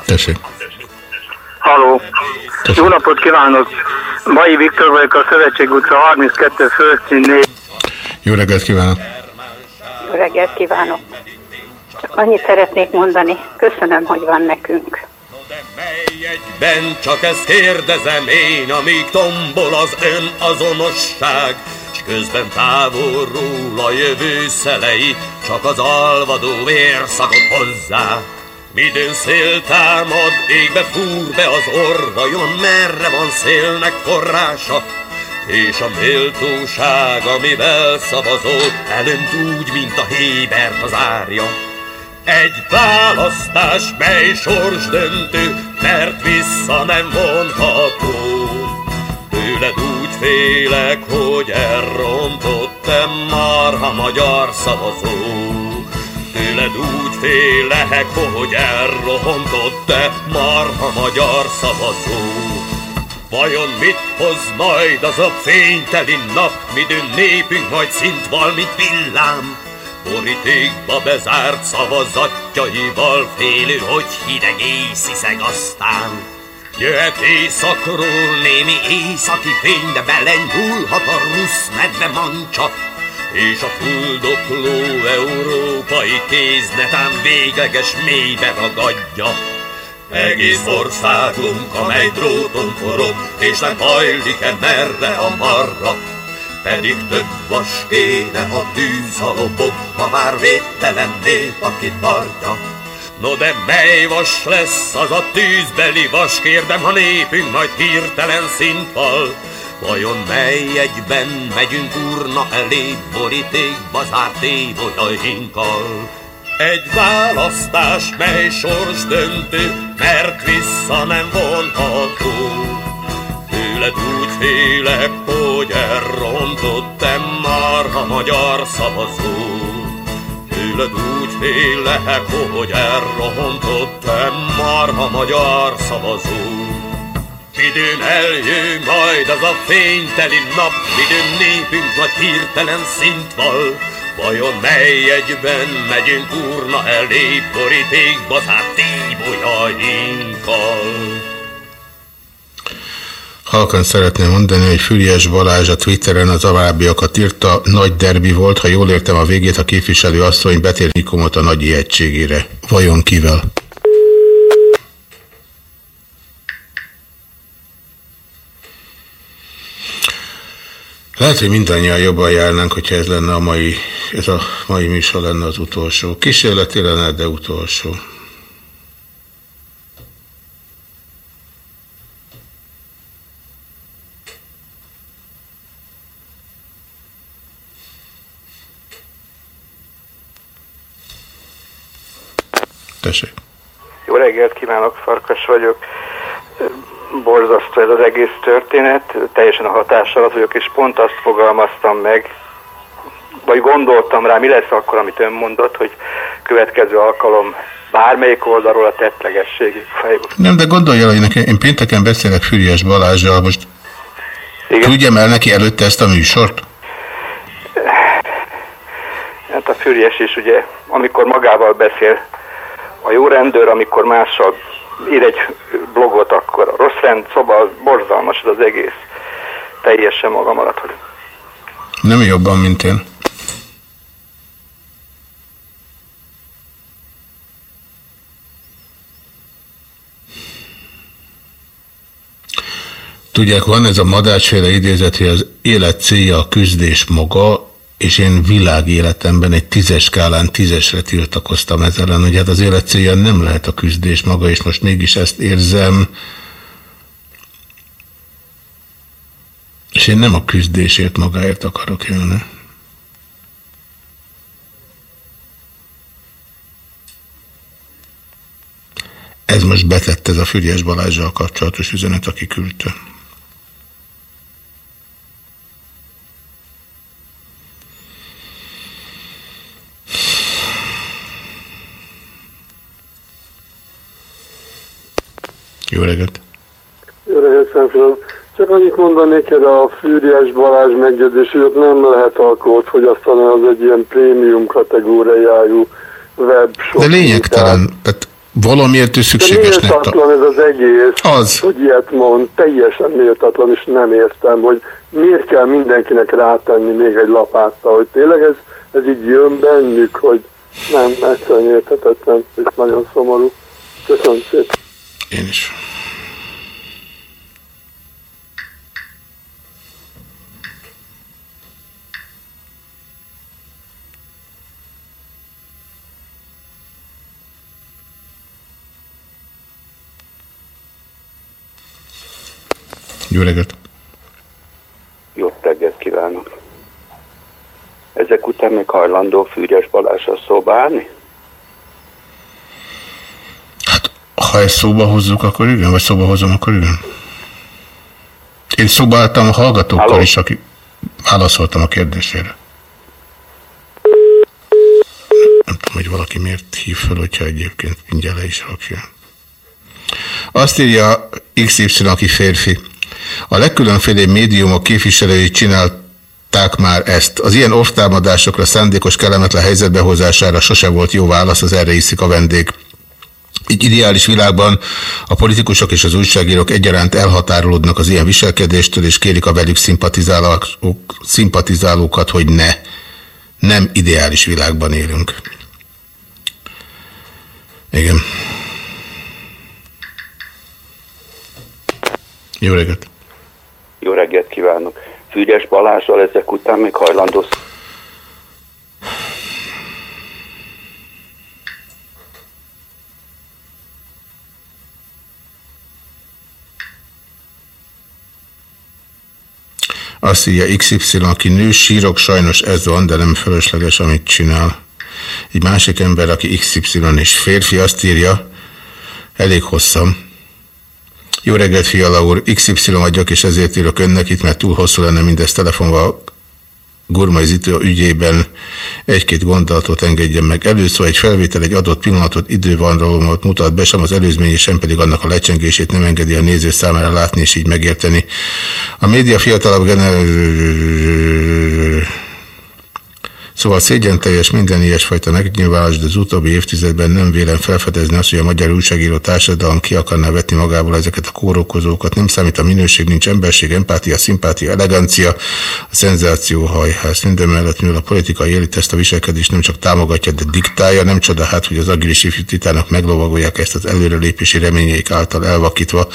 Tessék.
Haló, jó napot kívánok! Mai Viktor vagyok a Szövetség utca 32 földszín
Jó reggelt kívánok!
Jó reggelt kívánok! Csak annyit szeretnék mondani, köszönöm, hogy van nekünk.
egyben, csak ezt kérdezem én, amíg tombol az ön azonosság, s közben távolról a jövő szelei, csak az alvadó vérszagot hozzá. Midőn szél támad, égbe fúr be az orr, vajon merre van szélnek forrása? És a méltóság, amivel szavazol, elönt úgy, mint a hébert az árja. Egy választás, mely sors döntő, mert vissza nem vonható. Tőled úgy félek, hogy elrontottam marha magyar szavazó. Tőled úgy félek, hogy elrohontott te marha magyar szavazó. Vajon mit hoz majd az a fényteli nap, midőn népünk majd szint val, mint villám? Borítékba bezárt szavazatjaival félő, hogy hideg észiszeg aztán. Jöhet éjszakról némi északi fény, de belenyúlhat a rusz medve mancsa, és a fuldokló európai kéz netán végleges mélybe ragadja. Egész országunk, amely dróton forog, és nem hajlik-e merre a marra, pedig több vas kéne a tűz a lobog, ha már védtelen nép, aki tartja. No de mely vas lesz az a tűzbeli vas, kérdem, ha népünk majd hirtelen szintval, Vajon mely egyben megyünk urna elé, borítékba zárt évolyainkkal? Egy választás, mely sors döntő, mert vissza nem vonható. Tőled úgy félek, hogy elrontottam már a magyar szavazó. Tőled úgy félek, hogy elrontottam már a magyar szavazó. Midőn eljön majd az a fényteli nap, midőn népünk nagy hirtelen szint val. Vajon mely egyben megyünk urna elé, borítékba zárt tíbolyainkkal?
Halkan szeretném mondani, hogy Füriás Balázs a Twitteren az alábbiakat írta, nagy derbi volt, ha jól értem a végét, a képviselő asszony betér Nikomot a nagy ijegységére. Vajon kivel? Lehet, hogy mindannyian jobban járnánk, hogyha ez lenne a mai, ez a mai műsor lenne az utolsó. Kísérleti lenne, de utolsó. Tessék.
Jó reggelt kívánok, Farkas vagyok. Borzasztó ez az egész történet, teljesen a hatás alatt vagyok, és pont azt fogalmaztam meg, vagy gondoltam rá, mi lesz akkor, amit ön mondott, hogy következő alkalom bármelyik oldalról a tettlegességig fejlő.
Nem, de gondolja, hogy nekem, én pénteken beszélek Füriás Balázsjal, most Igen? küldjem el neki előtte ezt a műsort?
Hát a Füriás is ugye, amikor magával beszél, a jó rendőr, amikor mással
ír egy blogot, akkor a rossz rend, szóval borzalmas az egész. Teljesen maga maradt.
Nem jobban, mint én. Tudják, van ez a madácsféle idézet, hogy az élet célja a küzdés maga, és én világéletemben egy tízes skálán tízesre tiltakoztam ezzel hogy hát az élet célja nem lehet a küzdés maga, és most mégis ezt érzem, és én nem a küzdésért magáért akarok élni. Ez most betett ez a Füriás Balázsral kapcsolatos üzenet, aki küldte. Jó reggelt!
Jó reggelt, Szentfilm. Csak annyit mondanék erre a Fűriás Balázs megjegyzés, hogy nem lehet alkoholt fogyasztani, az egy ilyen prémium kategóriájú web
De lényegtelen, tehát valamiért ő szükségesnek
Méltatlan ez az egész,
az.
hogy ilyet mond, teljesen méltatlan, és nem értem, hogy miért kell mindenkinek rátenni még egy lapáttal, hogy tényleg ez, ez így jön bennük, hogy nem, egyszerűen érthetetlen, és nagyon szomorú. Köszönöm szépen.
Én is. Jó reggelt!
Jó reggelt kívánok! Ezek után még hajlandó Fűrjes Balázsra szobálni?
Ha ezt szóba hozzuk, akkor igen, vagy szóba hozom, akkor igen. Én szobáltam a hallgatókkal Halló? is, akik válaszoltam a kérdésére. Nem tudom, hogy valaki miért hív fel, hogyha egyébként mindjárt le is rakja. Azt írja XY, aki férfi. A legkülönféle médiumok képviselői csinálták már ezt. Az ilyen off-támadásokra szándékos kellemetlen helyzetbehozására sose volt jó válasz, az erre iszik a vendég. Egy ideális világban a politikusok és az újságírók egyaránt elhatárolódnak az ilyen viselkedéstől, és kérik a velük szimpatizálók, szimpatizálókat, hogy ne. Nem ideális világban élünk. Igen. Jó reggelt!
Jó reggelt kívánok! Fügyes Balázsral ezek után még hajlandó
Azt írja XY, aki nő, sírok, sajnos ez van, de nem fölösleges, amit csinál. Egy másik ember, aki XY és férfi, azt írja, elég hosszan. Jó reggelt, Fiala úr, XY vagyok, és ezért írok önnek itt, mert túl hosszú lenne mindezt telefonval Gurmai Zitó ügyében egy-két gondolatot engedjen meg. Először egy felvétel egy adott pillanatot idővanralomot mutat be, sem az előzmény, sem pedig annak a lecsengését nem engedi a néző számára látni és így megérteni. A média fiatalabb generál Szóval szégyen teljes minden ilyesfajta megnyilvánulás, de az utóbbi évtizedben nem vélem felfedezni azt, hogy a magyar újságíró társadalom ki akarná vetni magából ezeket a kórokozókat. Nem számít a minőség, nincs emberség, empátia, szimpátia, elegancia, a szenzáció hajház. Minden mellett, mivel a politika éli ezt a viselkedést nem csak támogatja, de diktálja, nem csoda hát, hogy az agilis titának meglovagolják ezt az előrelépési reményeik által elvakítva.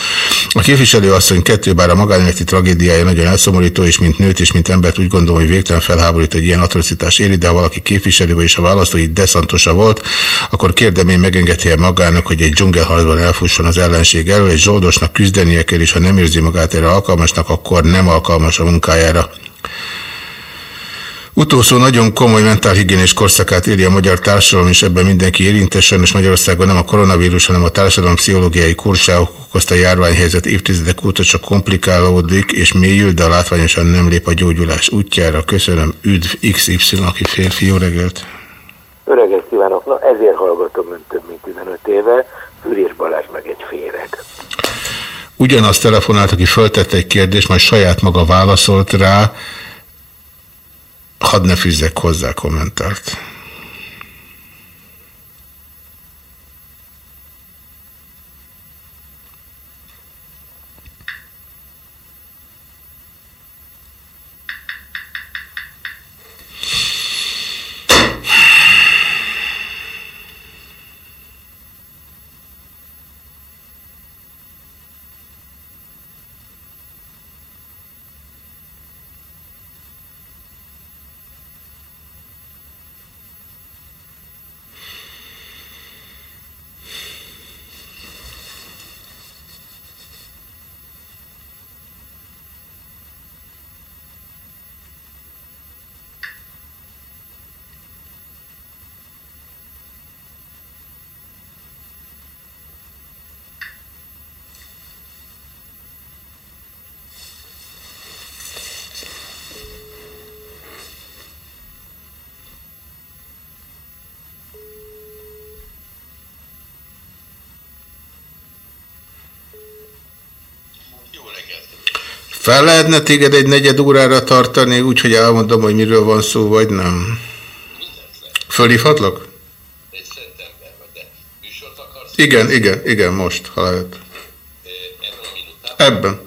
A képviselő asszony kettő, bár a magánéleti tragédiája nagyon elszomorító, és mint nőt és mint embert úgy gondolom, hogy végtelen felháborító, hogy ilyen atrocitás de ha valaki képviselő és a választói deszantosa volt, akkor kérdem én megengedheti -e magának, hogy egy dzsungelharcban elfusson az ellenség elől, egy zsoldosnak küzdenie kell, és ha nem érzi magát erre alkalmasnak, akkor nem alkalmas a munkájára. Utolsó nagyon komoly mentálhigiénés korszakát éri a magyar társadalom, és ebben mindenki érintesen, és Magyarországon nem a koronavírus, hanem a társadalom pszichológiai kurságok okozta járványhelyzet évtizedek óta csak komplikálódik, és mélyül, de látványosan nem lép a gyógyulás útjára. Köszönöm, üdv XY, aki férfi, jó reggelt!
Jó reggelt kívánok! Na ezért hallgatom ön több mint 15 éve, Fürés Balázs meg egy féreg.
Ugyanazt telefonált, aki föltette egy kérdést, majd saját maga válaszolt rá, Hadd ne fűzzek hozzá kommentárt. Fel lehetne téged egy negyed órára tartani, úgyhogy elmondom, hogy miről van szó, vagy nem? Fölhívhatlak? Igen, igen, igen, most, ha lehet. Ebben.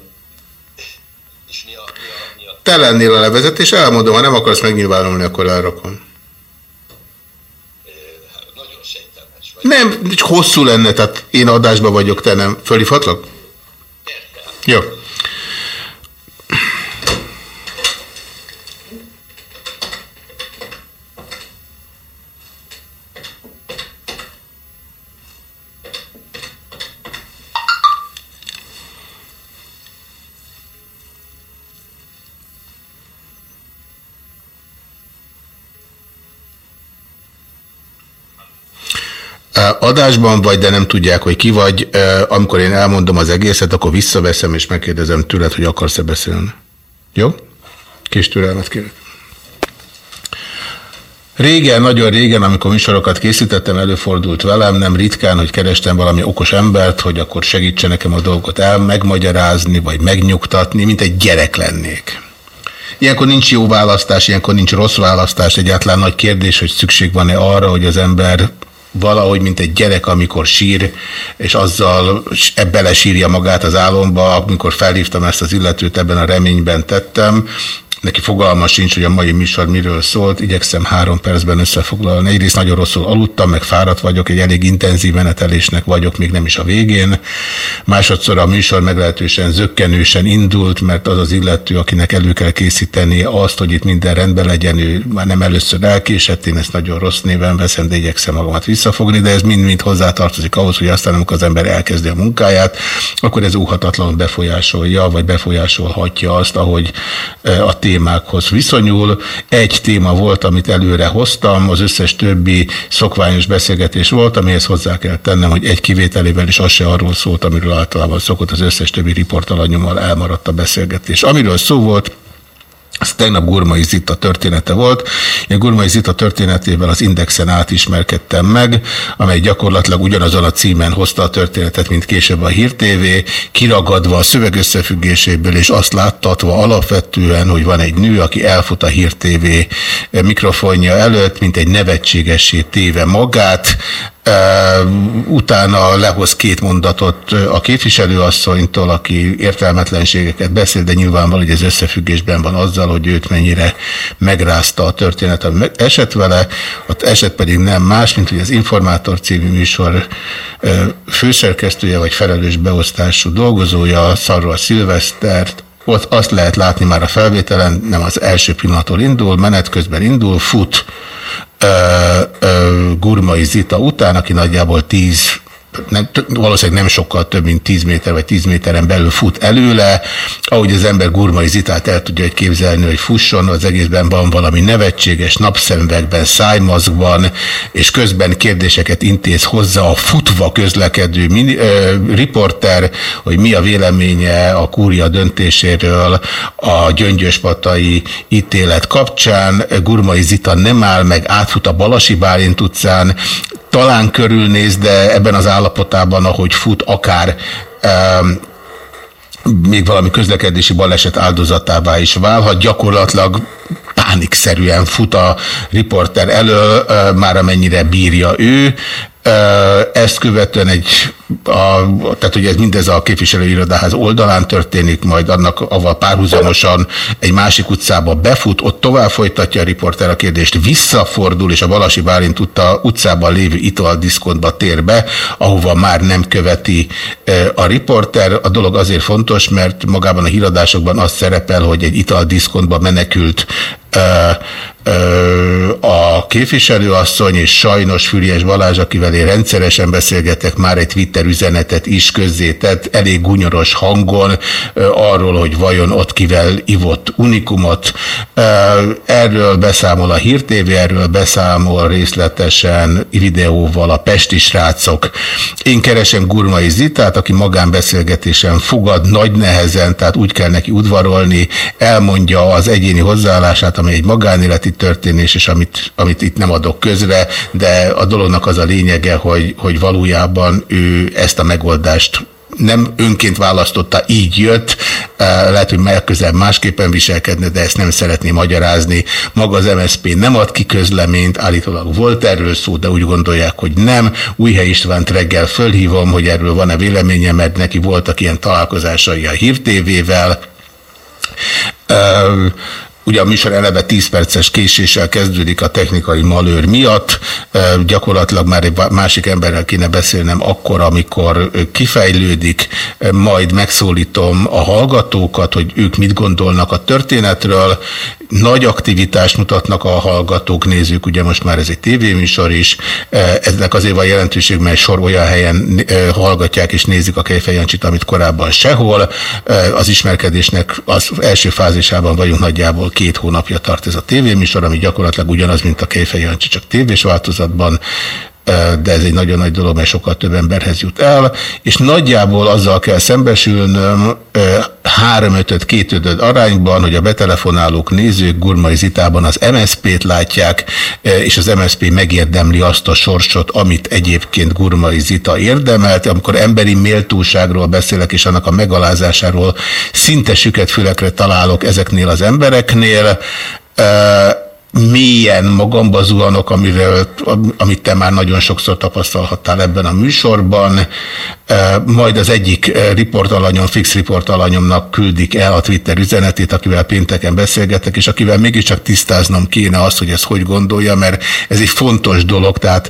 Te lennél a levezetés, elmondom, ha nem akarsz megnyilvánulni, akkor elrakom. Nem, hosszú lenne, tehát én adásban vagyok, te nem. Fölhívhatlak? Jó. Adásban vagy, de nem tudják, hogy ki vagy. Amikor én elmondom az egészet, akkor visszaveszem, és megkérdezem tőled, hogy akarsz-e beszélni. Jó? Kis türelmet kérek. Régen, nagyon régen, amikor műsorokat készítettem, előfordult velem, nem ritkán, hogy kerestem valami okos embert, hogy akkor segítse nekem a dolgot el, megmagyarázni, vagy megnyugtatni, mint egy gyerek lennék. Ilyenkor nincs jó választás, ilyenkor nincs rossz választás, egyáltalán nagy kérdés, hogy szükség van-e arra, hogy az ember valahogy, mint egy gyerek, amikor sír, és azzal belesírja magát az álomba, amikor felhívtam ezt az illetőt, ebben a reményben tettem, neki fogalma sincs, hogy a mai műsor miről szólt, igyekszem három percben összefoglalni. Egyrészt nagyon rosszul aludtam, meg fáradt vagyok, egy elég intenzív menetelésnek vagyok, még nem is a végén. Másodszor a műsor meglehetősen zöggenősen indult, mert az az illető, akinek elő kell készíteni azt, hogy itt minden rendben legyen, ő már nem először elkésett, én ezt nagyon rossz néven veszem, de igyekszem magamat visszafogni, de ez mind-mind hozzátartozik ahhoz, hogy aztán amikor az ember elkezdi a munkáját, akkor ez óhatatlanul befolyásolja, vagy befolyásolhatja azt, ahogy eh, a témákhoz viszonyul. Egy téma volt, amit előre hoztam, az összes többi szokványos beszélgetés volt, amihez hozzá kell tennem, hogy egy kivételével is az se arról szólt, amiről általában szokott, az összes többi riportalanyommal elmaradt a beszélgetés. Amiről szó volt, ez tegnap Gurmai Zita története volt. Én Gurmai Zita történetével az Indexen átismerkedtem meg, amely gyakorlatilag ugyanazon a címen hozta a történetet, mint később a Hír TV, kiragadva a szöveg összefüggéséből, és azt láttatva alapvetően, hogy van egy nő, aki elfut a Hír TV mikrofonja előtt, mint egy nevetségessé téve magát, utána lehoz két mondatot a képviselőasszonytól, aki értelmetlenségeket beszél, de nyilvánvaló, hogy ez összefüggésben van azzal, hogy őt mennyire megrázta a történet, ami esett vele, az eset pedig nem más, mint hogy az Informátor című műsor főszerkesztője vagy felelős beosztású dolgozója, Szarra Szilvesztert, ott azt lehet látni már a felvételen, nem az első pillanattól indul, menet közben indul, fut, Gurmai Zita után, aki nagyjából 10 nem, valószínűleg nem sokkal több, mint 10 méter vagy 10 méteren belül fut előle, ahogy az ember gurmai zitát el tudja hogy képzelni, hogy fusson, az egészben van valami nevetséges, napszemvekben, szájmazgban, és közben kérdéseket intéz hozzá a futva közlekedő mini, ö, riporter, hogy mi a véleménye a kúria döntéséről a gyöngyöspatai ítélet kapcsán. Gurmai Zita nem áll meg, átfut a Balasi Bálint utcán, talán körülnéz, de ebben az állapotában, ahogy fut, akár um, még valami közlekedési baleset áldozatává is válhat. Gyakorlatilag pánikszerűen fut a riporter elől, már amennyire bírja ő. Ezt követően egy, a, tehát ugye ez mindez a képviselőirodáház oldalán történik, majd annak avval párhuzamosan egy másik utcába befut, ott tovább folytatja a riporter a kérdést, visszafordul, és a Balasi Bálint utta utcában lévő italdiszkontba tér be, ahova már nem követi a riporter. A dolog azért fontos, mert magában a híradásokban az szerepel, hogy egy italdiszkontba menekült a képviselőasszony és sajnos Füriás Balázs, akivel én rendszeresen beszélgetek, már egy Twitter üzenetet is közzétett, elég gunyoros hangon arról, hogy vajon ott kivel ivott unikumot. Erről beszámol a Hír TV, erről beszámol részletesen videóval a Pesti srácok. Én keresem Gurmai Zitát, aki magánbeszélgetésen fogad nagy nehezen, tehát úgy kell neki udvarolni, elmondja az egyéni hozzáállását, ami egy magánéleti történés, és amit, amit itt nem adok közre, de a dolognak az a lényege, hogy, hogy valójában ő ezt a megoldást nem önként választotta, így jött, lehet, hogy megközelebb másképpen viselkedne, de ezt nem szeretné magyarázni. Maga az MSZP nem ad ki közleményt, állítólag volt erről szó, de úgy gondolják, hogy nem. Újhely Istvánt reggel fölhívom, hogy erről van-e véleménye, mert neki voltak ilyen találkozásai a Hír TV-vel. Ugye a műsor eleve 10 perces késéssel kezdődik a technikai malőr miatt. Gyakorlatilag már egy másik emberrel kéne beszélnem akkor, amikor kifejlődik. Majd megszólítom a hallgatókat, hogy ők mit gondolnak a történetről. Nagy aktivitást mutatnak a hallgatók, nézzük, ugye most már ez egy tévéműsor is. Eznek azért van jelentőség, mert sor olyan helyen hallgatják és nézik a Kejfejancsit, amit korábban sehol. Az ismerkedésnek az első fázisában vagyunk nagyjából két hónapja tart ez a tévéműsor, ami gyakorlatilag ugyanaz, mint a Kejfej Jancsi, csak tévés változatban de ez egy nagyon nagy dolog, mert sokkal több emberhez jut el, és nagyjából azzal kell szembesülnöm 3 5 2 5 arányban, hogy a betelefonálók nézők Gurmai Zitában az MSZP-t látják, és az MSZP megérdemli azt a sorsot, amit egyébként Gurmai Zita érdemelt. Amikor emberi méltóságról beszélek, és annak a megalázásáról szinte süket fülekre találok ezeknél az embereknél, mélyen magamba zuhanok, amiről, amit te már nagyon sokszor tapasztalhattál ebben a műsorban, majd az egyik riportalanyom, fix riportalanyomnak küldik el a Twitter üzenetét, akivel pénteken beszélgetek, és akivel mégiscsak tisztáznom kéne azt, hogy ez hogy gondolja, mert ez egy fontos dolog, tehát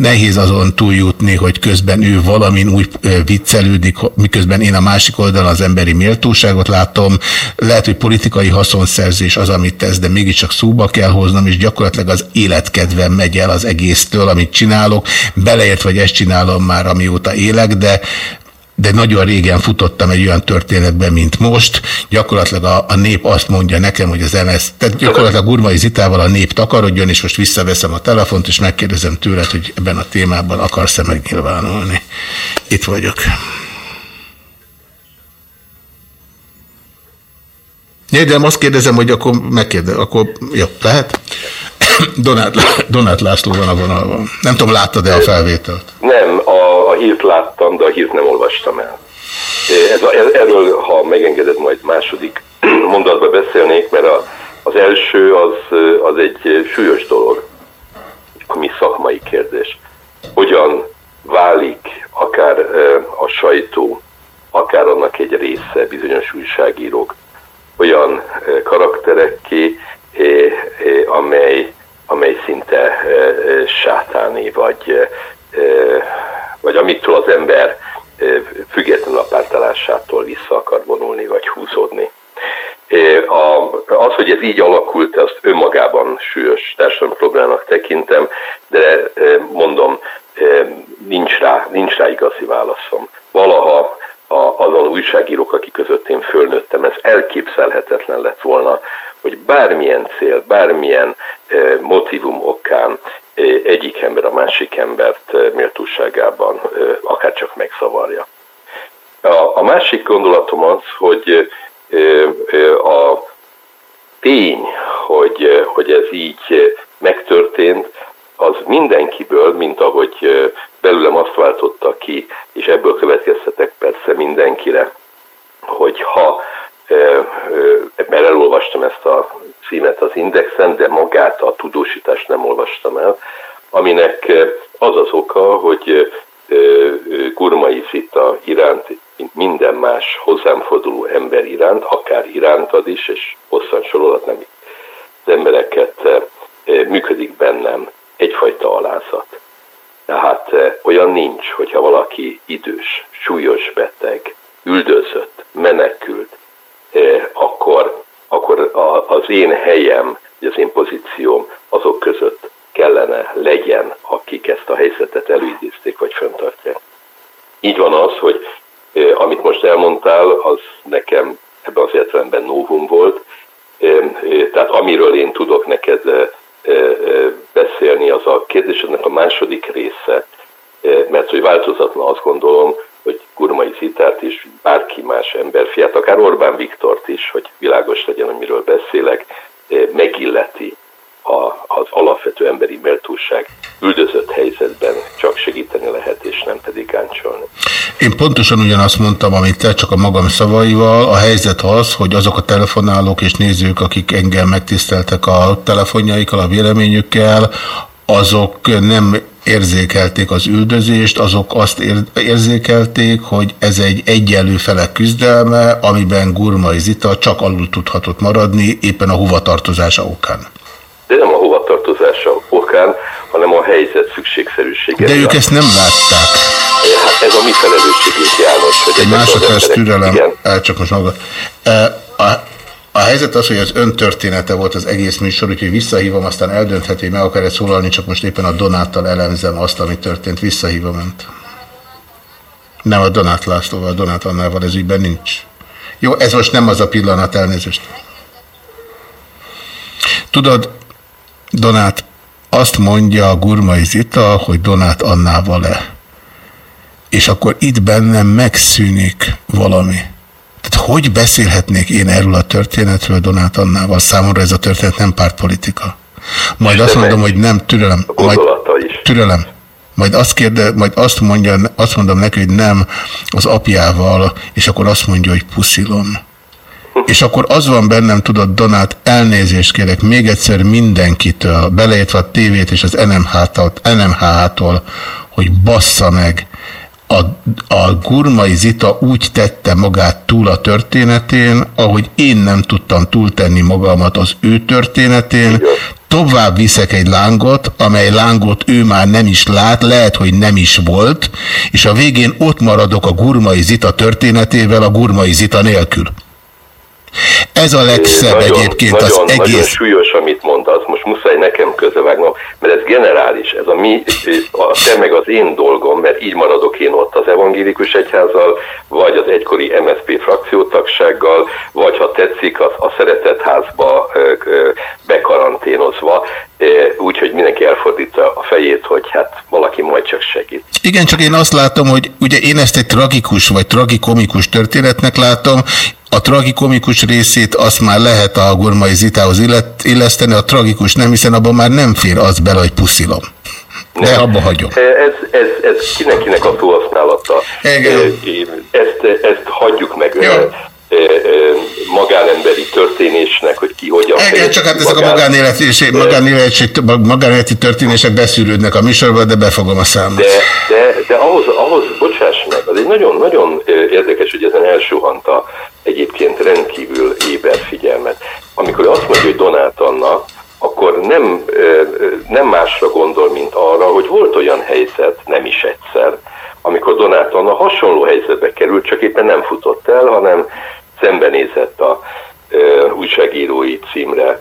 nehéz azon túljutni, hogy közben ő valamin úgy viccelődik, miközben én a másik oldalon az emberi méltóságot látom. Lehet, hogy politikai haszonszerzés az, amit tesz, de mégiscsak szóba kell hoznom, és gyakorlatilag az életkedvem megy el az egésztől, amit csinálok, beleért, vagy ezt csinálom már, amióta élek, de de nagyon régen futottam egy olyan történetben, mint most. Gyakorlatilag a, a nép azt mondja nekem, hogy az MS, tehát gyakorlatilag Urmai Zitával a nép takarodjon, és most visszaveszem a telefont, és megkérdezem tőled, hogy ebben a témában akarsz-e megnyilvánulni. Itt vagyok. De azt kérdezem, hogy akkor megkérdez, akkor jó, lehet? Donát, Donát László van a vonalban. Nem tudom, láttad-e a felvételt?
Nem, a, a hírt láttam, de a hírt nem olvastam el. Ez, ez, erről, ha megengeded, majd második mondatba beszélnék, mert a, az első az, az egy súlyos dolog, ami szakmai kérdés. Hogyan válik akár a sajtó, akár annak egy része, bizonyos újságírók olyan karakterekké, amely, amely szinte sátáni, vagy, vagy amitől az ember függetlenül a pártállásától vissza akar vonulni, vagy húzódni. Az, hogy ez így alakult, azt önmagában súlyos társadalmi problémának tekintem, de mondom, nincs rá, nincs rá igazi válaszom. Valaha a, azon újságírók, akik között én fölnőttem, ez elképzelhetetlen lett volna, hogy bármilyen cél, bármilyen e, motivum okán e, egyik ember a másik embert e, méltóságában e, akár csak megszavarja. A, a másik gondolatom az, hogy e, e, a tény, hogy, hogy ez így megtörtént, az mindenkiből, mint ahogy belőlem azt váltotta ki, és ebből következtetek persze mindenkire, hogy ha, mert elolvastam ezt a címet az Indexen, de magát a tudósítást nem olvastam el, aminek az az oka, hogy Gurmai Zita iránt, mint minden más hozzám forduló ember iránt, akár irántad is, és hosszan nem az embereket működik bennem egyfajta alázat. Tehát eh, olyan nincs, hogyha valaki idős, súlyos beteg, üldözött, menekült, eh, akkor, akkor az én helyem, az én pozícióm azok között kellene legyen, akik ezt a helyzetet előidézték vagy föntartják. Így van az, hogy eh, amit most elmondtál, az nekem ebben az értelemben novum volt, tehát amiről én tudok neked beszélni, az a kérdésednek a második része, mert hogy változatlan azt gondolom, hogy Gurmai Zitát is, bárki más emberfiát, akár Orbán Viktort is, hogy világos legyen, amiről beszélek, megilleti a, az alapvető emberi méltóság üldözött helyzetben csak segíteni lehet, és nem pedig gáncsolni.
Én pontosan ugyanazt mondtam, amit te, csak a magam szavaival. A helyzet az, hogy azok a telefonálók és nézők, akik engem megtiszteltek a telefonjaikkal, a véleményükkel, azok nem érzékelték az üldözést, azok azt érzékelték, hogy ez egy egyenlő felek küzdelme, amiben Gurmai Zita csak alul tudhatott maradni, éppen a hovatartozása okán.
De nem a hovatartozása okán, hanem a helyzet szükségszerűsége.
De ők ezt nem látták.
Hát ez a mi felelősségünk, János. Hogy
egy másodperc türelem, csak most maga. A, a helyzet az, hogy az ön története volt az egész műsor, úgyhogy visszahívom, aztán eldöntheti, hogy meg akar-e szólalni, csak most éppen a Donáttal elemzem azt, ami történt. Visszahívom önt. Nem a Donát Lászlóval, a Donát Annával ez ügyben nincs. Jó, ez most nem az a pillanat, elnézést. Tudod, Donát, azt mondja a Gurmai Zita, hogy Donát Annával-e. És akkor itt bennem megszűnik valami. Tehát hogy beszélhetnék én erről a történetről Donát Annával? Számomra ez a történet nem pártpolitika. Majd azt mondom, hogy nem, türelem. Majd, türelem. Majd azt, kérde, majd azt, mondja, azt mondom neki, hogy nem az apjával, és akkor azt mondja, hogy puszilom. És akkor az van bennem, tudod, Donát, elnézést kérek még egyszer mindenkitől, beleértve a tévét és az NMH-tól, NMH-tól, hogy bassza meg, a, a Gurmai Zita úgy tette magát túl a történetén, ahogy én nem tudtam túltenni magamat az ő történetén, tovább viszek egy lángot, amely lángot ő már nem is lát, lehet, hogy nem is volt, és a végén ott maradok a Gurmai Zita történetével, a Gurmai Zita nélkül. Ez a legszebb nagyon, egyébként
nagyon,
az egész...
Nagyon súlyos, amit mondasz, most muszáj nekem közevágnom, mert ez generális, ez a mi, a te meg az én dolgom, mert így maradok én ott az evangélikus egyházzal, vagy az egykori MSZP frakciótagsággal, vagy ha tetszik, az, a szeretett házba bekaranténozva, úgyhogy mindenki elfordítja a fejét, hogy hát valaki majd csak segít.
Igen, csak én azt látom, hogy ugye én ezt egy tragikus vagy tragikomikus történetnek látom, a tragikomikus részét azt már lehet a Gurmai Zitához illeszteni, a tragikus nem, hiszen abban már nem fér az bele, hogy puszilom. De abba hagyom.
Ez, ez, ez kinek-kinek a túlhasználata. Ezt, ezt hagyjuk meg. Ja magánemberi történésnek, hogy ki hogyan...
Igen, csak hát ezek magán... a magánéleti, magánéleti, magánéleti történések beszűrődnek a műsorba, de befogom a számot.
De, de, de ahhoz, ahhoz, bocsáss meg, az egy nagyon-nagyon érdekes, hogy ezen elsuhanta egyébként rendkívül éber figyelmet. Amikor azt mondja, hogy Donát Anna, akkor nem, nem másra gondol, mint arra, hogy volt olyan helyzet, nem is egyszer, amikor Donát Anna hasonló helyzetbe került, csak éppen nem futott el, hanem szembenézett a újságírói címre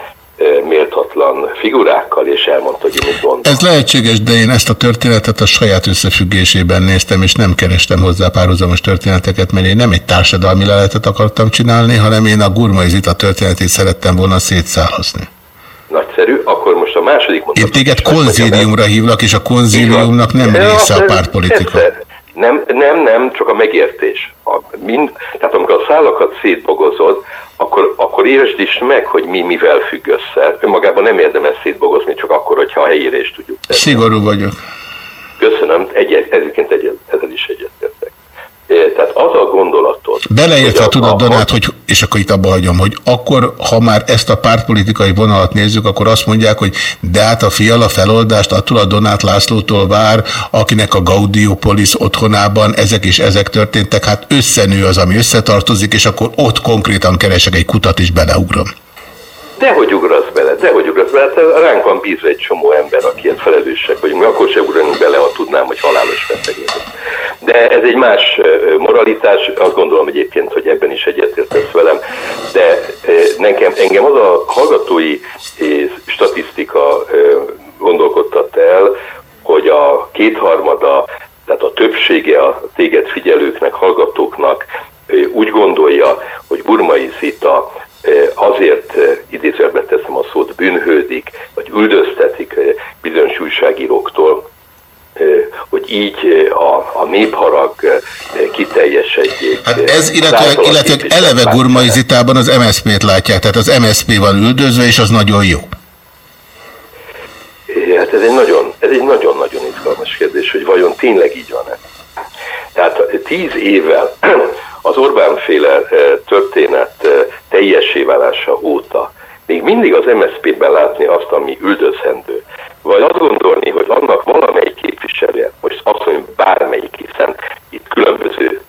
méltatlan figurákkal, és elmondta, hogy mit gondol.
Ez lehetséges, de én ezt a történetet a saját összefüggésében néztem, és nem kerestem hozzá párhuzamos történeteket, mert én nem egy társadalmi leletet akartam csinálni, hanem én a Gurmai Zita történetét szerettem volna szétszállazni.
Nagyszerű, akkor most a második
mondat. Én téged konzíliumra hívlak, és a konzíliumnak nem része a pártpolitika.
Nem, nem, nem, csak a megértés. A, mind, tehát amikor a szálakat szétbogozod, akkor, akkor értsd is meg, hogy mi mivel függ össze. Önmagában nem érdemes szétbogozni, csak akkor, hogyha a helyére is tudjuk.
Tenni. Szigorú vagyok.
Köszönöm, egy, ezért egy, ezzel is egyetértek. Tehát az a gondolatot...
Beleértve tudod, Donát, hogy, és akkor itt abba hagyom, hogy akkor, ha már ezt a pártpolitikai vonalat nézzük, akkor azt mondják, hogy de hát a fiala feloldást attól a Donát Lászlótól vár, akinek a Gaudiopolis otthonában ezek és ezek történtek, hát összenő az, ami összetartozik, és akkor ott konkrétan keresek egy kutat, és beleugrom.
Dehogy ugrasz bele, dehogy ugrasz bele. Hát ránk van bízva egy csomó ember, aki ezt felelősek vagyunk. Mi akkor sem ugrunk bele, ha tudnám, hogy halálos veszegés. De ez egy más moralitás, azt gondolom egyébként, hogy ebben is egyetértesz velem. De nekem, engem az a hallgatói statisztika gondolkodtat el, hogy a kétharmada, tehát a többsége a téged figyelőknek, hallgatóknak úgy gondolja, hogy Burmai Zita azért idézőben teszem a szót, bűnhődik, vagy üldöztetik bizonyos újságíróktól, hogy így a, a népharag kiteljesedjék.
Hát ez illetve, illetve eleve Gurmai Zitában az MSZP-t látják, tehát az MSZP van üldözve, és az nagyon jó.
Hát ez egy nagyon, ez egy nagyon-nagyon izgalmas kérdés, hogy vajon tényleg így van-e. Tehát tíz évvel az Orbán féle történet teljessé válása óta még mindig az MSZP-ben látni azt, ami üldözhendő, vagy azt gondolni, hogy annak valamelyik képviselője, most azt mondjuk bármelyik, hiszen itt különböző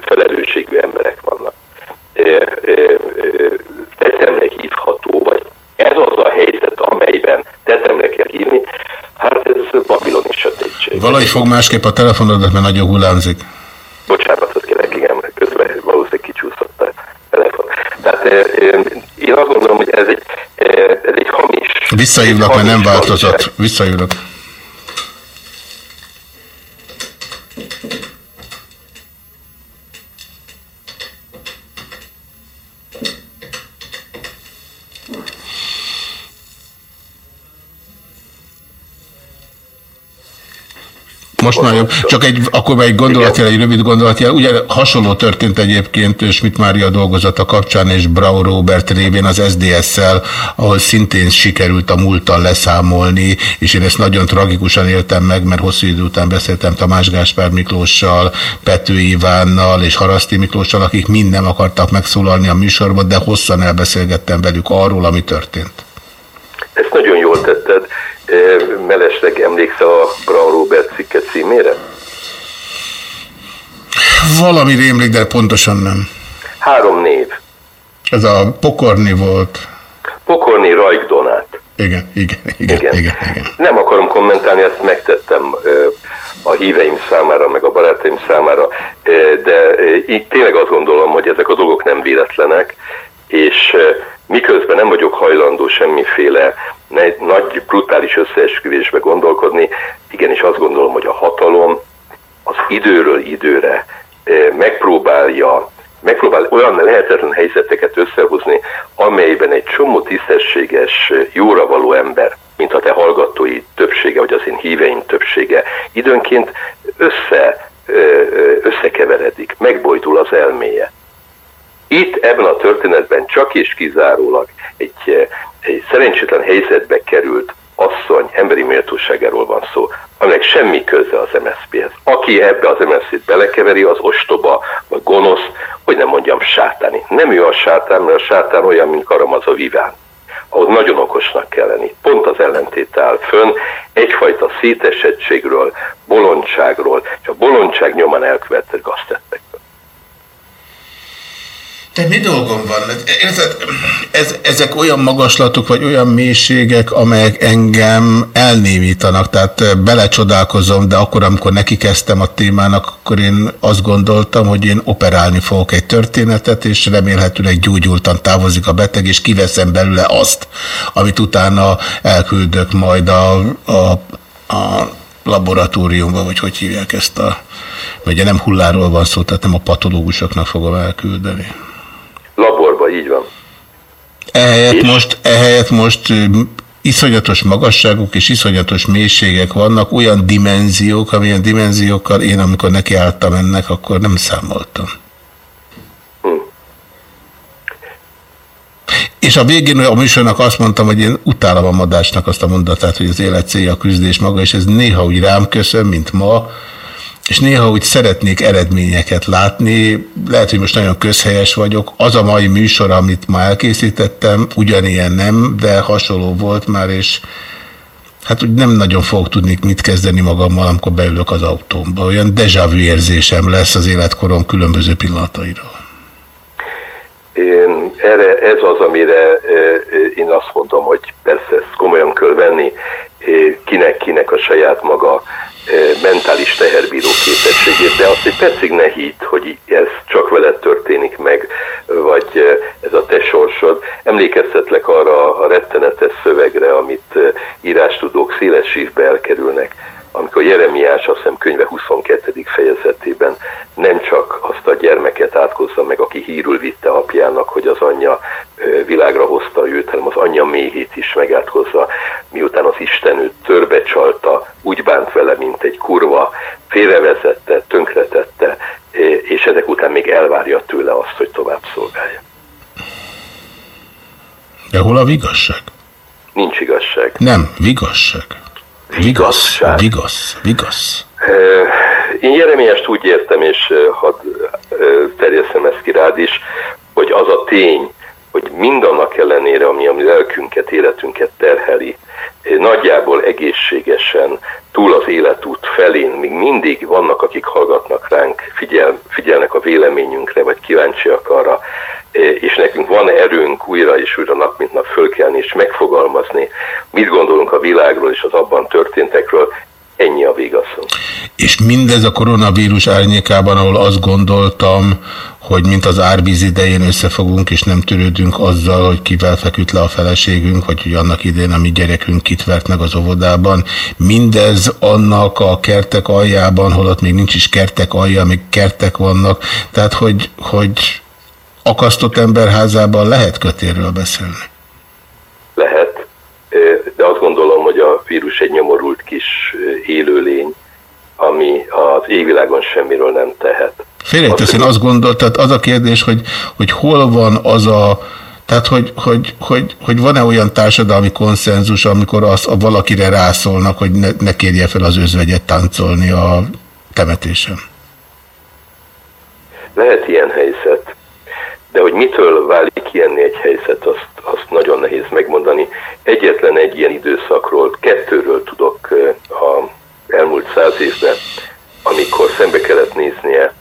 felelősségű emberek vannak, tetemre hívható, vagy ez az a helyzet, amelyben tetemre kell hívni, hát ez babiloni sötétség.
Valahogy fog másképp a telefonodat, mert nagyon hullámzik.
Bocsánatot kérek, igen, közben valószínűleg kicsúszott a telefon. Tehát én azt gondolom, hogy ez egy, ez egy hamis.
Visszahívnak, mert nem változott. Visszahívnak. Most már jobb. Csak egy, akkor egy gondolatjel, egy rövid gondolatjel. Ugye hasonló történt egyébként Schmidt Mária dolgozata kapcsán és Brau Robert révén az SDS-szel, ahol szintén sikerült a múlttal leszámolni, és én ezt nagyon tragikusan éltem meg, mert hosszú idő után beszéltem Tamás Gáspár Miklóssal, Pető Ivánnal és Haraszti Miklóssal, akik mind nem akartak megszólalni a műsorban, de hosszan elbeszélgettem velük arról, ami történt.
Ezt nagyon jól tetted mellesleg emlékszel a Brown Robert cikke címére?
Valami rémlik, de pontosan nem.
Három név.
Ez a Pokorni volt.
Pokorni Rajk Donát.
Igen, igen, igen, igen. igen, igen.
Nem akarom kommentálni, ezt megtettem a híveim számára, meg a barátaim számára, de így tényleg azt gondolom, hogy ezek a dolgok nem véletlenek, és miközben nem vagyok hajlandó semmiféle nagy, brutális összeesküvésbe gondolkodni, igenis azt gondolom, hogy a hatalom az időről időre megpróbálja megpróbál olyan lehetetlen helyzeteket összehozni, amelyben egy csomó tisztességes, jóra való ember, mint a te hallgatói többsége, vagy az én híveim többsége, időnként össze, összekeveredik, megbojdul az elméje. Itt ebben a történetben csak és kizárólag egy, egy szerencsétlen helyzetbe került asszony emberi méltóságáról van szó, aminek semmi köze az MSZP-hez. Aki ebbe az MSZP-t belekeveri, az ostoba, vagy gonosz, hogy nem mondjam sátáni. Nem ő a sátán, mert a sátán olyan, mint Karamaz a viván ahhoz nagyon okosnak kell lenni. Pont az ellentét áll fönn, egyfajta szétesettségről, bolondságról, és a bolondság nyomán elkövettek azt
Te mi dolgom van? Érted? Ez, ezek olyan magaslatok, vagy olyan mélységek, amelyek engem elnémítanak, tehát belecsodálkozom, de akkor, amikor neki a témának, akkor én azt gondoltam, hogy én operálni fogok egy történetet, és remélhetőleg gyógyultan távozik a beteg, és kiveszem belőle azt, amit utána elküldök majd a, a, a laboratóriumba, vagy hogy hívják ezt a... Ugye nem hulláról van szó, tehát nem a patológusoknak fogom elküldeni.
Laborba, így van.
Ehelyett most, ehelyett most iszonyatos magasságok és iszonyatos mélységek vannak, olyan dimenziók, amilyen dimenziókkal én, amikor nekiálltam ennek, akkor nem számoltam. Hm. És a végén a műsornak azt mondtam, hogy én utálom a madásnak azt a mondatát, hogy az élet célja a küzdés maga, és ez néha úgy rám köszön, mint ma, és néha úgy szeretnék eredményeket látni, lehet, hogy most nagyon közhelyes vagyok, az a mai műsor, amit ma elkészítettem, ugyanilyen nem, de hasonló volt már, és hát úgy nem nagyon fogok tudni mit kezdeni magammal, amikor beülök az autómba. Olyan vu érzésem lesz az életkorom különböző pillanatairól.
Én, erre, ez az, amire én azt mondom, hogy persze ezt komolyan kell venni, kinek-kinek a saját maga mentális teherbíró képességét, de azt egy percig ne hitt, hogy ez csak veled történik meg, vagy ez a te sorsod. Emlékeztetlek arra a rettenetes szövegre, amit írástudók széles sívbe elkerülnek, amikor Jeremiás azt hiszem könyve 22. fejezetében nem csak azt a gyermeket átkozza meg, aki hírül vitte apjának, hogy az anyja világra hozta őt, hanem az anyja méhét is megátkozza, miután az Isten őt törbe csalta, úgy bánt vele, mint egy kurva, félrevezette, tönkretette, és ezek után még elvárja tőle azt, hogy tovább szolgálja.
De hol a vigasság?
Nincs igazság.
Nem, vigasság. Vigasz, vigasz, vigasz.
én Jeremiást úgy értem, és hadd terjeszem ezt ki rád is, hogy az a tény, hogy mindannak ellenére, ami a mi lelkünket, életünket terheli, nagyjából egészségesen túl az életút felén még mindig vannak, akik hallgatnak ránk, figyel, figyelnek a véleményünkre, vagy kíváncsiak arra, és nekünk van erőnk újra és újra nap mint nap fölkelni és megfogalmazni, mit gondolunk a világról és az abban történtekről, ennyi a végaszó.
És mindez a koronavírus árnyékában, ahol azt gondoltam, hogy mint az árvíz idején összefogunk, és nem törődünk azzal, hogy kivel feküdt le a feleségünk, vagy hogy annak idén a mi gyerekünk kit vert meg az óvodában. Mindez annak a kertek aljában, holott még nincs is kertek alja, még kertek vannak. Tehát, hogy, hogy akasztott emberházában lehet kötérről beszélni?
Lehet, de azt gondolom, hogy a vírus egy nyomorult kis élőlény, ami az égvilágon semmiről nem tehet.
Félrejtesz, én azt gondoltam, az a kérdés, hogy, hogy hol van az a, tehát, hogy, hogy, hogy, hogy van-e olyan társadalmi konszenzus, amikor az, a valakire rászólnak, hogy ne, ne kérje fel az özvegyet táncolni a temetésen?
Lehet ilyen helyzet, de hogy mitől válik ilyenni egy helyzet, azt, azt nagyon nehéz megmondani. Egyetlen egy ilyen időszakról, kettőről tudok a elmúlt száz évben, amikor szembe kellett néznie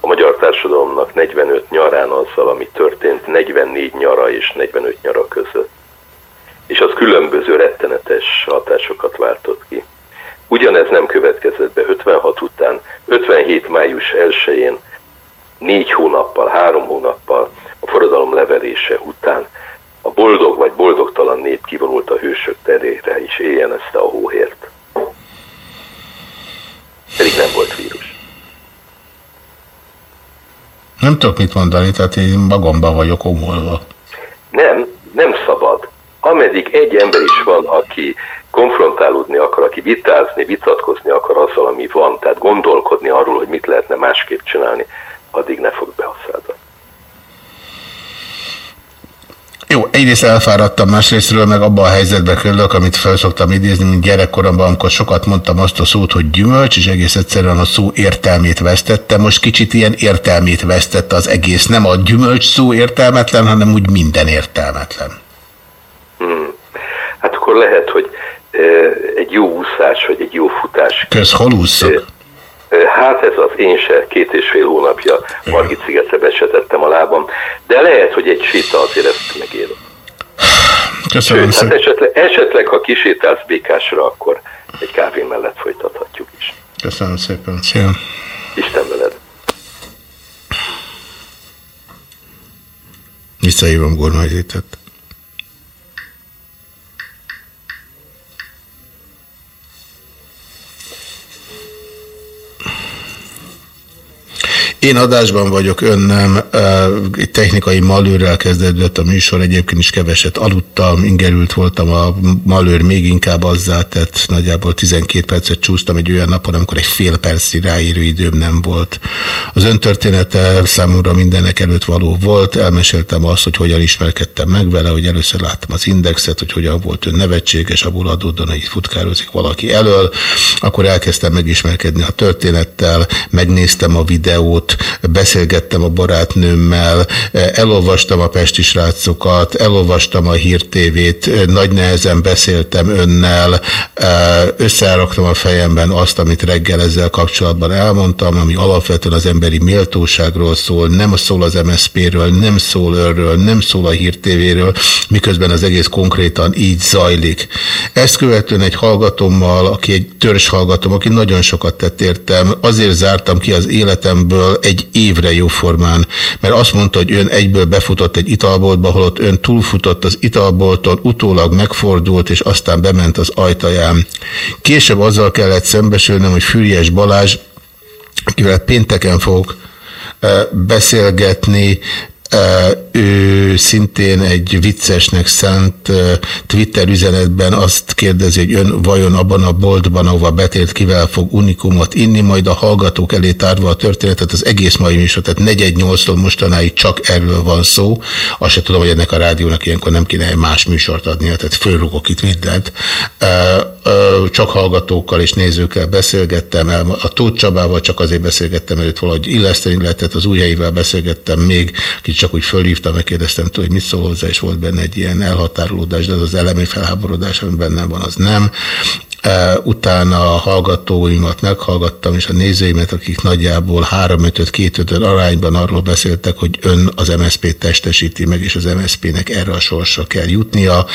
a magyar társadalomnak 45 nyarán azzal, ami történt 44 nyara és 45 nyara között. És az különböző rettenetes hatásokat váltott ki. Ugyanez nem következett be 56 után, 57 május 1-én, négy hónappal, három hónappal a forradalom leverése után a boldog vagy boldogtalan nép kivonult a hősök terére, és éljen ezt a hóhért. Pedig nem volt vírus.
Nem tudok mit mondani, tehát én magamban vagyok omolva.
Nem, nem szabad. Ameddig egy ember is van, aki konfrontálódni akar, aki vitázni, vitatkozni akar azzal, ami van, tehát gondolkodni arról, hogy mit lehetne másképp csinálni, addig ne fog behaszállni.
Jó, egyrészt elfáradtam, másrésztről meg abban a helyzetbe kerülök, amit fel szoktam idézni, mint gyerekkoromban, amikor sokat mondtam azt a szót, hogy gyümölcs, és egész egyszerűen a szó értelmét vesztette. Most kicsit ilyen értelmét vesztette az egész. Nem a gyümölcs szó értelmetlen, hanem úgy minden értelmetlen.
Hmm. Hát akkor lehet, hogy e, egy jó úszás, vagy egy jó futás.
Kösz, hol úszok?
Hát ez az én se két és fél hónapja Margit szigetre besetettem a lábam, de lehet, hogy egy séta azért ezt megélem.
Köszönöm
Sőt, hát esetleg, esetleg, ha kisétálsz békásra, akkor egy kávé mellett folytathatjuk is.
Köszönöm szépen. Szia.
Isten veled.
Visszahívom Gormányzétet. Én adásban vagyok, ön nem. Egy technikai malőrrel kezdődött a műsor, egyébként is keveset aludtam, ingerült voltam, a malőr még inkább azzá tett, nagyjából 12 percet csúsztam egy olyan napon, amikor egy fél perci ráírő időm nem volt. Az ön története számomra mindenek előtt való volt, elmeséltem azt, hogy hogyan ismerkedtem meg vele, hogy először láttam az indexet, hogy hogyan volt ön nevetséges, abból adódóan, hogy futkározik valaki elől, akkor elkezdtem megismerkedni a történettel, megnéztem a videót, beszélgettem a barátnőmmel, elolvastam a Pesti srácokat, elolvastam a hírtévét, nagy nehezen beszéltem önnel, összeáraktam a fejemben azt, amit reggel ezzel kapcsolatban elmondtam, ami alapvetően az emberi méltóságról szól, nem szól az MSZP-ről, nem szól örről, nem szól a hírtévéről, miközben az egész konkrétan így zajlik. Ezt követően egy hallgatommal, aki egy törzs hallgatom, aki nagyon sokat tett értem, azért zártam ki az életemből egy évre jóformán, mert azt mondta, hogy ön egyből befutott egy italboltba, holott ön túlfutott az italbolton, utólag megfordult, és aztán bement az ajtaján. Később azzal kellett szembesülnöm, hogy Füriyes Balázs, akivel pénteken fogok beszélgetni, Ő szintén egy viccesnek szánt Twitter üzenetben azt kérdezi, hogy ön vajon abban a boltban, ahova betért, kivel fog unikumot inni, majd a hallgatók elé tárva a történetet, az egész mai műsor, tehát negyed nyolctól mostanáig csak erről van szó. Azt se tudom, hogy ennek a rádiónak ilyenkor nem kéne más műsort adni, tehát fölrugok itt mindent. Csak hallgatókkal és nézőkkel beszélgettem, a Tóth Csabával csak azért beszélgettem, mert valahogy illeszteni lehetett, az újjaival beszélgettem még, kicsit csak úgy fölhívtam, megkérdeztem tőle, hogy mit szól hozzá, és volt benne egy ilyen elhatárolódás, de az az elemi felháborodás, ami bennem van, az nem. Utána a hallgatóimat meghallgattam, és a nézőimet, akik nagyjából 3 5 2 5 arányban arról beszéltek, hogy ön az MSZP testesíti meg, és az MSZP-nek erre a sorsra kell jutnia.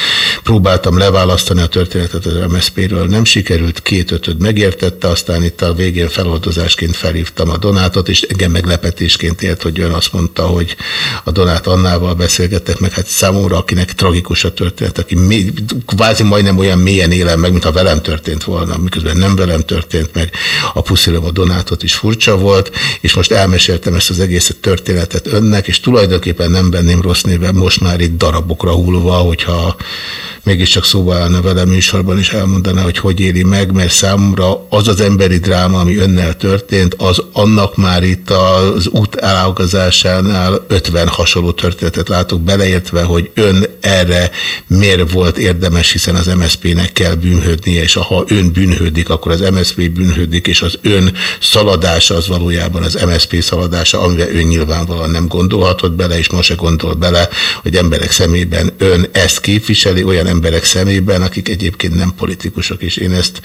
Próbáltam leválasztani a történetet az MSZP-ről, nem sikerült, két ötöd megértette, aztán itt a végén feloldozásként felhívtam a Donátot, és engem meglepetésként ért, hogy ön azt mondta, hogy a Donát Annával beszélgettek, meg hát számomra, akinek tragikus a történet, aki mély, kvázi majdnem olyan mélyen élem meg, mint a velem történt történt volna, miközben nem velem történt meg, a puszilom a Donátot is furcsa volt, és most elmeséltem ezt az egész történetet önnek, és tulajdonképpen nem benném rossz néven, most már itt darabokra hullva, hogyha mégiscsak szóba állna vele műsorban, és elmondaná, hogy hogy éli meg, mert számomra az az emberi dráma, ami önnel történt, az annak már itt az út elágazásánál 50 hasonló történetet látok, beleértve, hogy ön erre miért volt érdemes, hiszen az MSZP-nek kell bűnhődnie, és ha ön bűnhődik, akkor az MSZP bűnhődik, és az ön szaladása az valójában az MSZP szaladása, amivel ön nyilvánvalóan nem gondolhatott bele, és most se gondol bele, hogy emberek szemében ön ezt képviseli, olyan emberek szemében, akik egyébként nem politikusok, és én ezt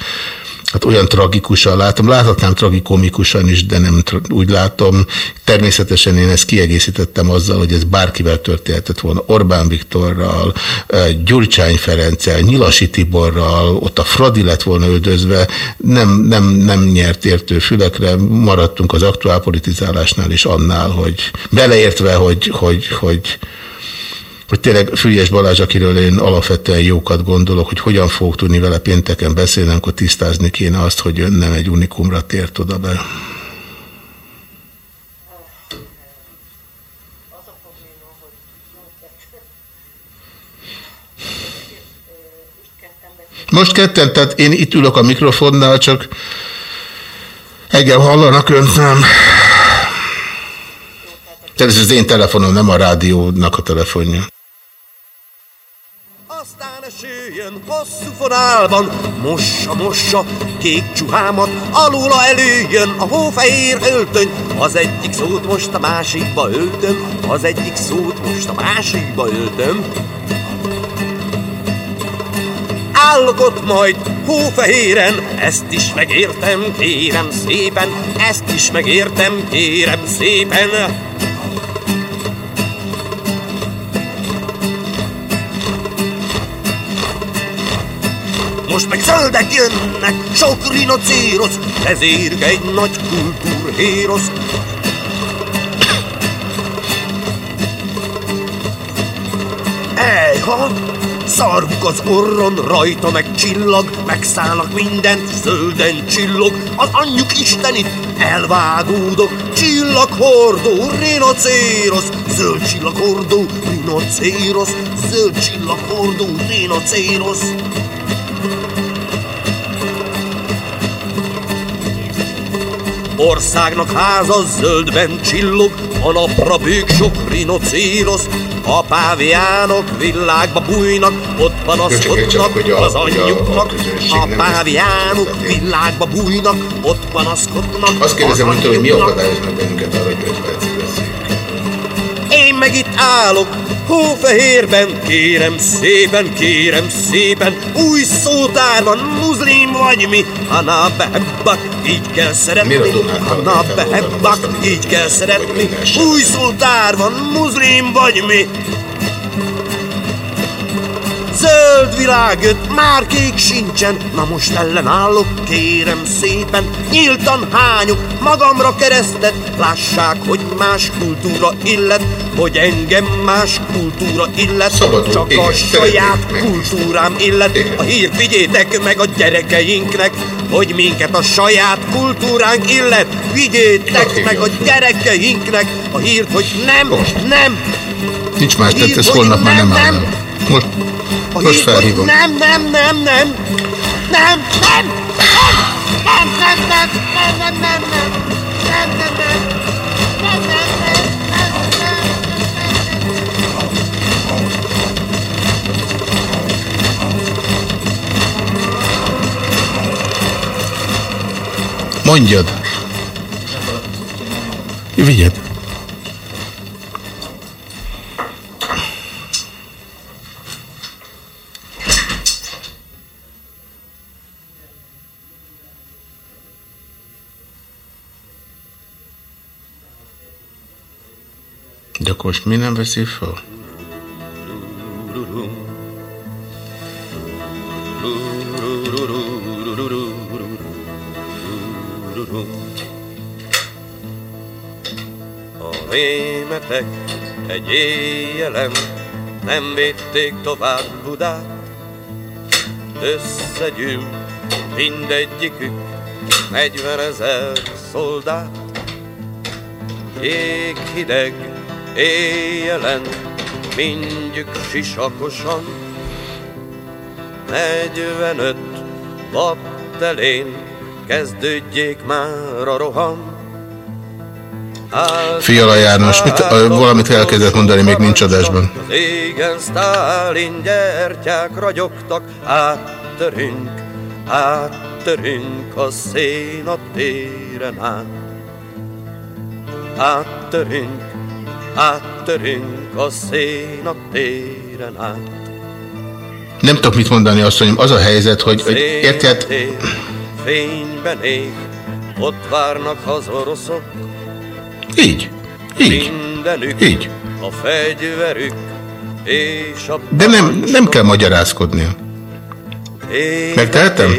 hát olyan tragikusan látom, láthatnám tragikomikusan is, de nem úgy látom. Természetesen én ezt kiegészítettem azzal, hogy ez bárkivel történhetett volna, Orbán Viktorral, Gyurcsány Ferenccel, Nyilasi Tiborral, ott a Fradi lett volna üldözve, nem, nem, nem nyert értő fülekre, maradtunk az aktuál politizálásnál is annál, hogy beleértve, hogy, hogy, hogy hogy tényleg Fülyes Balázs, akiről én alapvetően jókat gondolok, hogy hogyan fogok tudni vele pénteken beszélni, akkor tisztázni kéne azt, hogy ön nem egy unikumra tért oda be. Most ketten, tehát én itt ülök a mikrofonnál, csak engem hallanak, önt nem. Tehát ez az én telefonom, nem a rádiónak a telefonja.
esőjön hosszú forálban, mossa, mossa, kék csuhámat, alula előjön a hófehér öltöny, az egyik szót most a másikba öltöm, az egyik szót most a másikba öltöm. Állok ott majd hófehéren, ezt is megértem, kérem szépen, ezt is megértem, kérem szépen. Most meg zöldek jönnek, sok rinocérosz, ezért egy nagy kultúrhérosz. Ejha, szarvuk az orron, rajta meg csillag, megszállnak mindent, zölden csillog, az anyjuk istenit, elvágódok, csillaghordó, rinocérosz, zöld csillaghordó, rinocérosz, zöld csillaghordó, rinocérosz. Országnak háza zöldben csillog, a napra bők sok rinocérosz, a páviánok világba bújnak, ott panaszkodnak az anyjuknak. A páviánok világba bújnak, ott panaszkodnak
Azt kérdezem, hogy mi akadályoz meg bennünket arra, hogy 5 percig
Én meg itt állok, hófehérben, kérem szépen, kérem szépen, új szótár van, muzlim vagy mi, Hanna behebbak, így kell szeretni, Hanna behebbak, így kell szeretni, új szótár van, muzlim vagy mi, Zöld világ jött, már kék sincsen, na most ellenállok, kérem szépen, nyíltan hányok magamra keresztet, lássák, hogy más kultúra illet, hogy engem más kultúra illet, Szabadul, csak igen, a saját meg. kultúrám illet, igen. a hírt vigyétek meg a gyerekeinknek, hogy minket a saját kultúránk illet, vigyétek meg a gyerekeinknek a hírt, hogy nem, most. nem,
nincs más, tehát ez holnap már nem áll el. Most, most felhívom.
Nem, nem, nem, nem. Nem, nem. Nem, nem, nem, nem, nem, nem, nem, nem, nem, nem, nem.
Mondjad. Vigyed. Most mi nem veszi fel?
A németek egy éjjelen nem védték tovább Budát. Összegyűlt mindegyikük negyvenezer szoldát. Jéghideg éjjelen mindjük sisakosan, negyvenöt battelén kezdődjék már a roham.
Fiala János, mit, valamit elkezdett mondani, még nincs adásban.
Az égen Sztálin gyertyák ragyogtak, áttörünk, áttörünk a szén a téren át. Áttörünk, áttörünk a szén a téren át.
Nem tudok mit mondani, asszonyom, az a helyzet, hogy, hogy érted,
Fényben ég, ott várnak az oroszok.
Így, így,
Mindenük,
így.
a fegyverük és a
de nem, nem kell magyarázkodnia. Megtehetem?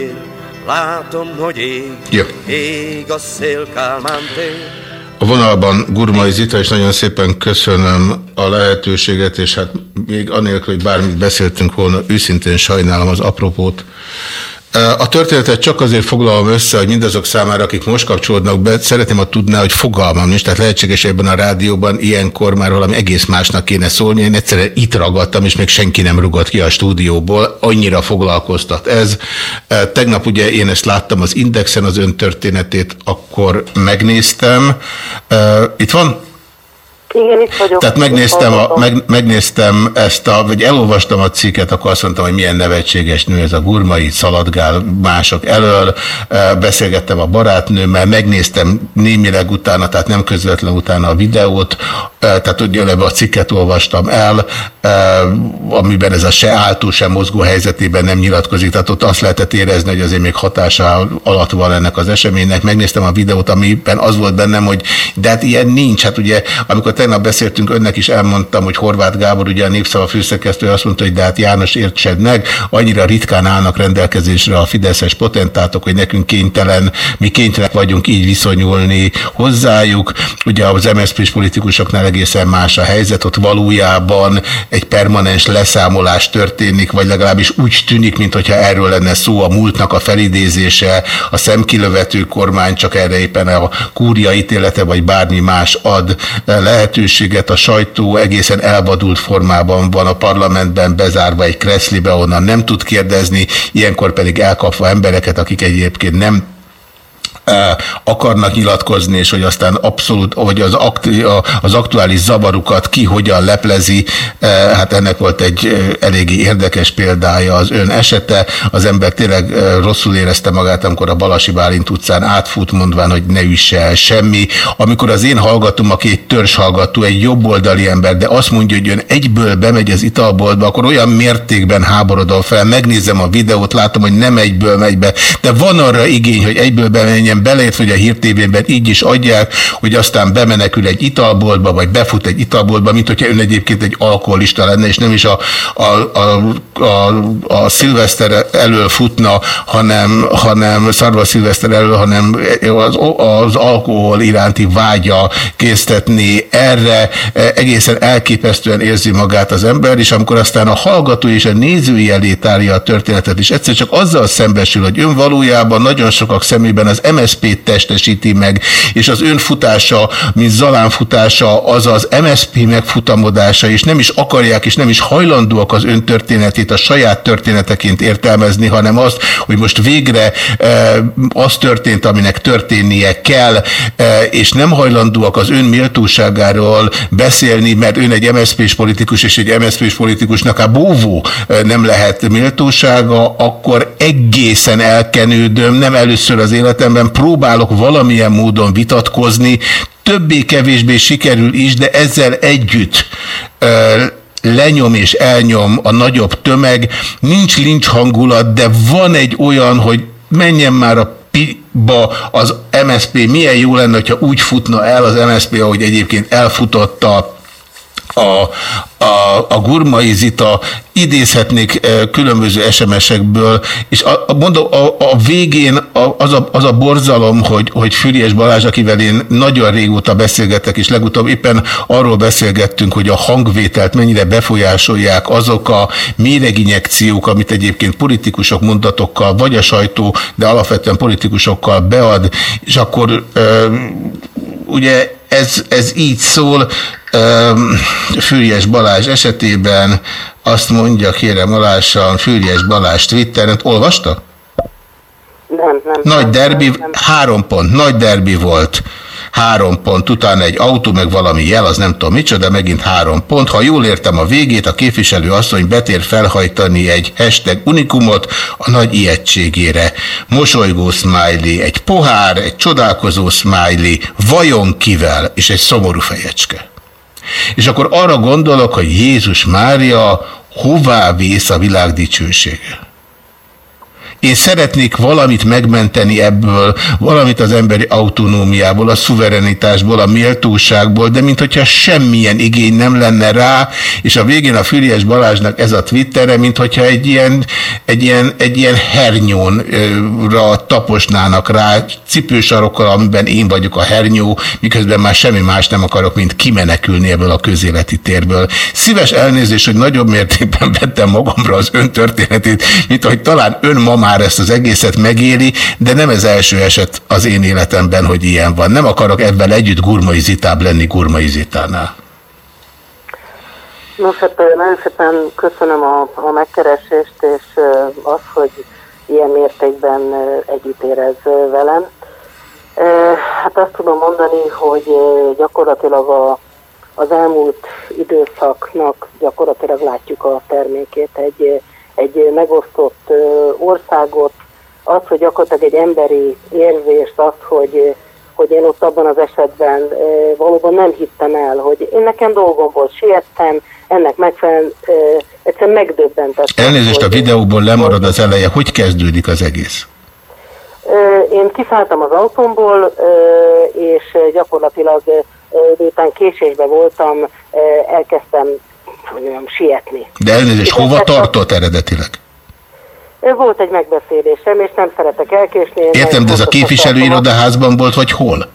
Látom, hogy ég,
Jó.
ég a szél Kálmán tér.
A vonalban Gurmai Zita, és nagyon szépen köszönöm a lehetőséget, és hát még anélkül, hogy bármit beszéltünk volna, őszintén sajnálom az apropót. A történetet csak azért foglalom össze, hogy mindazok számára, akik most kapcsolódnak be, szeretném, ha tudná, hogy fogalmam nincs, tehát lehetséges ebben a rádióban ilyenkor már valami egész másnak kéne szólni. Én egyszerűen itt ragadtam, és még senki nem rugott ki a stúdióból, annyira foglalkoztat ez. Tegnap ugye én ezt láttam az Indexen, az ön történetét, akkor megnéztem. Itt van?
Igen, itt vagyok.
Tehát megnéztem, a, meg, megnéztem ezt a, vagy elolvastam a cikket, akkor azt mondtam, hogy milyen nevetséges nő ez a gurmai, szaladgál mások elől, beszélgettem a barátnőmmel, megnéztem némileg utána, tehát nem közvetlen utána a videót, tehát ugye ebbe a cikket olvastam el, amiben ez a se áltó, se mozgó helyzetében nem nyilatkozik, tehát ott azt lehetett érezni, hogy azért még hatása alatt van ennek az eseménynek. Megnéztem a videót, amiben az volt bennem, hogy de hát ilyen nincs, hát ugye amikor tegnap beszéltünk, önnek is elmondtam, hogy Horváth Gábor, ugye a Népszava főszerkesztő azt mondta, hogy de hát János értsed meg, annyira ritkán állnak rendelkezésre a fideszes potentátok, hogy nekünk kénytelen, mi kénytelenek vagyunk így viszonyulni hozzájuk. Ugye az MSZP-s politikusoknál egészen más a helyzet, ott valójában egy permanens leszámolás történik, vagy legalábbis úgy tűnik, mintha erről lenne szó a múltnak a felidézése, a szemkilövető kormány csak erre éppen a kúria ítélete, vagy bármi más ad lehetőséget, a sajtó egészen elvadult formában van a parlamentben bezárva egy kreszlibe, onnan nem tud kérdezni, ilyenkor pedig elkapva embereket, akik egyébként nem akarnak nyilatkozni, és hogy aztán abszolút, hogy az, aktu, az aktuális zavarukat ki hogyan leplezi, hát ennek volt egy eléggé érdekes példája az ön esete. Az ember tényleg rosszul érezte magát, amikor a Balasi Bálint utcán átfut, mondván, hogy ne üsse el semmi. Amikor az én hallgatom, aki egy törzshallgató, egy jobboldali ember, de azt mondja, hogy ön egyből bemegy az italboltba, akkor olyan mértékben háborodom fel, megnézem a videót, látom, hogy nem egyből megy be, de van arra igény, hogy egyből bemenjen ilyen beleért, hogy a hírtévében így is adják, hogy aztán bemenekül egy italboltba, vagy befut egy italboltba, mint hogyha ön egyébként egy alkoholista lenne, és nem is a, a, a, a, a szilveszter elől futna, hanem, hanem szarva szilveszter elől, hanem az, az alkohol iránti vágya késztetni erre egészen elképesztően érzi magát az ember, és amikor aztán a hallgató és a nézői elé tárja a történetet, és egyszer csak azzal szembesül, hogy ön valójában nagyon sokak szemében az MSZP-t testesíti meg, és az önfutása, mint Zalán futása, az az MSZP megfutamodása, és nem is akarják, és nem is hajlandóak az ön történetét a saját történeteként értelmezni, hanem azt, hogy most végre e, az történt, aminek történnie kell, e, és nem hajlandóak az ön méltóságáról beszélni, mert ön egy MSZP-s politikus, és egy MSZP-s politikusnak a bóvó e, nem lehet méltósága, akkor egészen elkenődöm, nem először az életemben próbálok valamilyen módon vitatkozni, többé-kevésbé sikerül is, de ezzel együtt lenyom és elnyom a nagyobb tömeg, nincs lincs hangulat, de van egy olyan, hogy menjen már a ba az MSP, milyen jó lenne, ha úgy futna el az MSP, ahogy egyébként elfutotta a, a, a Gurmai Ízita, idézhetnék e, különböző SMS-ekből, és a, a, mondom, a, a végén az, a, az a borzalom, hogy, hogy Füriás Balázs, akivel én nagyon régóta beszélgetek, és legutóbb éppen arról beszélgettünk, hogy a hangvételt mennyire befolyásolják azok a méreginjekciók, amit egyébként politikusok mondatokkal, vagy a sajtó, de alapvetően politikusokkal bead, és akkor e, ugye ez, ez így szól, Füriyes Balázs esetében azt mondja, kérem alássam, Füriyes Balázs Twitteren, olvasta?
Nem, nem.
Nagy derbi, három pont, nagy derbi volt három pont, utána egy autó, meg valami jel, az nem tudom micsoda, megint három pont. Ha jól értem a végét, a képviselő asszony betér felhajtani egy hashtag unikumot a nagy ijegységére. Mosolygó smiley, egy pohár, egy csodálkozó smiley, vajon kivel, és egy szomorú fejecske. És akkor arra gondolok, hogy Jézus Mária hová vész a világ dicsősége. Én szeretnék valamit megmenteni ebből, valamit az emberi autonómiából, a szuverenitásból, a méltóságból, de mint hogyha semmilyen igény nem lenne rá, és a végén a Füriás Balázsnak ez a Twittere, mint hogyha egy ilyen, egy ilyen, egy ilyen hernyónra taposnának rá, cipősarokkal, amiben én vagyok a hernyó, miközben már semmi más nem akarok, mint kimenekülni ebből a közéleti térből. Szíves elnézés, hogy nagyobb mértékben vettem magamra az ön történetét, mint hogy talán ön ma már ezt az egészet megéli, de nem ez első eset az én életemben, hogy ilyen van. Nem akarok ebben együtt gurmai zitább lenni gurmai zitánál.
Nos, hát nagyon szépen köszönöm a, a megkeresést, és az, hogy ilyen mértékben együtt érez velem. Hát azt tudom mondani, hogy gyakorlatilag a, az elmúlt időszaknak gyakorlatilag látjuk a termékét. Egy egy megosztott országot, az, hogy gyakorlatilag egy emberi érzést, az, hogy, hogy én ott abban az esetben valóban nem hittem el, hogy én nekem dolgom volt, siettem, ennek megfelelően egyszerűen megdöbbentett.
Elnézést, a videóból lemarad az eleje. Hogy kezdődik az egész?
Én kiszálltam az autómból, és gyakorlatilag miután késésben voltam, elkezdtem hogy mondjam, sietni.
De elnézést, hova tartott eredetileg?
Volt egy megbeszélésem, és nem szeretek elkésni.
Értem, de ez a képviselőirodaházban volt, vagy hol?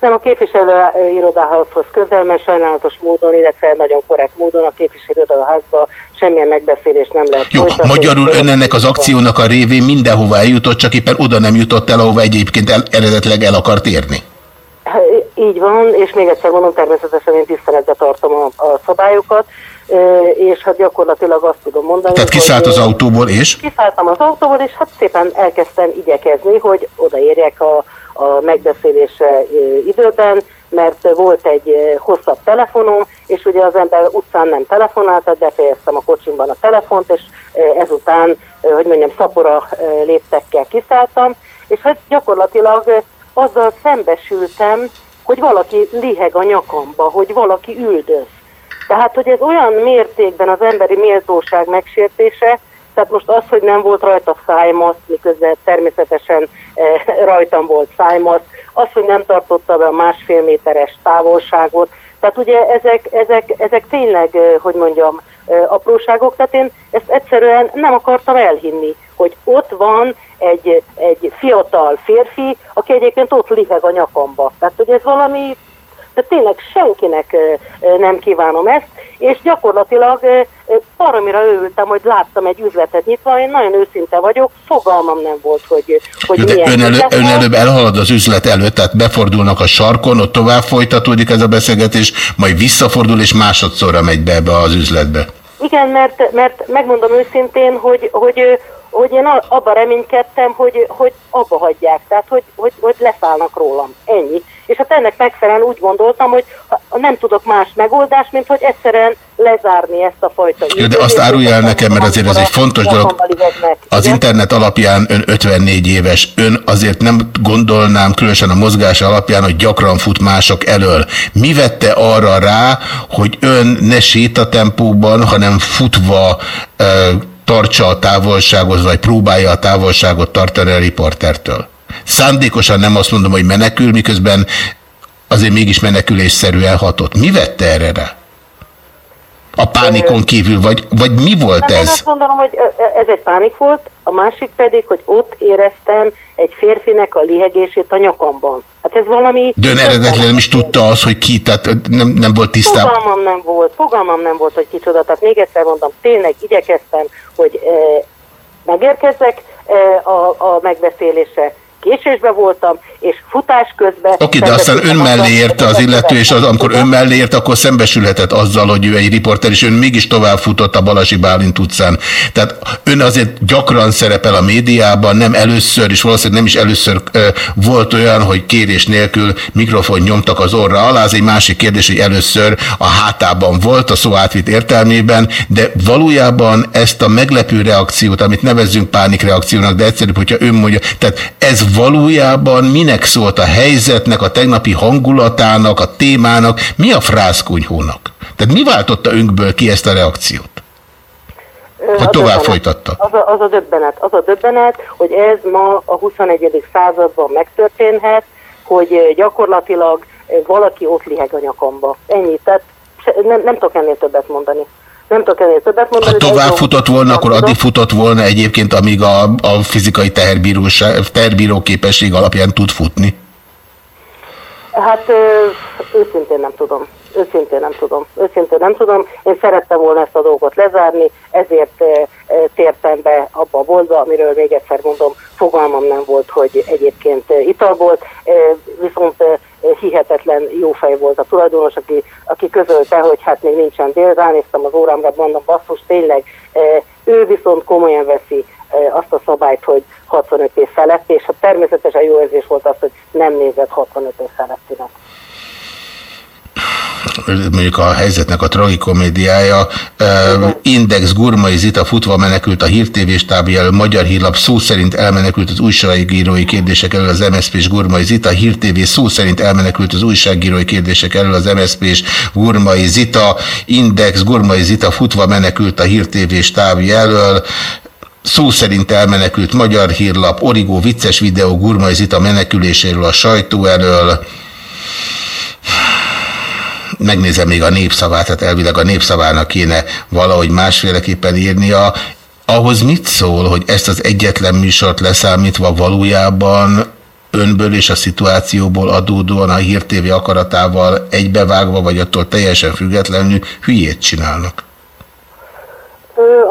Nem, a képviselőirodaházhoz közel, mert sajnálatos módon, illetve nagyon korrekt módon a képviselőirodaházban semmilyen megbeszélés nem lehet
Jó, folytatni. magyarul ön ennek az akciónak a révén mindenhova eljutott, csak éppen oda nem jutott el, ahova egyébként el, eredetleg el akart érni.
Így van, és még egyszer mondom, természetesen én tiszteletbe tartom a, a szabályokat, és hát gyakorlatilag azt tudom mondani,
Tehát kiszállt az autóból, és?
Kiszálltam az autóból, és hát szépen elkezdtem igyekezni, hogy odaérjek a, a megbeszélésre időben, mert volt egy hosszabb telefonom, és ugye az ember utcán nem telefonált, tehát befejeztem a kocsimban a telefont, és ezután, hogy mondjam, szapora léptekkel kiszálltam, és hát gyakorlatilag azzal szembesültem, hogy valaki liheg a nyakamba, hogy valaki üldöz. Tehát, hogy ez olyan mértékben az emberi méltóság megsértése, tehát most az, hogy nem volt rajta szájmasz, miközben természetesen e, rajtam volt szájmasz, az, hogy nem tartotta be a másfél méteres távolságot, tehát ugye ezek, ezek, ezek tényleg, eh, hogy mondjam, eh, apróságok, tehát én ezt egyszerűen nem akartam elhinni, hogy ott van egy, egy fiatal férfi, aki egyébként ott liheg a nyakamba. Tehát, hogy ez valami Tehát tényleg senkinek nem kívánom ezt, és gyakorlatilag baromira őültem, hogy láttam egy üzletet nyitva, én nagyon őszinte vagyok, fogalmam nem volt, hogy, hogy
De
milyen
ön, elő, ön előbb elhalad az üzlet előtt, tehát befordulnak a sarkon, ott tovább folytatódik ez a beszélgetés, majd visszafordul és másodszorra megy be ebbe az üzletbe.
Igen, mert, mert megmondom őszintén, hogy, hogy, hogy én abba reménykedtem, hogy, hogy abba hagyják, tehát hogy, hogy, hogy leszállnak rólam. Ennyi. És hát ennek megfelelően úgy gondoltam, hogy nem tudok más megoldást, mint hogy egyszerűen lezárni ezt a fajta
Jó, de azt árulja el nekem, mert azért ez egy fontos dolog. Az internet alapján ön 54 éves, ön azért nem gondolnám, különösen a mozgása alapján, hogy gyakran fut mások elől. Mi vette arra rá, hogy ön ne sétatempóban, hanem futva tartsa a távolságot, vagy próbálja a távolságot tartani a riportertől? Szándékosan nem azt mondom, hogy menekül, miközben azért mégis menekülésszerűen hatott. Mi vette erre rá? A pánikon kívül, vagy, vagy mi volt
Hát én
ez?
azt gondolom, hogy ez egy pánik volt, a másik pedig, hogy ott éreztem egy férfinek a lihegését a nyakamban. Hát ez valami...
De eredetileg nem is tudta az, hogy ki, tehát nem, nem volt tisztában.
Fogalmam nem volt, fogalmam nem volt, hogy kicsoda. Tehát még egyszer mondom, tényleg igyekeztem, hogy megérkezzek e, a, a megbeszélésre. Késésbe voltam, és futás közben...
Oké, de aztán ön mellé érte az illető, és az, amikor ön mellé ért, akkor szembesülhetett azzal, hogy ő egy riporter, és ön mégis tovább futott a Balasi Bálint utcán. Tehát ön azért gyakran szerepel a médiában, nem először, és valószínűleg nem is először ö, volt olyan, hogy kérés nélkül mikrofon nyomtak az orra alá. Az egy másik kérdés, hogy először a hátában volt, a szó átvitt értelmében, de valójában ezt a meglepő reakciót, amit nevezzünk pánikreakciónak, de egyszerűbb, hogyha ön mondja, tehát ez valójában minek szólt a helyzetnek, a tegnapi hangulatának, a témának, mi a frászkunyhónak? Tehát mi váltotta önkből ki ezt a reakciót? Hogy tovább
döbbenet.
folytatta?
Az a, az a döbbenet, az a döbbenet, hogy ez ma a 21. században megtörténhet, hogy gyakorlatilag valaki ott liheg a nyakamba. Ennyi, tehát nem, nem tudok ennél többet mondani. Nem tudok ennél többet mondani.
Ha tovább futott volna, akkor addig futott volna egyébként, amíg a, a fizikai teherbíró képesség alapján tud futni.
Hát őszintén nem tudom. Őszintén nem tudom. Őszintén nem tudom. Én szerettem volna ezt a dolgot lezárni, ezért ö, ö, tértem be abba a boltba, amiről még egyszer mondom, fogalmam nem volt, hogy egyébként ö, ital volt, viszont hihetetlen jó fej volt a tulajdonos, aki, aki közölte, hogy hát még nincsen dél, ránéztem az órámra, mondom, basszus, tényleg, ő viszont komolyan veszi azt a szabályt, hogy 65 év felett, és hát természetesen jó érzés volt az, hogy nem nézett 65 év felettinek.
Mondjuk a helyzetnek a tragikomédiája. Uh, Index Gurmai Zita futva menekült a hírtévés tábjáról, Magyar Hírlap szó szerint elmenekült az újságírói kérdések elől az MSZP és Gurmai Zita, Hírtévé szó szerint elmenekült az újságírói kérdések elől az MSZP és Gurmai Zita, Index Gurmai Zita futva menekült a hírtévés tábja elől, Szó szerint elmenekült Magyar Hírlap, Origó vicces videó Gurmai Zita meneküléséről a sajtó elől, megnézem még a népszavát, tehát elvileg a népszavának kéne valahogy másféleképpen írnia. Ahhoz mit szól, hogy ezt az egyetlen műsort leszámítva valójában önből és a szituációból adódóan a Hír TV akaratával egybevágva, vagy attól teljesen függetlenül hülyét csinálnak?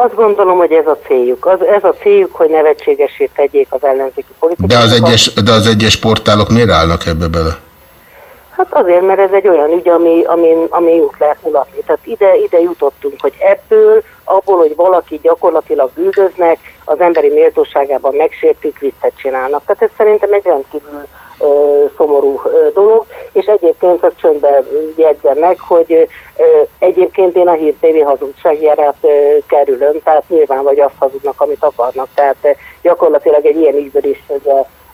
Azt gondolom, hogy ez a céljuk. Az, ez a céljuk, hogy nevetségesé tegyék az ellenzéki politikát.
De az egyes, de az egyes portálok miért állnak ebbe bele?
Hát azért, mert ez egy olyan ügy, ami, amin, ami út lehet mulatni. Tehát ide, ide jutottunk, hogy ebből, abból, hogy valaki gyakorlatilag üldöznek, az emberi méltóságában megsértik, viccet csinálnak. Tehát ez szerintem egy rendkívül ö, szomorú ö, dolog, és egyébként csak csöndben jegyzem meg, hogy ö, egyébként én a Hír TV hazugságjárát ö, kerülöm, tehát nyilván vagy azt hazudnak, amit akarnak, tehát ö, gyakorlatilag egy ilyen ügyből is ö,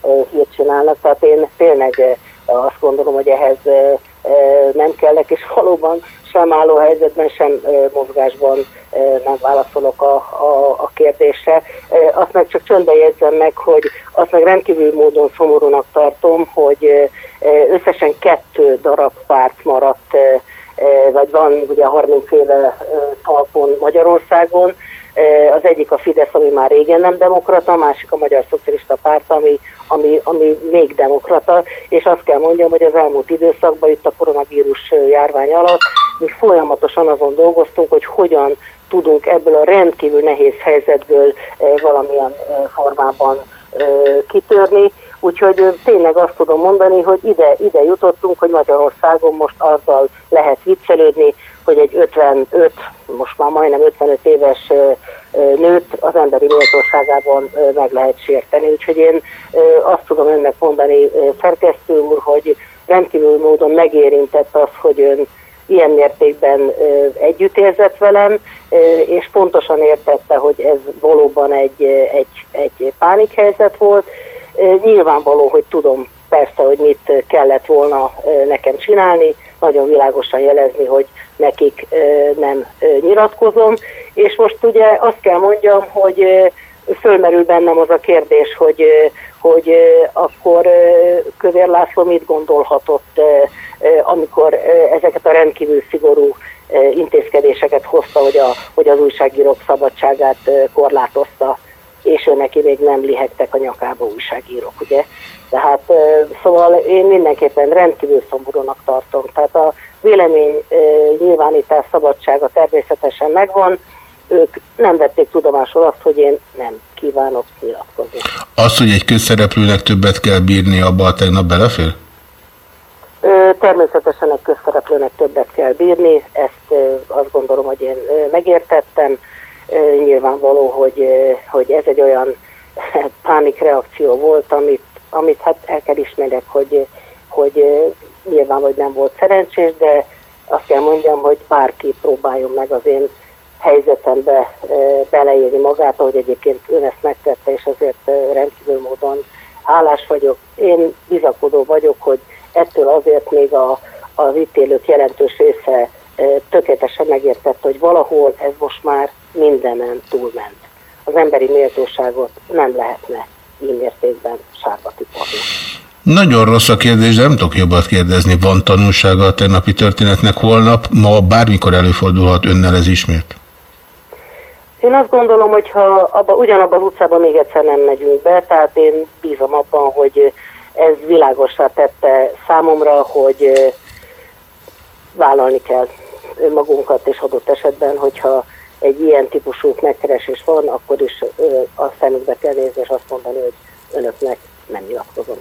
ö, hírt csinálnak, tehát én tényleg ö, azt gondolom, hogy ehhez nem kellek, és valóban sem álló helyzetben, sem mozgásban nem válaszolok a, a, a kérdésre. Azt meg csak csöndben jegyzem meg, hogy azt meg rendkívül módon szomorúnak tartom, hogy összesen kettő darab párt maradt vagy van ugye 30 éve talpon Magyarországon. Az egyik a Fidesz, ami már régen nem demokrata, a másik a Magyar Szocialista Párt, ami, ami, ami még demokrata, és azt kell mondjam, hogy az elmúlt időszakban itt a koronavírus járvány alatt mi folyamatosan azon dolgoztunk, hogy hogyan tudunk ebből a rendkívül nehéz helyzetből valamilyen formában kitörni. Úgyhogy tényleg azt tudom mondani, hogy ide, ide jutottunk, hogy Magyarországon most azzal lehet viccelődni, hogy egy 55, most már majdnem 55 éves nőt az emberi méltóságában meg lehet sérteni. Úgyhogy én azt tudom önnek mondani, szerkesztő úr, hogy rendkívül módon megérintett az, hogy ön ilyen mértékben együtt érzett velem, és pontosan értette, hogy ez valóban egy, egy, egy pánikhelyzet volt. Nyilvánvaló, hogy tudom persze, hogy mit kellett volna nekem csinálni, nagyon világosan jelezni, hogy nekik nem nyilatkozom, és most ugye azt kell mondjam, hogy fölmerül bennem az a kérdés, hogy, hogy akkor Kövér László mit gondolhatott, amikor ezeket a rendkívül szigorú intézkedéseket hozta, hogy, a, hogy az újságírók szabadságát korlátozta, és ő neki még nem lihegtek a nyakába újságírók, ugye? Tehát szóval én mindenképpen rendkívül szomorúnak tartom. Tehát a vélemény nyilvánítás szabadsága természetesen megvan, ők nem vették tudomásul azt, hogy én nem kívánok nyilatkozni.
Az, hogy egy közszereplőnek többet kell bírni, abba a tegnap belefér?
Természetesen egy közszereplőnek többet kell bírni, ezt azt gondolom, hogy én megértettem. Nyilvánvaló, hogy, hogy ez egy olyan pánikreakció volt, amit, amit hát el kell ismerek, hogy, hogy nyilván, hogy nem volt szerencsés, de azt kell mondjam, hogy bárki próbáljon meg az én helyzetembe beleélni magát, ahogy egyébként ön ezt megtette, és azért rendkívül módon hálás vagyok. Én bizakodó vagyok, hogy ettől azért még a, az ítélők jelentős része tökéletesen megértette, hogy valahol ez most már mindenen túlment. Az emberi méltóságot nem lehetne így mértékben sárba tiporni.
Nagyon rossz a kérdés, de nem tudok jobbat kérdezni. Van tanulsága a tegnapi történetnek holnap? Ma bármikor előfordulhat önnel ez ismét?
Én azt gondolom, hogy ha abba, ugyanabban az utcában még egyszer nem megyünk be, tehát én bízom abban, hogy ez világosá tette számomra, hogy vállalni kell magunkat, és adott esetben, hogyha egy ilyen típusú megkeresés van, akkor is a szemükbe kell nézni, és azt mondani, hogy önöknek nem nyilatkozom.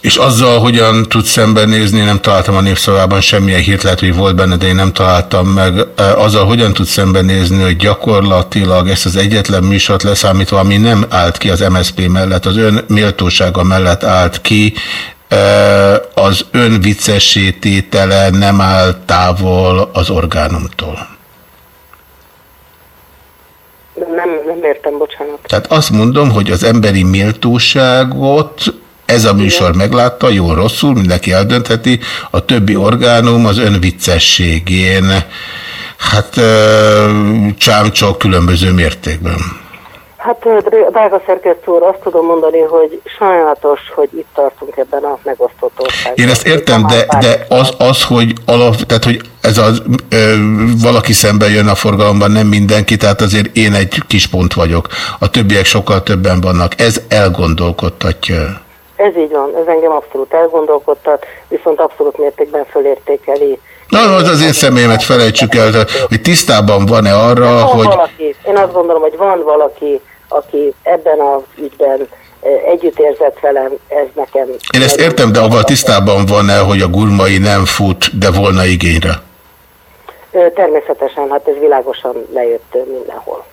És azzal, hogyan tud szembenézni, nem találtam a népszavában semmilyen hírt, lehet, hogy volt benne, de én nem találtam meg. Azzal, hogyan tud szembenézni, hogy gyakorlatilag ezt az egyetlen műsort leszámítva, ami nem állt ki az MSZP mellett, az ön méltósága mellett állt ki, az ön viccesítétele nem áll távol az orgánumtól.
Nem, nem értem, bocsánat.
Tehát azt mondom, hogy az emberi méltóságot ez a műsor meglátta, jó rosszul, mindenki eldöntheti, a többi orgánum az ön viccességén, hát csámcsok különböző mértékben.
Hát drága szerkesztő úr, azt tudom mondani, hogy sajnálatos, hogy itt tartunk ebben a megosztott országban.
Én ezt értem, de, de az, az, hogy alap, tehát, hogy ez az, ö, valaki szemben jön a forgalomban, nem mindenki, tehát azért én egy kis pont vagyok. A többiek sokkal többen vannak. Ez elgondolkodtatja.
Ez így van, ez engem abszolút elgondolkodtat, viszont abszolút mértékben fölértékeli.
Na, az az én személyemet felejtsük el, hogy tisztában van-e arra, van hogy...
Valaki. Én azt gondolom, hogy van valaki, aki ebben az ügyben együtt érzett velem, ez nekem...
Én ezt értem, de avval tisztában van-e, hogy a gurmai nem fut, de volna igényre?
Természetesen, hát ez világosan lejött mindenhol.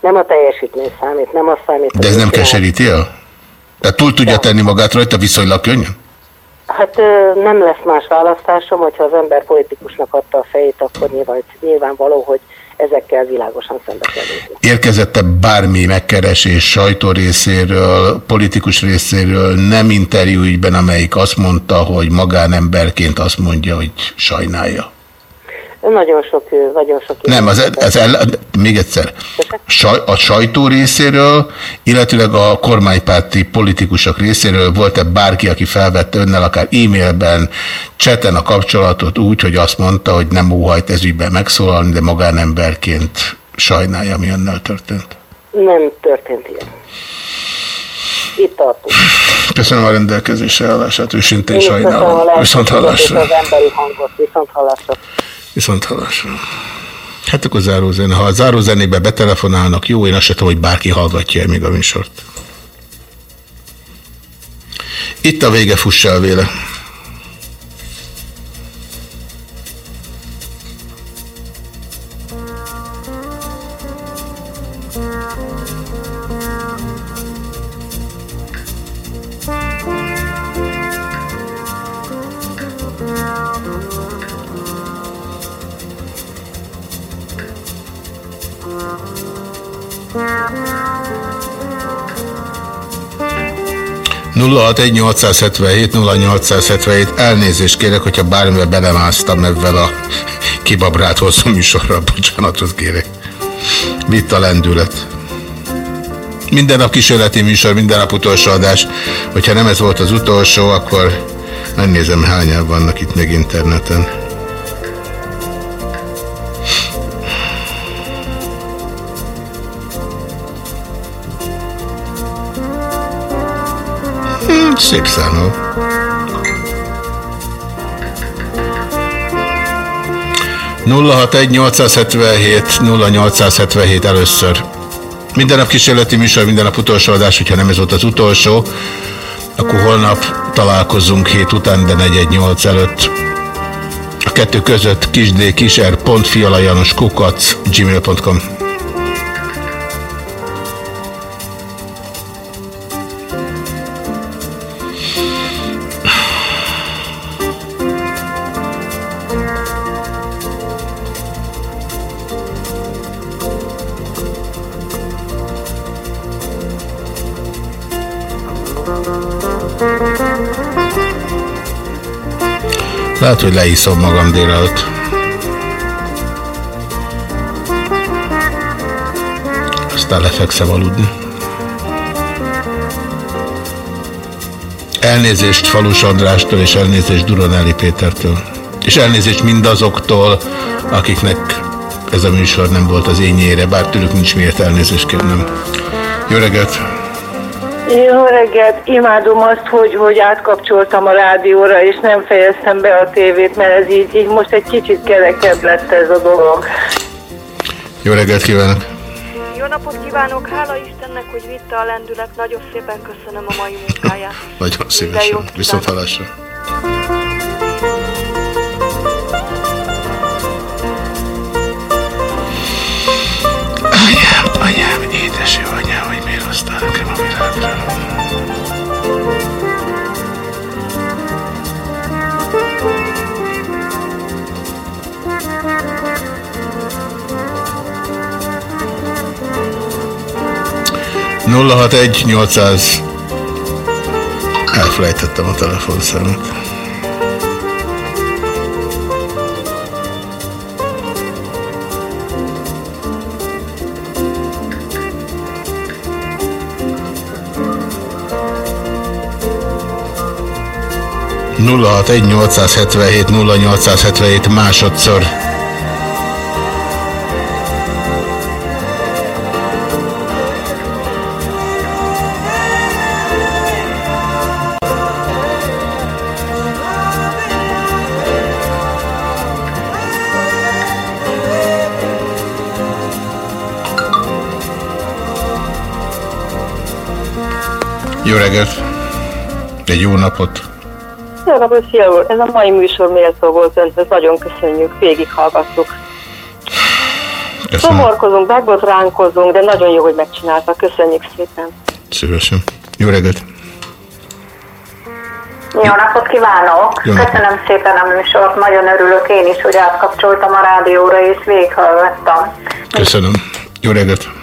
Nem a teljesítmény számít, nem a számít...
De ez nem keseríti el? Tehát túl tudja tenni magát rajta viszonylag könnyen?
Hát nem lesz más választásom, hogyha az ember politikusnak adta a fejét, akkor nyilván, nyilvánvaló, hogy ezekkel világosan szembe kell.
Érkezette bármi megkeresés sajtó részéről, politikus részéről, nem interjú ügyben, amelyik azt mondta, hogy magánemberként azt mondja, hogy sajnálja?
Nagyon sok, nagyon sok.
Nem, az, az el, még egyszer. Saj, a sajtó részéről, illetőleg a kormánypárti politikusok részéről volt-e bárki, aki felvette önnel akár e-mailben, cseten a kapcsolatot úgy, hogy azt mondta, hogy nem óhajt ezügyben megszólalni, de magánemberként sajnálja, mi önnel történt?
Nem történt ilyen. Itt tartunk.
Köszönöm a rendelkezésre állását, őszintén sajnálom. Viszont hallásra.
Viszont hallásra.
Viszont hallásra. Hát akkor zárózene. Ha a zárózenébe betelefonálnak, jó, én azt sem tudom, hogy bárki hallgatja -e még a műsort. Itt a vége, fuss el véle. 061-877-0877 elnézést kérek, hogyha bármivel belemásztam ebben a kibabrált hosszú műsorra, bocsánatot kérek. Vitt a lendület. Minden nap kísérleti műsor, minden nap utolsó adás. Hogyha nem ez volt az utolsó, akkor megnézem hányan vannak itt még interneten. Szép számol. Nulla hat egy 877 0877 először. Minden nap kísérleti műsor, minden nap utolsó adás, hogyha nem ez volt az utolsó, akkor holnap találkozunk hét után, de 418 előtt. A kettő között kisd, kiser, pont, fialajanos, kukac, gmail.com. Lehet, hogy leiszom magam délelőtt. Aztán lefekszem aludni. Elnézést Falus Andrástól, és elnézést Duronelli Pétertől. És elnézést mindazoktól, akiknek ez a műsor nem volt az ényére, bár tőlük nincs miért elnézést kérnem. Jó reggelt!
Jó reggelt, imádom azt, hogy, hogy átkapcsoltam a rádióra, és nem fejeztem be a tévét, mert ez így, így most egy kicsit kerekebb lett ez a dolog.
Jó reggelt kívánok!
Jó napot kívánok, hála Istennek, hogy vitte a lendület, nagyon szépen köszönöm a mai munkáját.
nagyon szívesen, viszont hallásra. 061 800 Elfelejtettem a telefonszámot. nulla 0877 0877 másodszor. Jó reggelt! Egy jó napot!
Jó napot, szia úr! Ez a mai műsor méltó volt önhöz, nagyon köszönjük, végighallgattuk. Szomorkozunk, megbotránkozunk, de nagyon jó, hogy megcsinálta. Köszönjük szépen.
Szívesen. Jó reggelt!
Jó napot kívánok!
Jó napot.
Köszönöm szépen a műsort, nagyon örülök én is, hogy átkapcsoltam a rádióra és végighallgattam.
Köszönöm. Jó reggelt!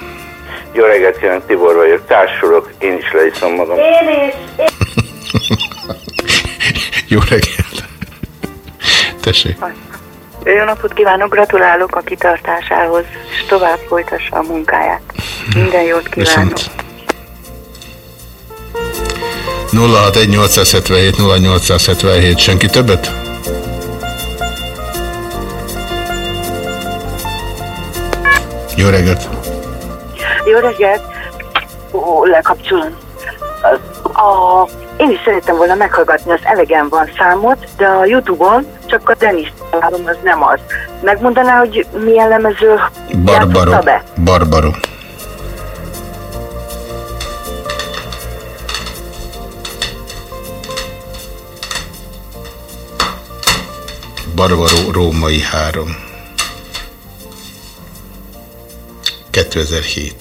Jó reggelt, kívánok, Tibor vagyok, társulok, én is leiszom magam.
Én is.
Jó reggelt! Tessék!
Jó napot kívánok, gratulálok a kitartásához, és tovább folytassa a munkáját. Minden jót kívánok.
Viszont. 061 0877 senki többet? Jó reggelt!
Jó reggelt! Ó, lekapcsolom. A, én is szerettem volna meghallgatni az Elegem van számot, de a Youtube-on csak a Denis találom, az nem az. Megmondaná, hogy milyen lemező
Barbaro.
be?
Barbaro. Barbaro római három. 2007.